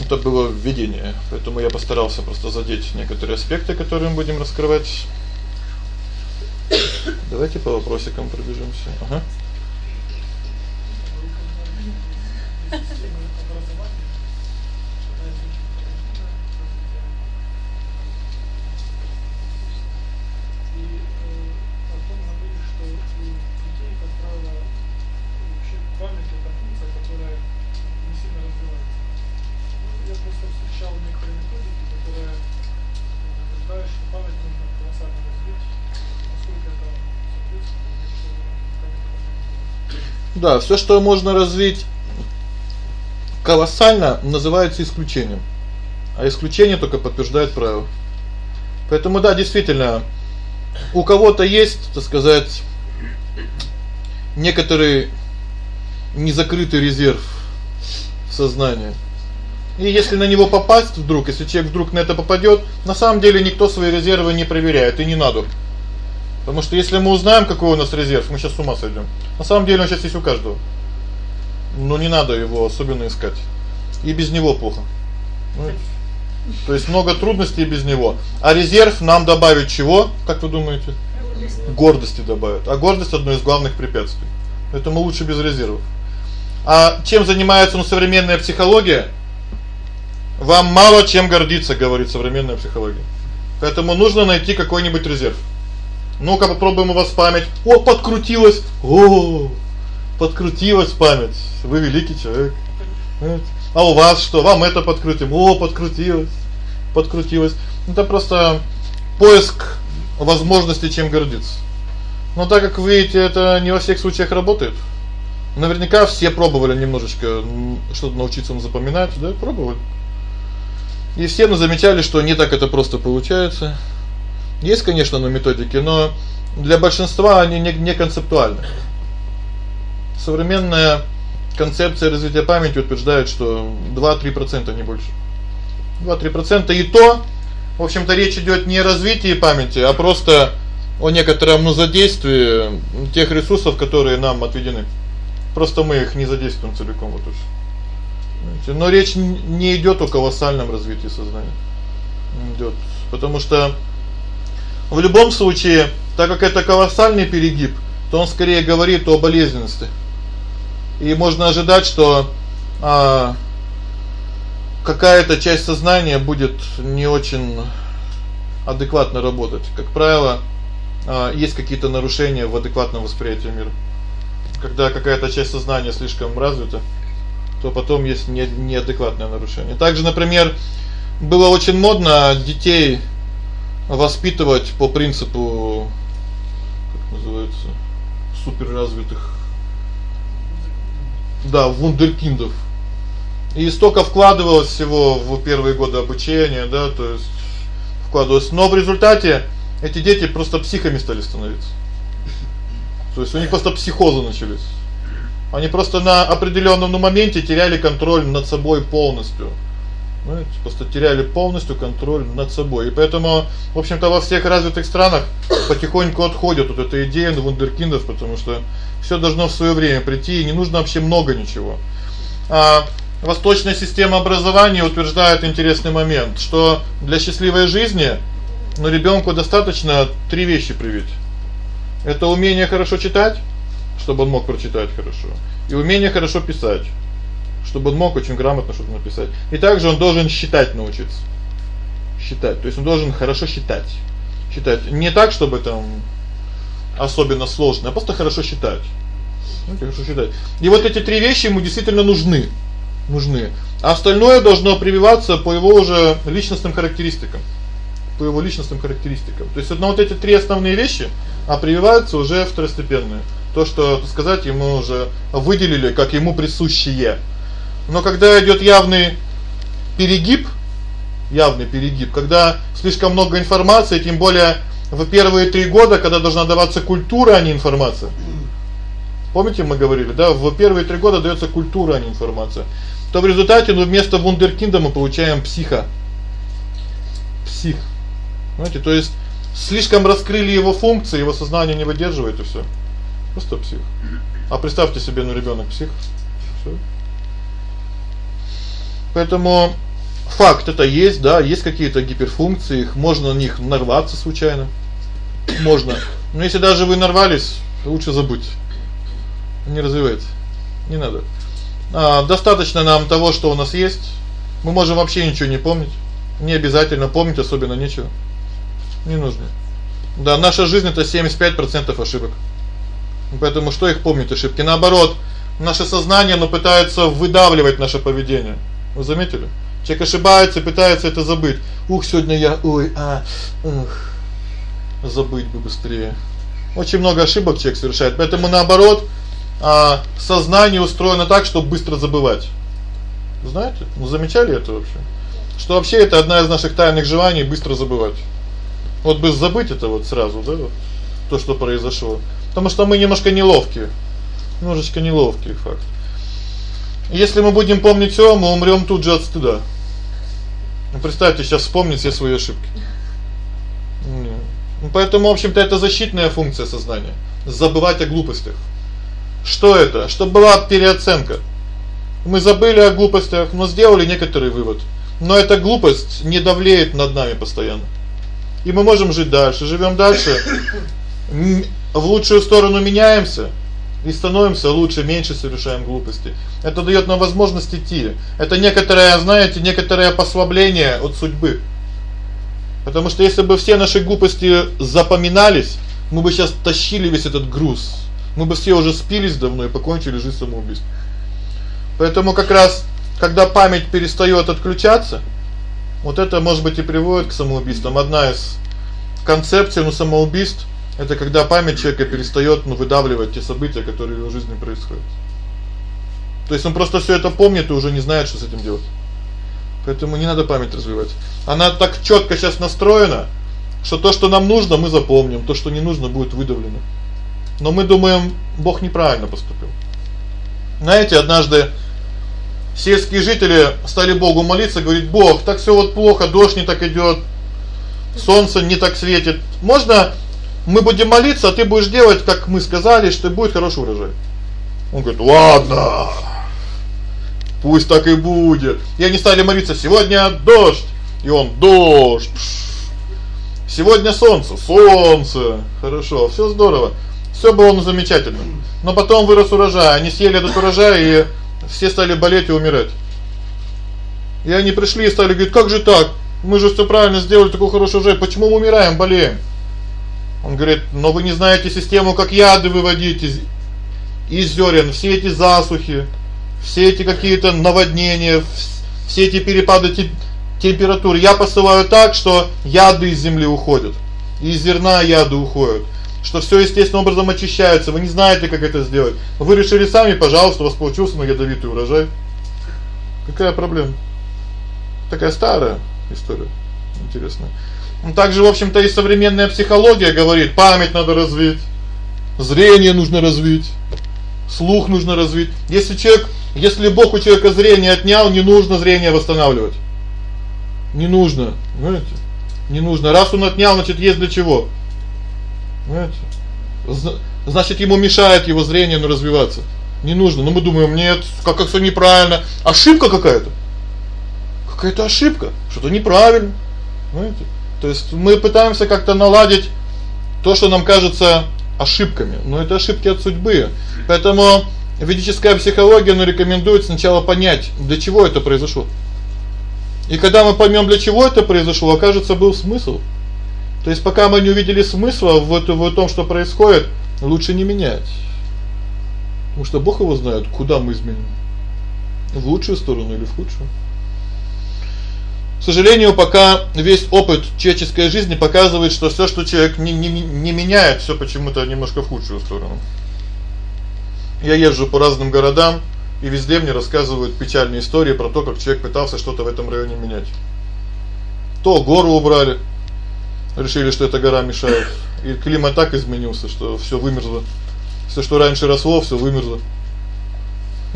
Это было введение, поэтому я постарался просто задеть некоторые аспекты, которые мы будем раскрывать. Давайте по вопросикам пробежимся. Ага. Да, всё, что можно развить колоссально, называется исключением. А исключение только подтверждает правило. Поэтому да, действительно, у кого-то есть, так сказать, некоторый незакрытый резерв в сознании. И если на него попасть вдруг, если человек вдруг на это попадёт, на самом деле никто свои резервы не проверяет и не надо. Потому что если мы узнаем, какой у нас резерв, мы сейчас с ума сойдём. На самом деле он сейчас есть у каждого. Но не надо его особенно искать. И без него плохо. Ну, то есть много трудностей без него. А резерв нам добавит чего? Как вы думаете? Гордости добавит. А гордость одно из главных препятствий. Поэтому лучше без резервов. А чем занимается ну современная психология? Вам мало чем гордиться, говорит современная психология. Поэтому нужно найти какой-нибудь резерв. Ну-ка попробуем у вас память. О, подкрутилась. О, подкрутилась память. Вы великий человек. А у вас что? Вам это подкрутим. О, подкрутилось. Подкрутилось. Это просто поиск возможности чем гордиться. Но так как вы видите, это не во всех случаях работает. Наверняка все пробовали немножечко что-то научиться запоминать, да, пробовали. И все мы замечали, что не так это просто получается. Есть, конечно, но методики, но для большинства они не не концептуальны. Современная концепция развития памяти утверждает, что 2-3% не больше. 2-3% и то, в общем-то, речь идёт не о развитии памяти, а просто о некотором ну задействии тех ресурсов, которые нам отведены. Просто мы их не задействуем целиком вот уж. Знаете, но речь не идёт о колоссальном развитии сознания. Идёт, потому что в любом случае Так как это колоссальный перегиб, то он скорее говорит о болезненности. И можно ожидать, что а какая-то часть сознания будет не очень адекватно работать. Как правило, а есть какие-то нарушения в адекватном восприятии мира. Когда какая-то часть сознания слишком развита, то потом есть не неадекватное нарушение. Также, например, было очень модно детей воспитывать по принципу как называется, суперразвитых да, вундеркиндов. И столько вкладывалось всего в первые годы обучения, да, то есть вкладывалось, но в результате эти дети просто психами стали становиться. То есть у них просто психозы начались. Они просто на определённом моменте теряли контроль над собой полностью. Знаете, просто теряли полностью контроль над собой. И поэтому, в общем-то, во всех развитых странах потихоньку отходят вот эта идея вундеркиндов, потому что всё должно в своё время прийти, и не нужно вообще много ничего. А восточная система образования утверждает интересный момент, что для счастливой жизни ну ребёнку достаточно три вещи привить. Это умение хорошо читать, чтобы он мог прочитать хорошо, и умение хорошо писать, чтобы он мог очень грамотно что-то написать. И также он должен считать научиться. Считать. То есть он должен хорошо считать. Считать не так, чтобы там особенно сложно, а просто хорошо считать. Ну, хорошо считать. И вот эти три вещи ему действительно нужны. Нужны. А остальное должно прививаться по его уже личностным характеристикам. По его личностным характеристикам. То есть одно вот эти три основные вещи, а прививаются уже второстепенные. То, что, так сказать, ему уже выделили как ему присущее. Но когда идёт явный перегиб, явный перегиб, когда слишком много информации, тем более в первые три года, когда должна даваться культура, а не информация. Помните, мы говорили, да, в первые три года даётся культура, а не информация. То в результате, ну, вместо вундеркинда мы получаем психа. Псих. Знаете, то есть слишком раскрыли его функции, его сознание не выдерживает и всё. Просто псих. А представьте себе, ну ребёнок псих. Всё. Поэтому факт это есть, да, есть какие-то гиперфункции, их можно на них нарваться случайно. Можно. Но если даже вы нарвались, лучше забудьте. Не развивайте. Не надо. А достаточно нам того, что у нас есть. Мы можем вообще ничего не помнить. Не обязательно помнить особенно ничего. Не нужно. Да, наша жизнь это 75% ошибок. Поэтому что их помнить ошибки? Наоборот, наше сознание, оно пытается выдавливать наше поведение. Вы заметили? Человек ошибается, пытается это забыть. Ух, сегодня я, ой, а, ух. Забыть бы быстрее. Очень много ошибок человек совершает. Поэтому наоборот, а сознание устроено так, чтобы быстро забывать. Знаете? Ну замечали это вообще? Что вообще это одна из наших тайных желаний быстро забывать. Вот бы забыть это вот сразу, да, вот то, что произошло. Потому что мы немножко неловкие. Немножечко неловкие факт. Если мы будем помнить всё, мы умрём тут же от стыда. Ну представьте, сейчас вспомнить все свои ошибки. Ну поэтому, в общем-то, это защитная функция сознания забывать о глупостях. Что это? Чтобы была переоценка. Мы забыли о глупостях, но сделали некоторый вывод. Но эта глупость не давлеет над нами постоянно. И мы можем жить дальше, живём дальше. В лучшую сторону меняемся и становимся лучше, меньше совершаем глупости. Это даёт нам возможность идти. Это некоторое, знаете, некоторое послабление от судьбы. Потому что если бы все наши глупости запоминались, мы бы сейчас тащили весь этот груз. Мы бы все уже спились давно и покончили жизнь самоубийством. Поэтому как раз когда память перестаёт отключаться, вот это, может быть, и приводит к самоубийствам. Одна из концепций ну самоубийств это когда память человека перестаёт ну выдавливать те события, которые в его жизни происходят. То есть он просто всё это помнит и уже не знает, что с этим делать. Поэтому не надо память развивать. Она так чётко сейчас настроена, что то, что нам нужно, мы запомним, то, что не нужно, будет выдавлено. Но мы думаем, Бог неправильно поступил. Знаете, однажды Сельские жители стали Богу молиться, говорить: "Бог, так всё вот плохо, дождь не так идёт, солнце не так светит. Можно мы будем молиться, а ты будешь делать, как мы сказали, что будет хороший урожай?" Он говорит: "Ладно. Пусть так и будет". И они стали молиться: "Сегодня дождь". И он: "Дождь". Сегодня солнце, солнце. Хорошо, всё здорово. Всё было ну замечательно. Но потом вырос урожай, они съели этот урожай и все стали болеть и умирать. И они пришли и стали говорить: "Как же так? Мы же всё правильно сделали, такой хороший урожай, почему мы умираем, болеем?" Он говорит: "Но вы не знаете систему, как яды выводить из из зёрен, все эти засухи, все эти какие-то наводнения, все эти перепады температур я посылаю так, что яды из земли уходят. Из зерна яды уходят. Что всё естественным образом очищается. Вы не знаете, как это сделать. Вы решили сами, пожалуйста, у вас получился на ядовитый урожай. Какая проблема? Такая старая история. Интересная. Ну также, в общем-то, и современная психология говорит: память надо развить, зрение нужно развить, слух нужно развить. Если человек, если Бог у человека зрение отнял, не нужно зрение восстанавливать. Не нужно, понимаете? Не нужно. Раз он отнял, значит, есть для чего. Понимаете? Значит, ему мешает его зрение ну развиваться. Не нужно. Но мы думаем: "Нет, как как всё неправильно, ошибка какая-то". Какая-то ошибка, что-то неправильно. Понимаете? То есть мы пытаемся как-то наладить то, что нам кажется ошибками, но это ошибки от судьбы. Поэтому ведическая психология ну рекомендует сначала понять, для чего это произошло. И когда мы поймём, для чего это произошло, окажется был смысл. То есть пока мы не увидели смысла в этом в том, что происходит, лучше не менять. Потому что Бог его знает, куда мы изменим. В лучшую сторону или в худшую. К сожалению, пока весь опыт человеческой жизни показывает, что всё, что человек не не не меняет, всё почему-то немножко в худшую сторону. Я езжу по разным городам, и везде мне рассказывают печальные истории про то, как человек пытался что-то в этом районе менять. То гору убрали, решили, что эта гора мешает, и климат так изменился, что всё вымерзло. Всё, что раньше росло, всё вымерзло.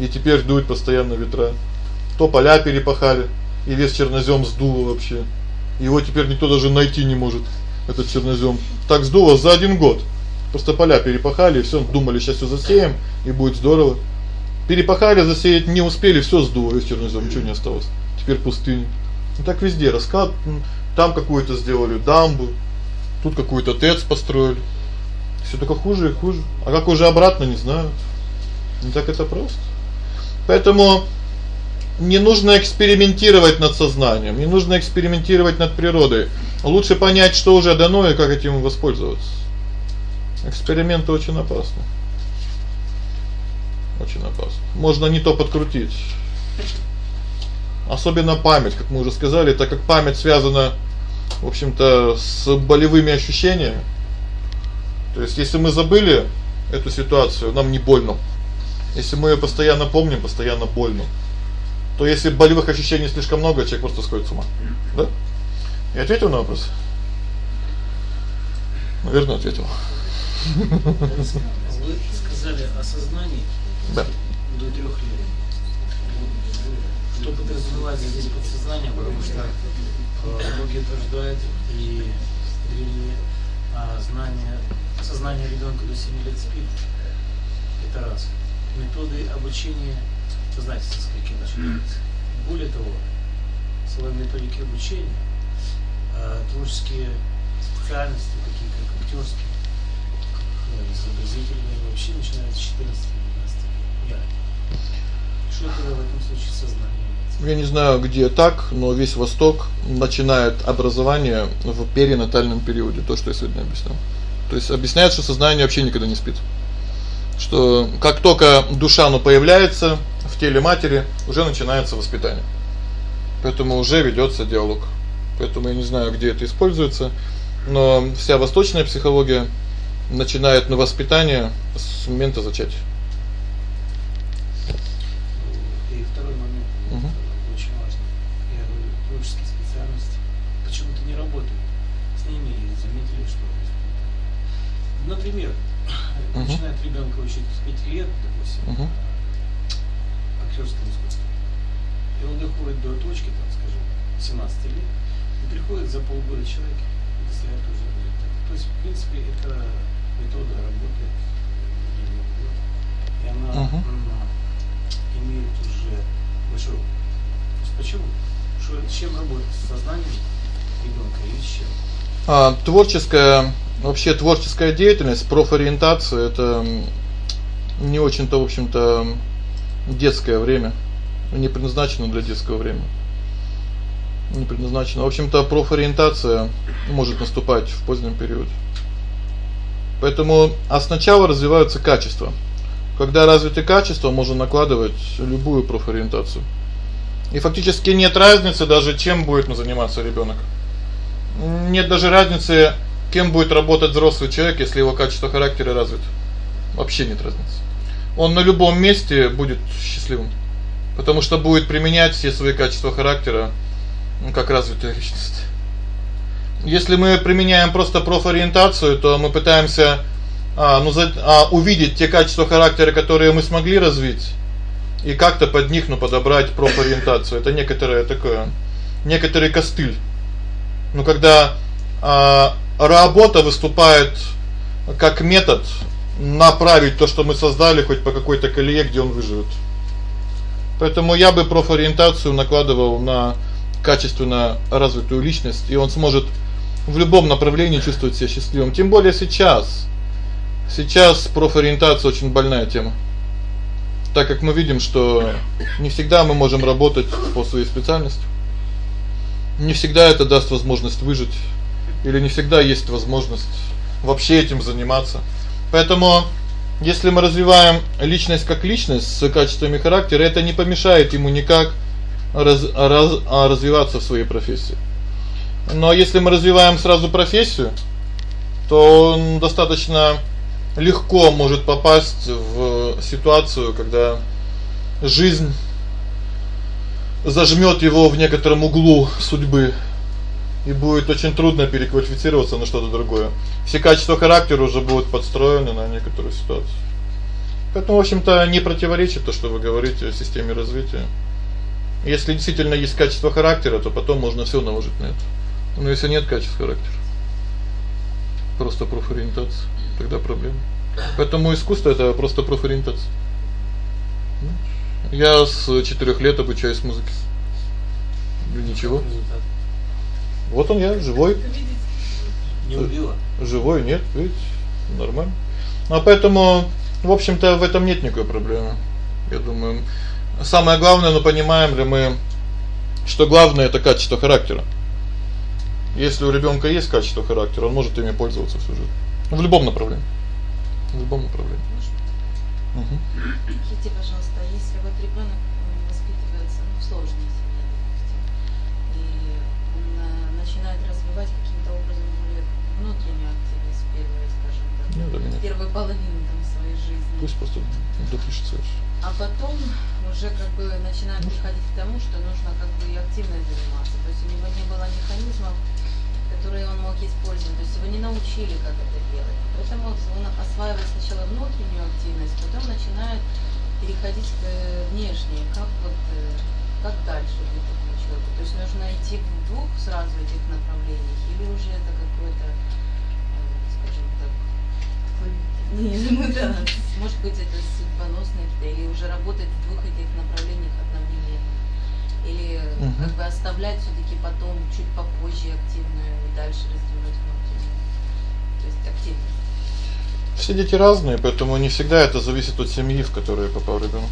И теперь дуют постоянно ветра. То поля перепахали, и весь чернозём сдуло вообще. Его теперь никто даже найти не может. Этот чернозём так сдуло за один год. Просто поля перепахали, и всё, думали, сейчас всё засеем и будет здорово. Перепахали, засеять не успели, всё сдуло, весь чернозём, ничего не осталось. Теперь пустыня. Ну так везде раскат, там какую-то сделали дамбу, тут какую-то ТЭЦ построили. Всё только хуже и хуже. А как уже обратно, не знаю. Не так это просто. Поэтому не нужно экспериментировать над сознанием, не нужно экспериментировать над природой. Лучше понять, что уже дано и как этим воспользоваться. Эксперименты очень опасны. Очень опасно. Можно не то подкрутить. Особенно память, как мы уже сказали, так как память связана, в общем-то, с болевыми ощущениями. То есть если мы забыли эту ситуацию, нам не больно. Если мы её постоянно помним, постоянно больно. То если болевых ощущений слишком много, человек просто сходит с ума. Да? Я ответил на вопрос. Наверное, ответил. Вы сказали о сознании да. до трех лет. Что подразумевается здесь под сознанием, потому что э, многие утверждают и древние а, знания, сознание ребенка до 7 лет спит. Это раз. Методы обучения, вы знаете, с каким начинается. Более того, свои методики обучения, э, творческие специальности, такие как актерские, как изобразительные, вообще начинают с 14 что это в этом случае сознание? Я не знаю, где так, но весь Восток начинает образование в перинатальном периоде, то, что я сегодня объяснял. То есть объясняет, что сознание вообще никогда не спит. Что как только душа ну появляется в теле матери, уже начинается воспитание. Поэтому уже ведётся диалог. Поэтому я не знаю, где это используется, но вся восточная психология начинает на воспитание с момента зачатия. Например, угу. начинает ребенка учить с 5 лет, допустим, угу. Актерскому искусству. И он доходит до точки, там, скажем, 17 лет, и приходит за полгода человек и достигает уже результат. То есть, в принципе, эта метода работает и она, угу. имеет уже большой опыт. То есть почему? Что, с чем работать? С сознанием ребенка или с чем? А творческая, вообще творческая деятельность, профориентация это не очень-то, в общем-то, детское время. Не предназначено для детского времени. Не предназначено. В общем-то, профориентация может наступать в позднем периоде. Поэтому а сначала развиваются качества. Когда развиты качества, можно накладывать любую профориентацию. И фактически нет разницы даже чем будет заниматься ребёнок. Нет даже разницы, кем будет работать взрослый человек, если его качество характера развито. Вообще нет разницы. Он на любом месте будет счастливым, потому что будет применять все свои качества характера, ну, как развитая личность. Если мы применяем просто профориентацию, то мы пытаемся а ну за а увидеть те качества характера, которые мы смогли развить, и как-то под них, ну, подобрать профориентацию. Это некоторое такое некоторый костыль. Ну когда а работа выступает как метод направить то, что мы создали, хоть по какой-то колее, где он выживет. Поэтому я бы профориентацию накладывал на качественно развитую личность, и он сможет в любом направлении чувствовать себя счастливым. Тем более сейчас. Сейчас профориентация очень больная тема. Так как мы видим, что не всегда мы можем работать по своей специальности. Не всегда это даст возможность выжить или не всегда есть возможность вообще этим заниматься. Поэтому если мы развиваем личность как личность с качествами характера, это не помешает ему никак раз, раз а развиваться в своей профессии. Но если мы развиваем сразу профессию, то он достаточно легко может попасть в ситуацию, когда жизнь зажмёт его в некотором углу судьбы и будет очень трудно переквалифицироваться на что-то другое. Все качества характера уже будут подстроены на некоторую ситуацию. Поэтому, в общем-то, не противоречит то, что вы говорите о системе развития. Если действительно есть качество характера, то потом можно всё наложить на это. Но если нет качества характера, просто профориентация, тогда проблема. Поэтому искусство это просто профориентация. Я с 4 лет обучаюсь музыке. И ничего. Вот он я, живой. Не убило. Живой нет, видите? Нормально. А поэтому, в общем-то, в этом нет никакой проблемы. Я думаю, самое главное, ну понимаем ли мы, что главное это качество характера. Если у ребёнка есть качество характера, он может ими пользоваться всю жизнь. В любом направлении. В любом направлении. Угу. Скажите, пожалуйста, если вот ребёнок воспитывается ну, в сложной так, ну, да, первую половину там своей жизни. Пусть просто допишется. А потом уже как бы начинает приходить к тому, что нужно как бы и активно заниматься. То есть у него не было механизмов которые он мог использовать. То есть его не научили, как это делать. Поэтому он осваивает сначала внутреннюю активность, потом начинает переходить к внешней. Как вот э, как дальше быть этому человеку? То есть нужно идти в двух сразу этих направлениях, или уже это э, так, не, ну да, может быть это судьбоносный, или уже работать в двух этих направлениях одновременно или угу. как бы оставлять все таки потом чуть попозже активную и дальше развивать внутреннюю. То есть активность. Все дети разные, поэтому не всегда это зависит от семьи, в которую попал ребёнок.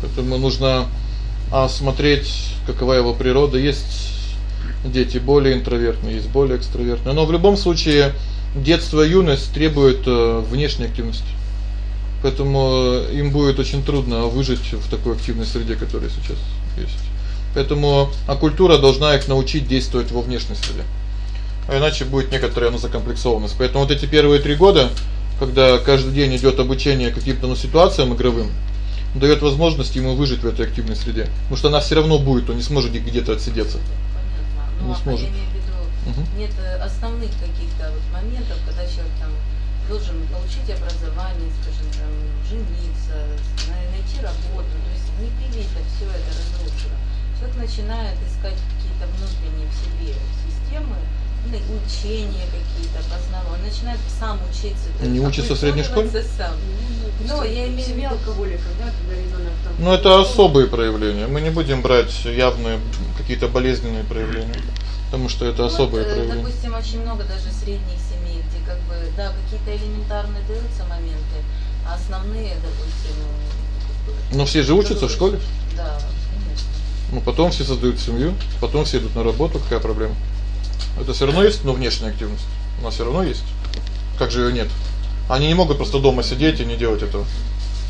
Поэтому нужно осмотреть, какова его природа. Есть дети более интровертные, есть более экстравертные. Но в любом случае детство и юность требуют э, внешней активности. Поэтому им будет очень трудно выжить в такой активной среде, которая сейчас есть. Поэтому а культура должна их научить действовать во внешней среде. А иначе будет некоторая ну закомплексованность. Поэтому вот эти первые три года, когда каждый день идёт обучение каким-то ну ситуациям игровым, даёт возможность ему выжить в этой активной среде. Потому что она всё равно будет, он не сможет где-то отсидеться. Понятно. Ну, не а сможет. Угу. нет э, основных каких-то вот моментов, когда человек там должен получить образование, скажем, там жениться, найти работу, то есть не привито всё это разрушено. Человек начинает искать какие-то внутренние в себе системы, ну, учения какие-то, познавания. Он начинает сам учиться. Не учится в средней школе? Сам. Ну, я имею в виду алкоголика, да, когда ребёнок там. Ну, это особые проявления. Мы не будем брать явные какие-то болезненные проявления. Потому что это Ну, особое вот, э, проявление. Допустим, очень много даже средних семей, где как бы, да, какие-то элементарные даются моменты, а основные, допустим, ну, Но все же учатся в школе. Да, конечно. Ну потом все создают семью, потом все идут на работу, какая проблема? Это всё равно есть, но внешняя активность. У нас всё равно есть. Как же её нет? Они не могут просто дома сидеть и не делать этого.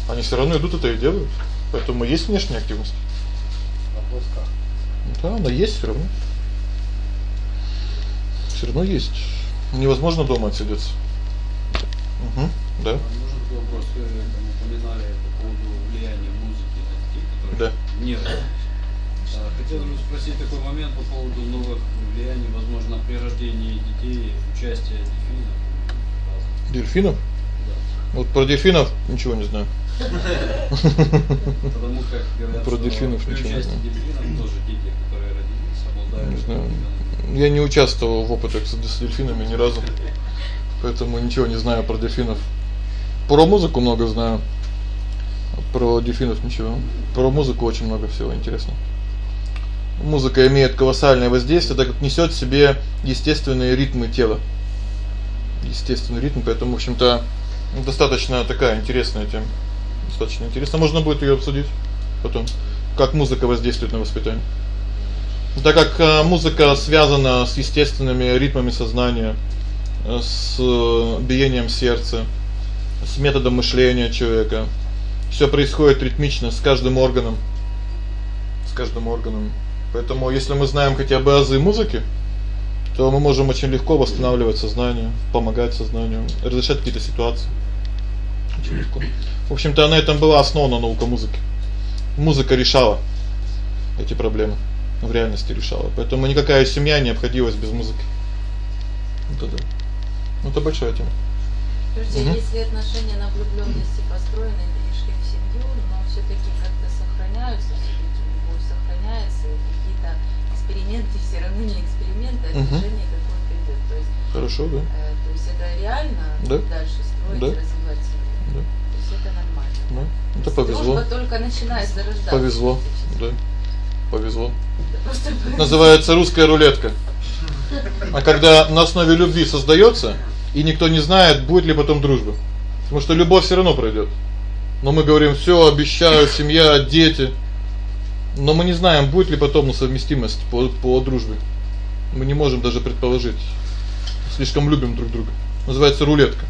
Они всё равно идут это и делают. Поэтому есть внешняя активность. Вопрос как? Да, она есть всё равно. Всё равно есть. Невозможно дома отсидеться. Угу. Да. А Может такой вопрос, вы там упоминали по поводу влияния музыки на детей, которые Да. не родились. А, Хотелось бы спросить такой момент по поводу новых влияний, возможно, при рождении детей, участия дельфинов. Дельфинов? Да. Вот про дельфинов ничего не знаю. Потому как говорят, Про дельфинов ничего не знаю. дельфинов тоже дети, которые родились, обладают Не знаю. Я не участвовал в опытах с дельфинами ни разу. Поэтому ничего не знаю про дельфинов. Про музыку много знаю. Про дельфинов ничего. Про музыку очень много всего интересного. Музыка имеет колоссальное воздействие, так как несёт в себе естественные ритмы тела. Естественный ритм, поэтому, в общем-то, достаточно такая интересная тема. Достаточно интересно. Можно будет её обсудить потом, как музыка воздействует на воспитание. Так как э, музыка связана с естественными ритмами сознания, э, с э, биением сердца, с методом мышления человека. Всё происходит ритмично с каждым органом. С каждым органом. Поэтому если мы знаем хотя бы азы музыки, то мы можем очень легко восстанавливать сознание, помогать сознанию, разрешать какие-то ситуации. Очень легко. В общем-то, на этом была основана наука музыки. Музыка решала эти проблемы в реальности решала. Поэтому никакая семья не обходилась без музыки. Это да. Ну это большая тема. Мгм. если отношения на влюблённости построены, перешли в семью, но всё-таки как-то сохраняются, всё-таки любовь сохраняется, и какие-то эксперименты всё равно не эксперименты, а Мгм. движение какое-то идёт. То есть, Хорошо, да? э, то есть это реально Да. дальше строить Да. и развивать семью. Да. То есть это нормально. То это повезло. Дружба только начинает зарождаться. Повезло. Да. Повезло. Называется русская рулетка. А когда на основе любви создаётся, и никто не знает, будет ли потом дружба. Потому что любовь всё равно пройдёт. Но мы говорим: "Всё, обещаю, семья, дети". Но мы не знаем, будет ли потом совместимость по по дружбе. Мы не можем даже предположить. Слишком любим друг друга. Называется рулетка.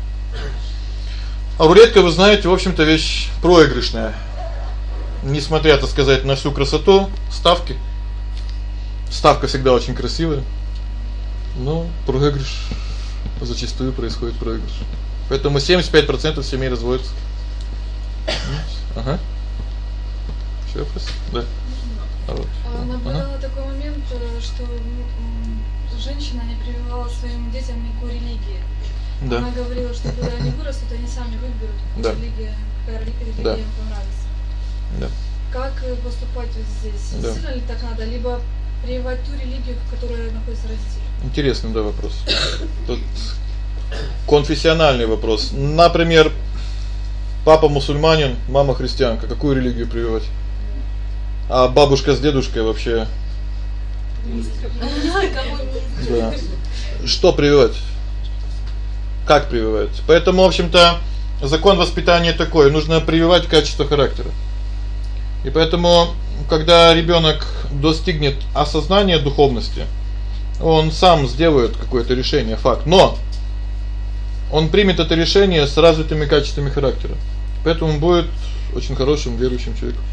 А рулетка, вы знаете, в общем-то вещь проигрышная. Несмотря, так сказать, на всю красоту ставки. Ставка всегда очень красивая. Но проигрыш зачастую происходит проигрыш. Поэтому 75% семей разводятся. Ага. Ещё вопрос? Да. А вот. А, Ага. Такой момент, э, что женщина не прививала своим детям никакой религии. Да. Она говорила, что когда они вырастут, они сами выберут, Да. религия, какая рели- религия Да. им понравится. Да. Как э, поступать вот здесь? Да. Сильно ли так надо? Либо прививать ту религию, в которой находятся родители? Интересный, да, вопрос. Тут конфессиональный вопрос. Например, папа мусульманин, мама христианка. Какую религию прививать? А бабушка с дедушкой вообще Да. Что прививать? Как прививать? Поэтому, в общем-то, закон воспитания такой: нужно прививать качество характера. И поэтому, когда ребёнок достигнет осознания духовности, он сам сделает какое-то решение, факт. Но он примет это решение с развитыми качествами характера. Поэтому будет очень хорошим верующим человеком.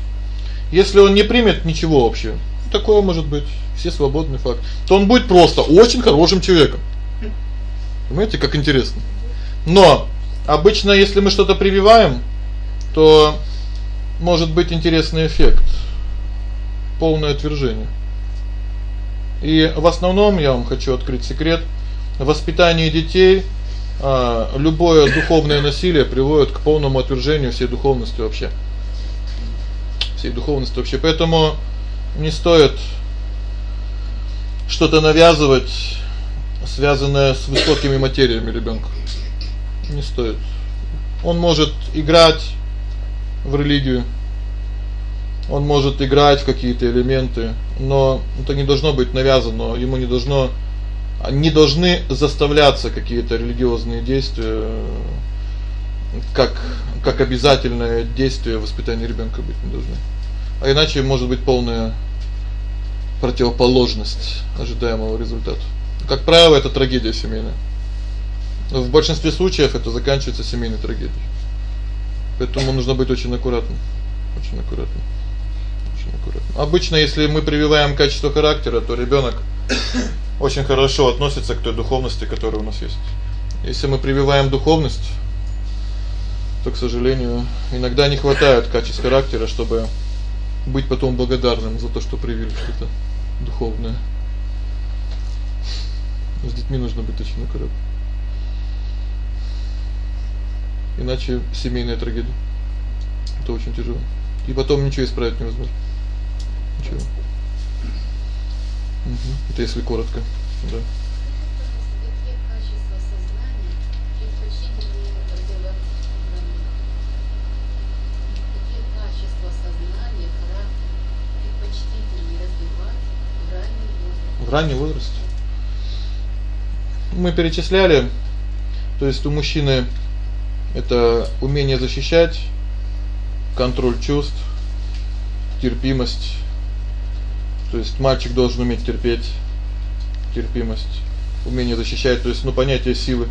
Если он не примет ничего вообще, такое может быть, все свободный факт, то он будет просто очень хорошим человеком. Понимаете, как интересно. Но обычно, если мы что-то прививаем, то может быть интересный эффект полное отвержение. И в основном я вам хочу открыть секрет: в воспитании детей а любое духовное насилие приводит к полному отвержению всей духовности вообще. Всей духовности вообще. Поэтому не стоит что-то навязывать, связанное с высокими материями ребёнку. Не стоит. Он может играть в религию. Он может играть в какие-то элементы, но это не должно быть навязано, ему не должно не должны заставляться какие-то религиозные действия как как обязательное действие воспитания ребёнка быть не должны. А иначе может быть полная противоположность ожидаемого результата. Как правило, это трагедия семейная. В большинстве случаев это заканчивается семейной трагедией. Поэтому нужно быть очень аккуратным. Очень аккуратным. Очень аккуратным. Обычно, если мы прививаем качество характера, то ребёнок очень хорошо относится к той духовности, которая у нас есть. Если мы прививаем духовность, то, к сожалению, иногда не хватает качеств характера, чтобы быть потом благодарным за то, что привили что-то духовное. С детьми нужно быть очень аккуратным. Иначе семейная трагедия. Это очень тяжело. И потом ничего исправить невозможно. Ничего. Угу. Это если коротко. Да. в раннем возрасте. Мы перечисляли, то есть у мужчины это умение защищать, контроль чувств, терпимость. То есть мальчик должен уметь терпеть, терпимость, умение защищать, то есть ну понятие силы.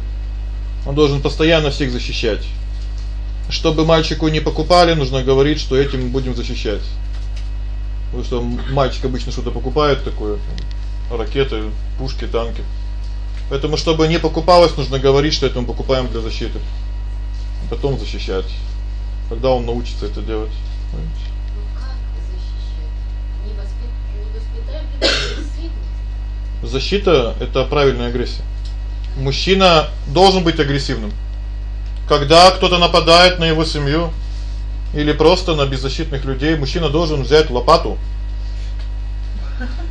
Он должен постоянно всех защищать. Чтобы мальчику не покупали, нужно говорить, что этим будем защищать. Потому что мальчик обычно что-то покупает такое, ракеты, пушки, танки. Поэтому чтобы не покупалось, нужно говорить, что это мы покупаем для защиты. Потом защищать. Когда он научится это делать. Понимаете? Защита это правильная агрессия. Мужчина должен быть агрессивным. Когда кто-то нападает на его семью или просто на беззащитных людей, мужчина должен взять лопату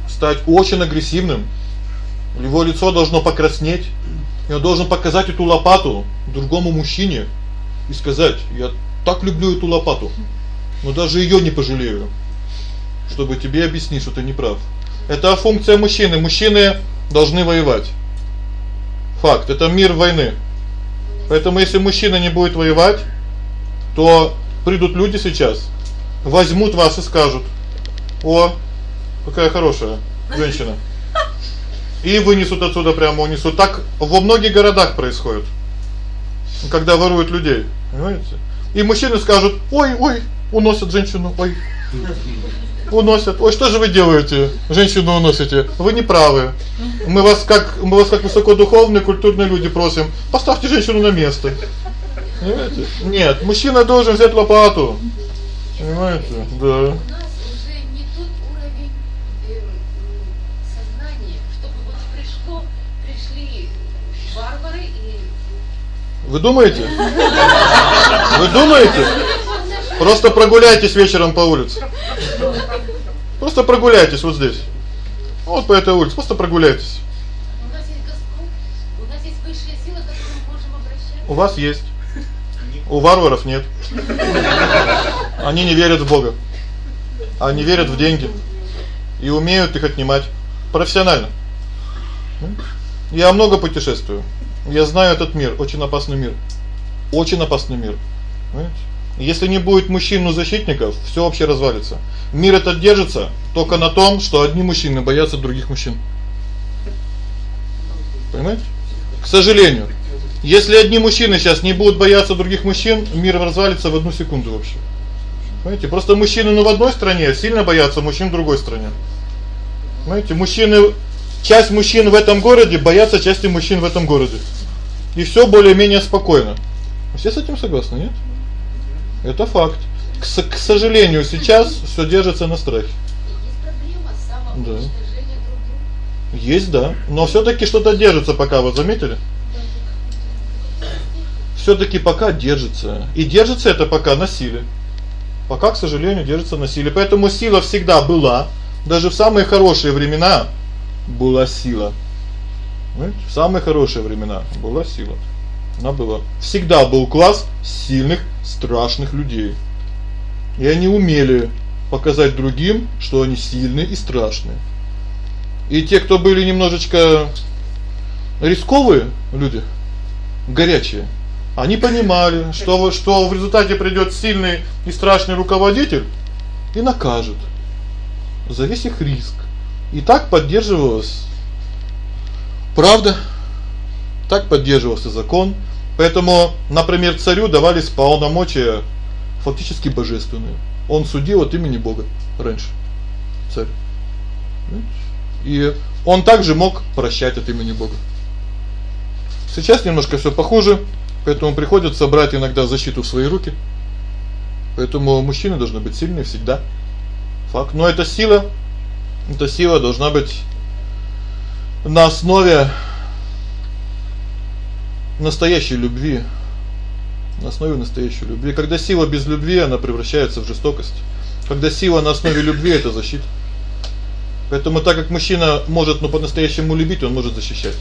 стать очень агрессивным. Его лицо должно покраснеть. И он должен показать эту лопату другому мужчине и сказать: "Я так люблю эту лопату, но даже её не пожалею, чтобы тебе объяснить, что ты не прав". Это функция мужчины. Мужчины должны воевать. Факт это мир войны. Поэтому если мужчина не будет воевать, то придут люди сейчас, возьмут вас и скажут: "О, Какая хорошая женщина. И вынесут отсюда прямо унесут. Так во многих городах происходит. Когда воруют людей, понимаете? И мужчины скажут: "Ой, ой, уносят женщину, ой". Уносят. Ой, что же вы делаете? Женщину уносите. Вы не правы. Мы вас как мы вас как высокодуховные, культурные люди просим: поставьте женщину на место. Понимаете? Нет, мужчина должен взять лопату. Понимаете? Да. Вы думаете? Вы думаете? Просто прогуляйтесь вечером по улице. Просто прогуляйтесь вот здесь. Вот по этой улице, просто прогуляйтесь. У нас есть Господь, у нас есть высшая сила, к которой мы можем обращаться. У вас есть. У варваров нет. Они не верят в Бога. Они верят в деньги и умеют их отнимать профессионально. Я много путешествую. Я знаю этот мир, очень опасный мир. Очень опасный мир. Понимаете? Если не будет мужчин-защитников, всё вообще развалится. Мир этот держится только на том, что одни мужчины боятся других мужчин. Понимаете? К сожалению. Если одни мужчины сейчас не будут бояться других мужчин, мир развалится в одну секунду вообще. Понимаете? Просто мужчины ну в одной стране сильно боятся мужчин в другой стране. Понимаете? Мужчины часть мужчин в этом городе боятся части мужчин в этом городе и всё более-менее спокойно. Все с этим согласны, нет? Это факт. К, к сожалению, сейчас всё держится на страхе. Да. Есть, да. Но всё-таки что-то держится пока, вы заметили? Всё-таки пока держится. И держится это пока на силе. Пока, к сожалению, держится на силе. Поэтому сила всегда была, даже в самые хорошие времена была сила. Понимаете? В самые хорошие времена была сила. Она была. Всегда был класс сильных, страшных людей. И они умели показать другим, что они сильные и страшные. И те, кто были немножечко рисковые люди, горячие, они понимали, что что в результате придёт сильный и страшный руководитель и накажет за весь их риск. И так поддерживалось правда. Так поддерживался закон. Поэтому, например, царю давались полномочия фактически божественные. Он судил от имени Бога раньше. Царь. И он также мог прощать от имени Бога. Сейчас немножко всё похуже, поэтому приходится брать иногда защиту в свои руки. Поэтому мужчины должны быть сильны всегда. Факт. Но эта сила эта сила должна быть на основе настоящей любви. На основе настоящей любви. Когда сила без любви, она превращается в жестокость. Когда сила на основе любви это защита. Поэтому так как мужчина может, ну, по-настоящему любить, он может защищать.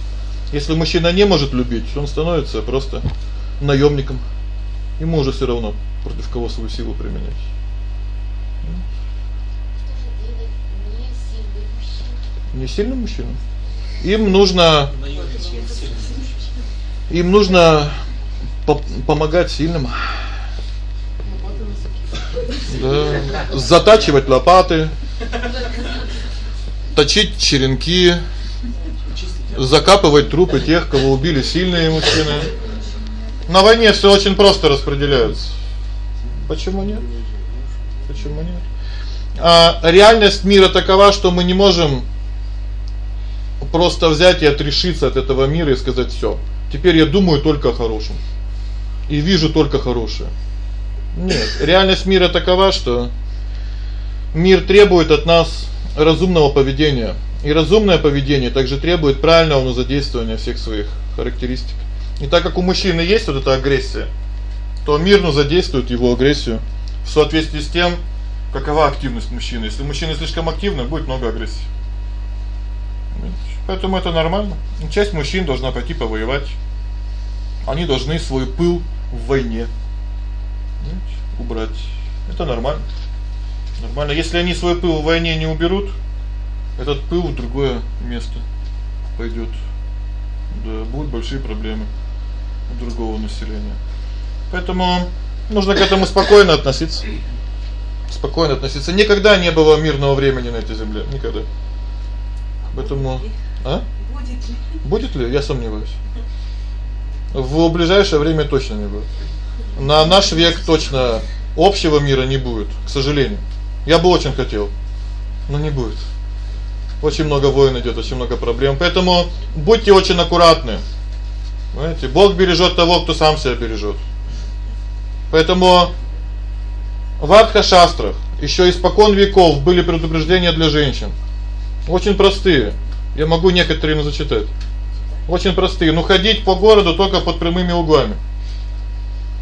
Если мужчина не может любить, он становится просто наёмником. Ему уже всё равно против кого свою силу применять. Не сильным мужчинам. Им нужно им нужно по помогать сильным. Да, затачивать лопаты, точить черенки, закапывать трупы тех, кого убили сильные мужчины. На войне всё очень просто распределяется. Почему нет? Почему нет? А реальность мира такова, что мы не можем просто взять и отрешиться от этого мира и сказать: "Всё, теперь я думаю только о хорошем и вижу только хорошее". Нет, реальность мира такова, что мир требует от нас разумного поведения. И разумное поведение также требует правильного задействования всех своих характеристик. И так как у мужчины есть вот эта агрессия, то мирно задействует его агрессию в соответствии с тем, какова активность мужчины. Если мужчина слишком активный, будет много агрессии. Поэтому это нормально. Часть мужчин должна пойти повоевать. Они должны свой пыл в войне убрать. Это нормально. Нормально. Если они свой пыл в войне не уберут, этот пыл в другое место пойдёт. Да, будут большие проблемы у другого населения. Поэтому нужно к этому спокойно относиться. Спокойно относиться. Никогда не было мирного времени на этой земле, никогда. Поэтому а? Будет ли? Будет ли? Я сомневаюсь. В ближайшее время точно не будет. На наш век точно общего мира не будет, к сожалению. Я бы очень хотел, но не будет. Очень много войн идёт, очень много проблем. Поэтому будьте очень аккуратны. Знаете, Бог бережёт того, кто сам себя бережёт. Поэтому в Артха-шастрах ещё испокон веков были предупреждения для женщин. Очень простые. Я могу некоторые зачитать. Очень простые. Ну ходить по городу только под прямыми углами.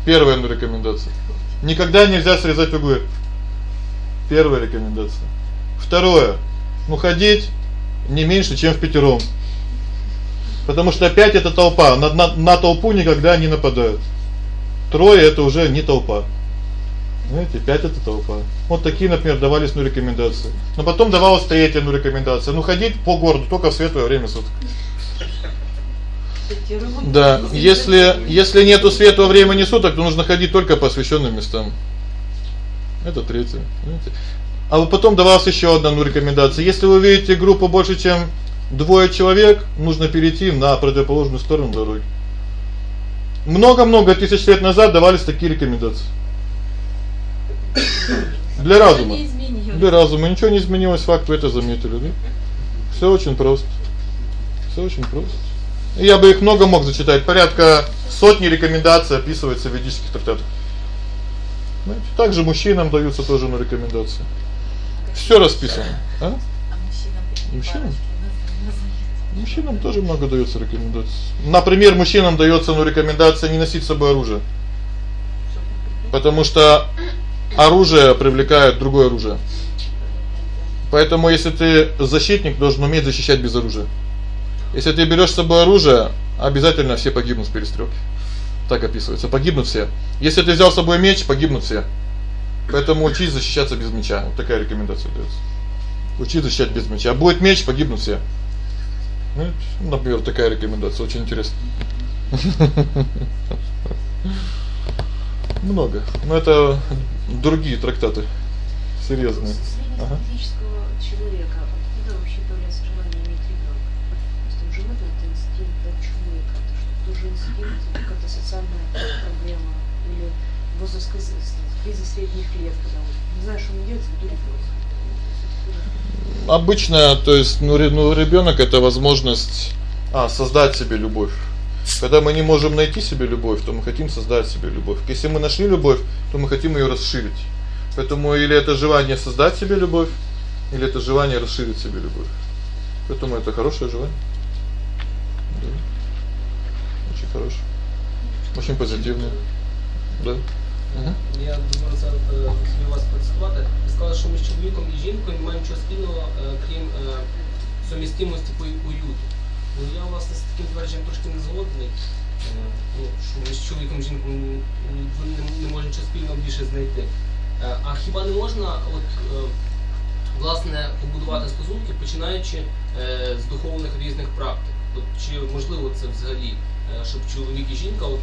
Первая рекомендация. Никогда нельзя срезать углы. Первая рекомендация. Второе. Ну ходить не меньше, чем в пятером. Потому что опять это толпа, на, на на толпу никогда не нападают. Трое это уже не толпа. Знаете, пять это толпа. Вот такие, например, давались ну рекомендации. Но потом давалась третья ну рекомендация. Ну ходить по городу только в светлое время суток. Да, если если нету светлого времени суток, то нужно ходить только по освещенным местам. Это третье, знаете. А вот потом давалась ещё одна ну рекомендация. Если вы видите группу больше, чем двое человек, нужно перейти на противоположную сторону дороги. Много-много тысяч лет назад давались такие рекомендации. Для разума. Для разума ничего не изменилось, факт вы это заметили, да? Всё очень просто. Всё очень просто. Я бы их много мог зачитать, порядка сотни рекомендаций описывается в ведических трактатах. Знаете, также мужчинам даются тоже ну рекомендации. Всё расписано, а? А мужчинам? Мужчинам тоже много даётся рекомендаций. Например, мужчинам даётся ну рекомендация не носить с собой оружие. Потому что оружие привлекает другое оружие. Поэтому если ты защитник, должен уметь защищать без оружия. Если ты берёшь с собой оружие, обязательно все погибнут в перестрелке. Так описывается. Погибнут все. Если ты взял с собой меч, погибнут все. Поэтому учись защищаться без меча. Вот такая рекомендация даётся. Учись защищать без меча. А будет меч, погибнут все. Ну, например, такая рекомендация очень интересно. Много. Но это другие трактаты. Серьёзные. Ага. Человека откуда вообще появляется желание иметь ребёнка? То есть там животное это инстинкт от человека, это что тоже инстинкт, это какая-то социальная проблема или возраст кризис, средних лет, когда не знаешь, что он делать, буду ребёнок. Обычно, то есть, ну, ну ребёнок это возможность а создать себе любовь. Когда мы не можем найти себе любовь, то мы хотим создать себе любовь. Если мы нашли любовь, то мы хотим её расширить. Поэтому или это желание создать себе любовь, или это желание расширить себе любовь. Поэтому это хорошее желание. Да. Очень хорошее. Очень позитивное. Да. Угу. Я думаю, це е, хотів вас процитувати. Ви сказали, що між чоловіком і жінкою немає нічого спільного, е, крім е, сумістимості по уюту. Я власне з таким твердженням трошки не згодний. Е, Ну, що між чоловіком і жінкою не, можуть нічого спільного більше знайти. Е, А хіба не можна от е, власне побудувати стосунки, починаючи з духовних різних практик? От чи можливо це взагалі, щоб чоловік і жінка от,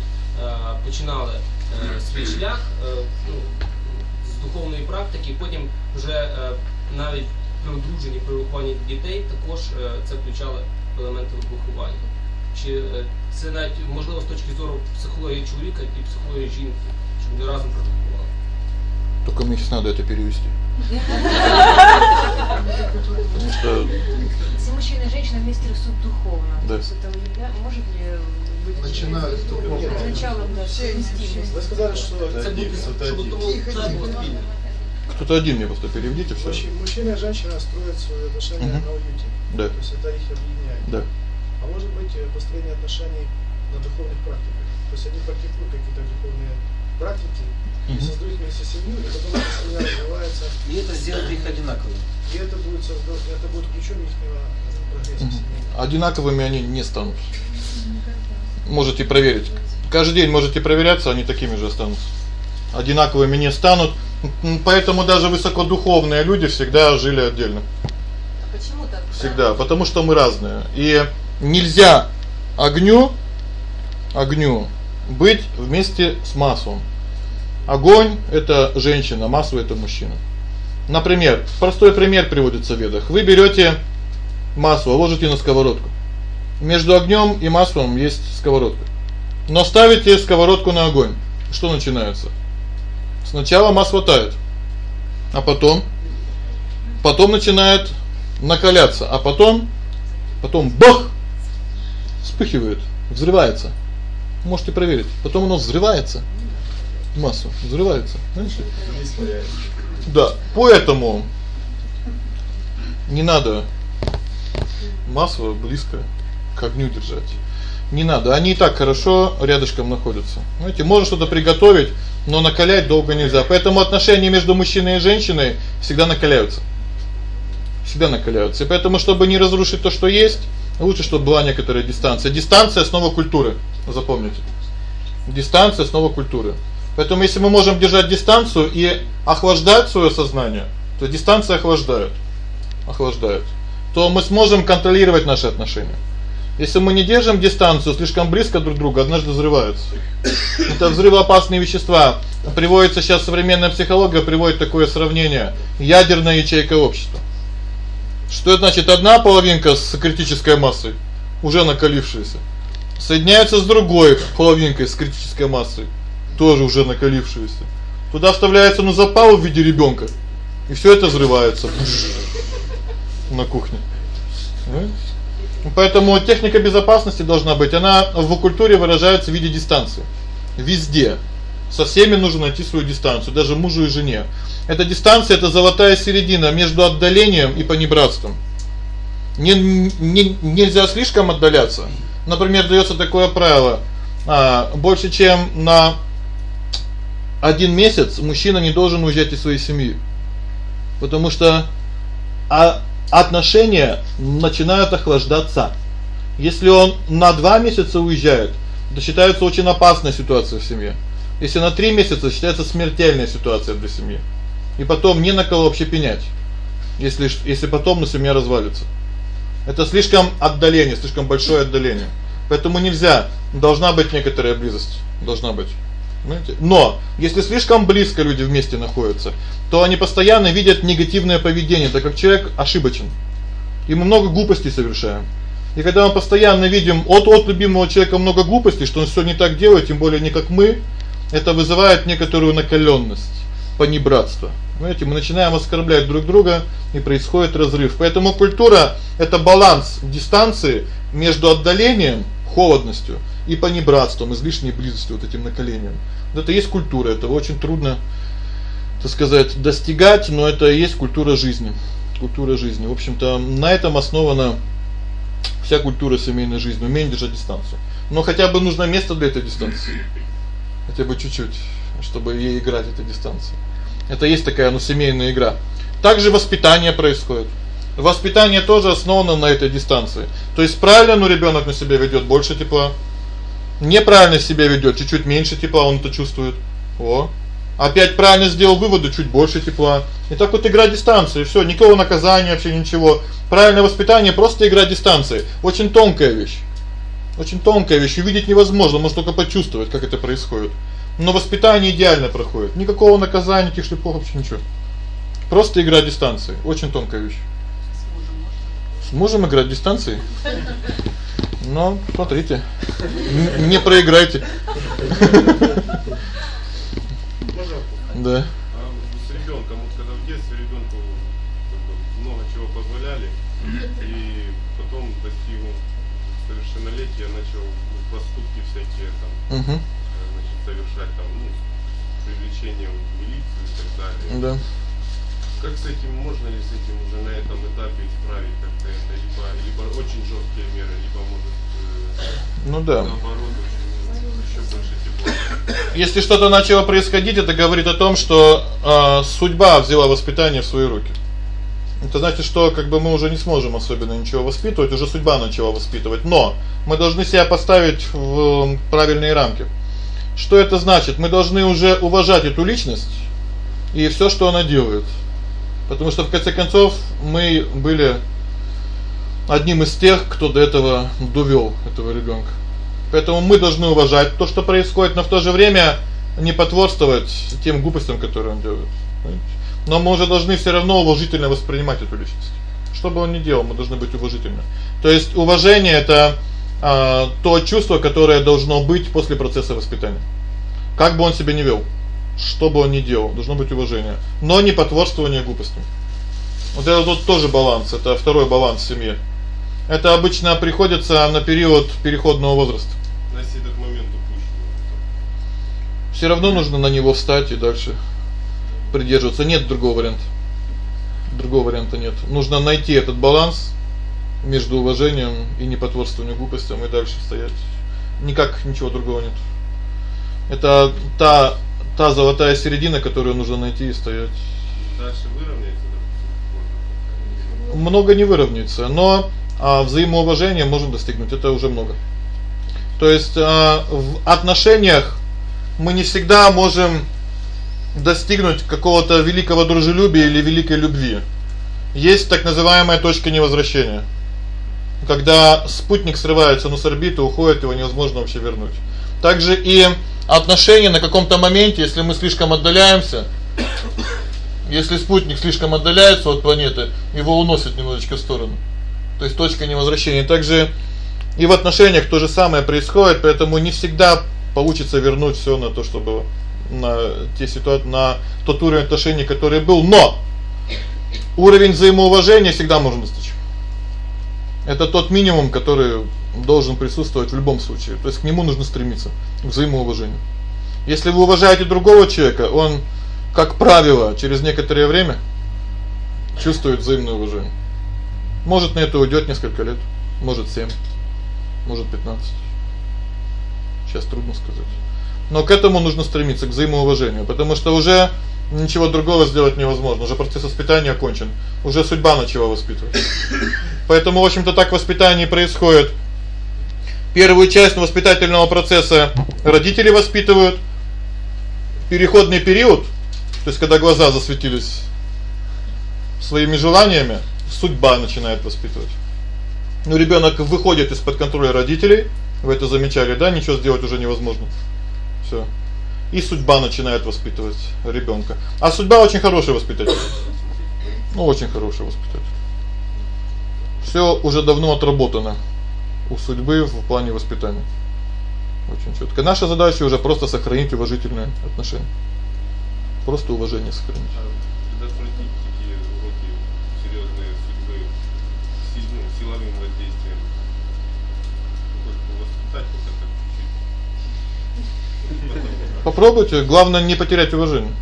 починали свій шлях ну, з духовної практики, і потім вже навіть при одруженні, при вихованні дітей також це включали в елементи виховання. Чи е, це навіть можливо з точки зору психології чоловіка і психології жінки, щоб вони разом практикували? Только мне сейчас надо это перевести. Потому что Если мужчина и женщина вместе растут духовно, Да. то есть это явля- может ли быть Начинают с духовного. началом да, совместимости? Вы сказали, что Це буде, щоб тому Тихо, це було тихо. спільне. кто-то один мне просто переведите всё. Мужчина и женщина строят свои отношения Мгм. на уюте. Да. То есть это их объединяет. Да. А может быть э, построение отношений на духовных практиках. То есть они практикуют какие-то духовные практики и Мгм. создают вместе семью, и потом эта семья развивается. И это сделает их одинаковыми. И это будет создать, это будет ключом их прогресса семьи. Одинаковыми они не станут. Можете проверить. Каждый день можете проверяться, они такими же останутся. Одинаковыми не станут. Поэтому даже высокодуховные люди всегда жили отдельно. А почему так? Всегда, потому что мы разные. И нельзя огню огню быть вместе с маслом. Огонь это женщина, масло это мужчина. Например, простой пример приводится в ведах. Вы берете масло, ложите на сковородку. Между огнем и маслом есть сковородка. Но ставите сковородку на огонь. Что начинается? Сначала масло тает, а потом потом начинает накаляться, а потом потом бах! вспыхивает, взрывается. Можете проверить. Потом оно взрывается. Масло взрывается. Знаете? Да, поэтому не надо масло близко к огню держать. Не надо, они и так хорошо рядышком находятся. Знаете, можно что-то приготовить, но накалять долго нельзя. Поэтому отношения между мужчиной и женщиной всегда накаляются. Всегда накаляются. И поэтому чтобы не разрушить то, что есть, лучше чтобы была некоторая дистанция. Дистанция основа культуры. Запомните. Дистанция основа культуры. Поэтому если мы можем держать дистанцию и охлаждать своё сознание, то дистанция охлаждает. Охлаждает. То мы сможем контролировать наши отношения. Если мы не держим дистанцию слишком близко друг к другу, однажды взрываются. Это взрывоопасные вещества. Приводится сейчас современная психология приводит такое сравнение: ядерная ячейка общества. Что это значит? Одна половинка с критической массой, уже накалившаяся, соединяется с другой половинкой с критической массой, тоже уже накалившаяся. Туда вставляется ну запал в виде ребёнка. И всё это взрывается на кухне. Понимаете? Поэтому техника безопасности должна быть. Она в культуре выражается в виде дистанции. Везде. Со всеми нужно найти свою дистанцию, даже мужу и жене. Эта дистанция это золотая середина между отдалением и понебратством. Не, не нельзя слишком отдаляться. Например, даётся такое правило: а больше чем на один месяц мужчина не должен уезжать из своей семьи. Потому что а отношения начинают охлаждаться. Если он на 2 месяца уезжает, то считается очень опасной ситуация в семье. Если на 3 месяца считается смертельная ситуация для семьи. И потом не на кого вообще пенять. Если если потом на семья развалится. Это слишком отдаление, слишком большое отдаление. Поэтому нельзя, должна быть некоторая близость, должна быть. Понимаете? Но если слишком близко люди вместе находятся, то они постоянно видят негативное поведение, так как человек ошибочен. И мы много глупостей совершаем. И когда мы постоянно видим от от любимого человека много глупостей, что он всё не так делает, тем более не как мы, это вызывает некоторую накалённость, понебратство. Понимаете, мы начинаем оскорблять друг друга, и происходит разрыв. Поэтому культура это баланс дистанции между отдалением, холодностью и понебратством, излишней близостью, вот этим накалением. Вот это есть культура, это очень трудно, так сказать, достигать, но это и есть культура жизни. Культура жизни. В общем-то, на этом основана вся культура семейной жизни, умение держать дистанцию. Но хотя бы нужно место для этой дистанции. Хотя бы чуть-чуть, чтобы ей играть этой дистанции. Это есть такая, ну, семейная игра. Также воспитание происходит. Воспитание тоже основано на этой дистанции. То есть правильно, ну ребёнок на себя ведёт больше тепла. Неправильно себя ведёт, чуть-чуть меньше тепла, он это чувствует. О. Опять правильно сделал выводы, чуть больше тепла. И так вот игра дистанции, всё, никакого наказания, вообще ничего. Правильное воспитание просто игра дистанции. Очень тонкая вещь. Очень тонкая вещь, увидеть невозможно, можно только почувствовать, как это происходит. Но воспитание идеально проходит. Никакого наказания, никаких шлепков вообще ничего. Просто игра дистанции, очень тонкая вещь. Сможем играть дистанции? Но смотрите. Не проиграйте. Да. С ребёнком, вот когда в детстве ребёнку много чего позволяли, и потом достиг совершеннолетия, начал ну, поступки всякие там, угу. значит, совершать там, ну, привлечением милиции и так далее. Да. Как с этим можно ли с этим уже на этом этапе исправить как-то это либо либо очень жёсткие меры, либо может э, ну да. наоборот очень больше. Если что-то начало происходить, это говорит о том, что э, судьба взяла воспитание в свои руки. Это значит, что как бы мы уже не сможем особенно ничего воспитывать, уже судьба начала воспитывать. Но мы должны себя поставить в правильные рамки. Что это значит? Мы должны уже уважать эту личность и всё, что она делает. Потому что в конце концов мы были одним из тех, кто до этого довёл этого ребёнка. Поэтому мы должны уважать то, что происходит, но в то же время не потворствовать тем глупостям, которые он делает. Но мы уже должны всё равно уважительно воспринимать эту личность. Что бы он ни делал, мы должны быть уважительны. То есть уважение это а то чувство, которое должно быть после процесса воспитания. Как бы он себя ни вёл, что бы он ни делал, должно быть уважение, но не потворствование глупостям. Вот это тут тоже баланс, это второй баланс в семье. Это обычно приходится на период переходного возраста. Если этот момент упущен. Всё равно нужно на него встать и дальше придерживаться. Нет другого варианта. Другого варианта нет. Нужно найти этот баланс между уважением и непотворствованием глупостям и дальше стоять. Никак ничего другого нет. Это та та золотая середина, которую нужно найти и стоять. Дальше выровняется, много не выровняется, но а взаимоуважение можно достигнуть, это уже много. То есть а в отношениях мы не всегда можем достигнуть какого-то великого дружелюбия или великой любви. Есть так называемая точка невозвращения. Когда спутник срывается ну с орбиты, уходит, его невозможно вообще вернуть. Также и отношения на каком-то моменте, если мы слишком отдаляемся, если спутник слишком отдаляется от планеты, его уносит немножечко в сторону. То есть точка невозвращения. Также и в отношениях то же самое происходит, поэтому не всегда получится вернуть всё на то, что было на те ситуации, на тот уровень отношений, который был, но уровень взаимоуважения всегда можно достичь. Это тот минимум, который должен присутствовать в любом случае. То есть к нему нужно стремиться, к взаимоуважению. Если вы уважаете другого человека, он, как правило, через некоторое время чувствует взаимное уважение. Может, на это уйдёт несколько лет, может 7, может 15. Сейчас трудно сказать. Но к этому нужно стремиться к взаимоуважению, потому что уже ничего другого сделать невозможно. Уже процесс воспитания окончен. Уже судьба начала воспитывать. Поэтому, в общем-то, так воспитание происходит. Первую часть воспитательного процесса родители воспитывают, переходный период, то есть когда глаза засветились своими желаниями, судьба начинает воспитывать. Ну ребёнок выходит из-под контроля родителей, вы это замечали, да? Ничего сделать уже невозможно. Всё. И судьба начинает воспитывать ребёнка. А судьба очень хороший воспитатель. Ну очень хороший воспитатель. Всё уже давно отработано у судьбы в плане воспитания. Очень чётко. Наша задача уже просто сохранить уважительные отношения. Просто уважение сохранить. Попробуйте, главное не потерять уважение.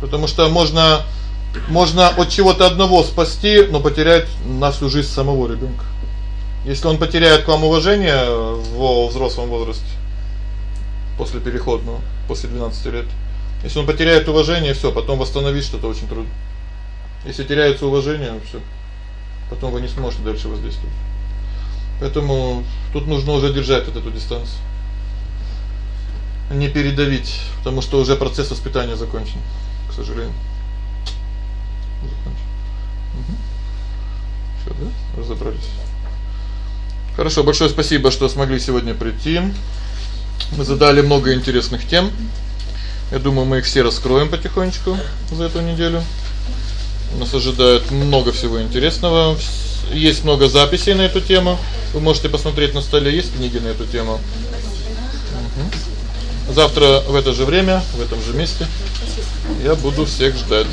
Потому что можно можно от чего-то одного спасти, но потерять на всю жизнь самого ребёнка. Если он потеряет к вам уважение в взрослом возрасте после переходного, после 12 лет. Если он потеряет уважение, всё, потом восстановить что-то очень трудно. Если теряется уважение, всё. Потом вы не сможете дальше воздействовать. Поэтому тут нужно уже держать вот эту дистанцию. Не передавить, потому что уже процесс воспитания закончен, к сожалению. Закончен. Угу. Всё, да? Разобрались. Хорошо, большое спасибо, что смогли сегодня прийти. Мы задали много интересных тем. Я думаю, мы их все раскроем потихонечку за эту неделю. Нас ожидает много всего интересного. Есть много записей на эту тему. Вы можете посмотреть на столе, есть книги на эту тему. Угу. Завтра в это же время, в этом же месте я буду всех ждать.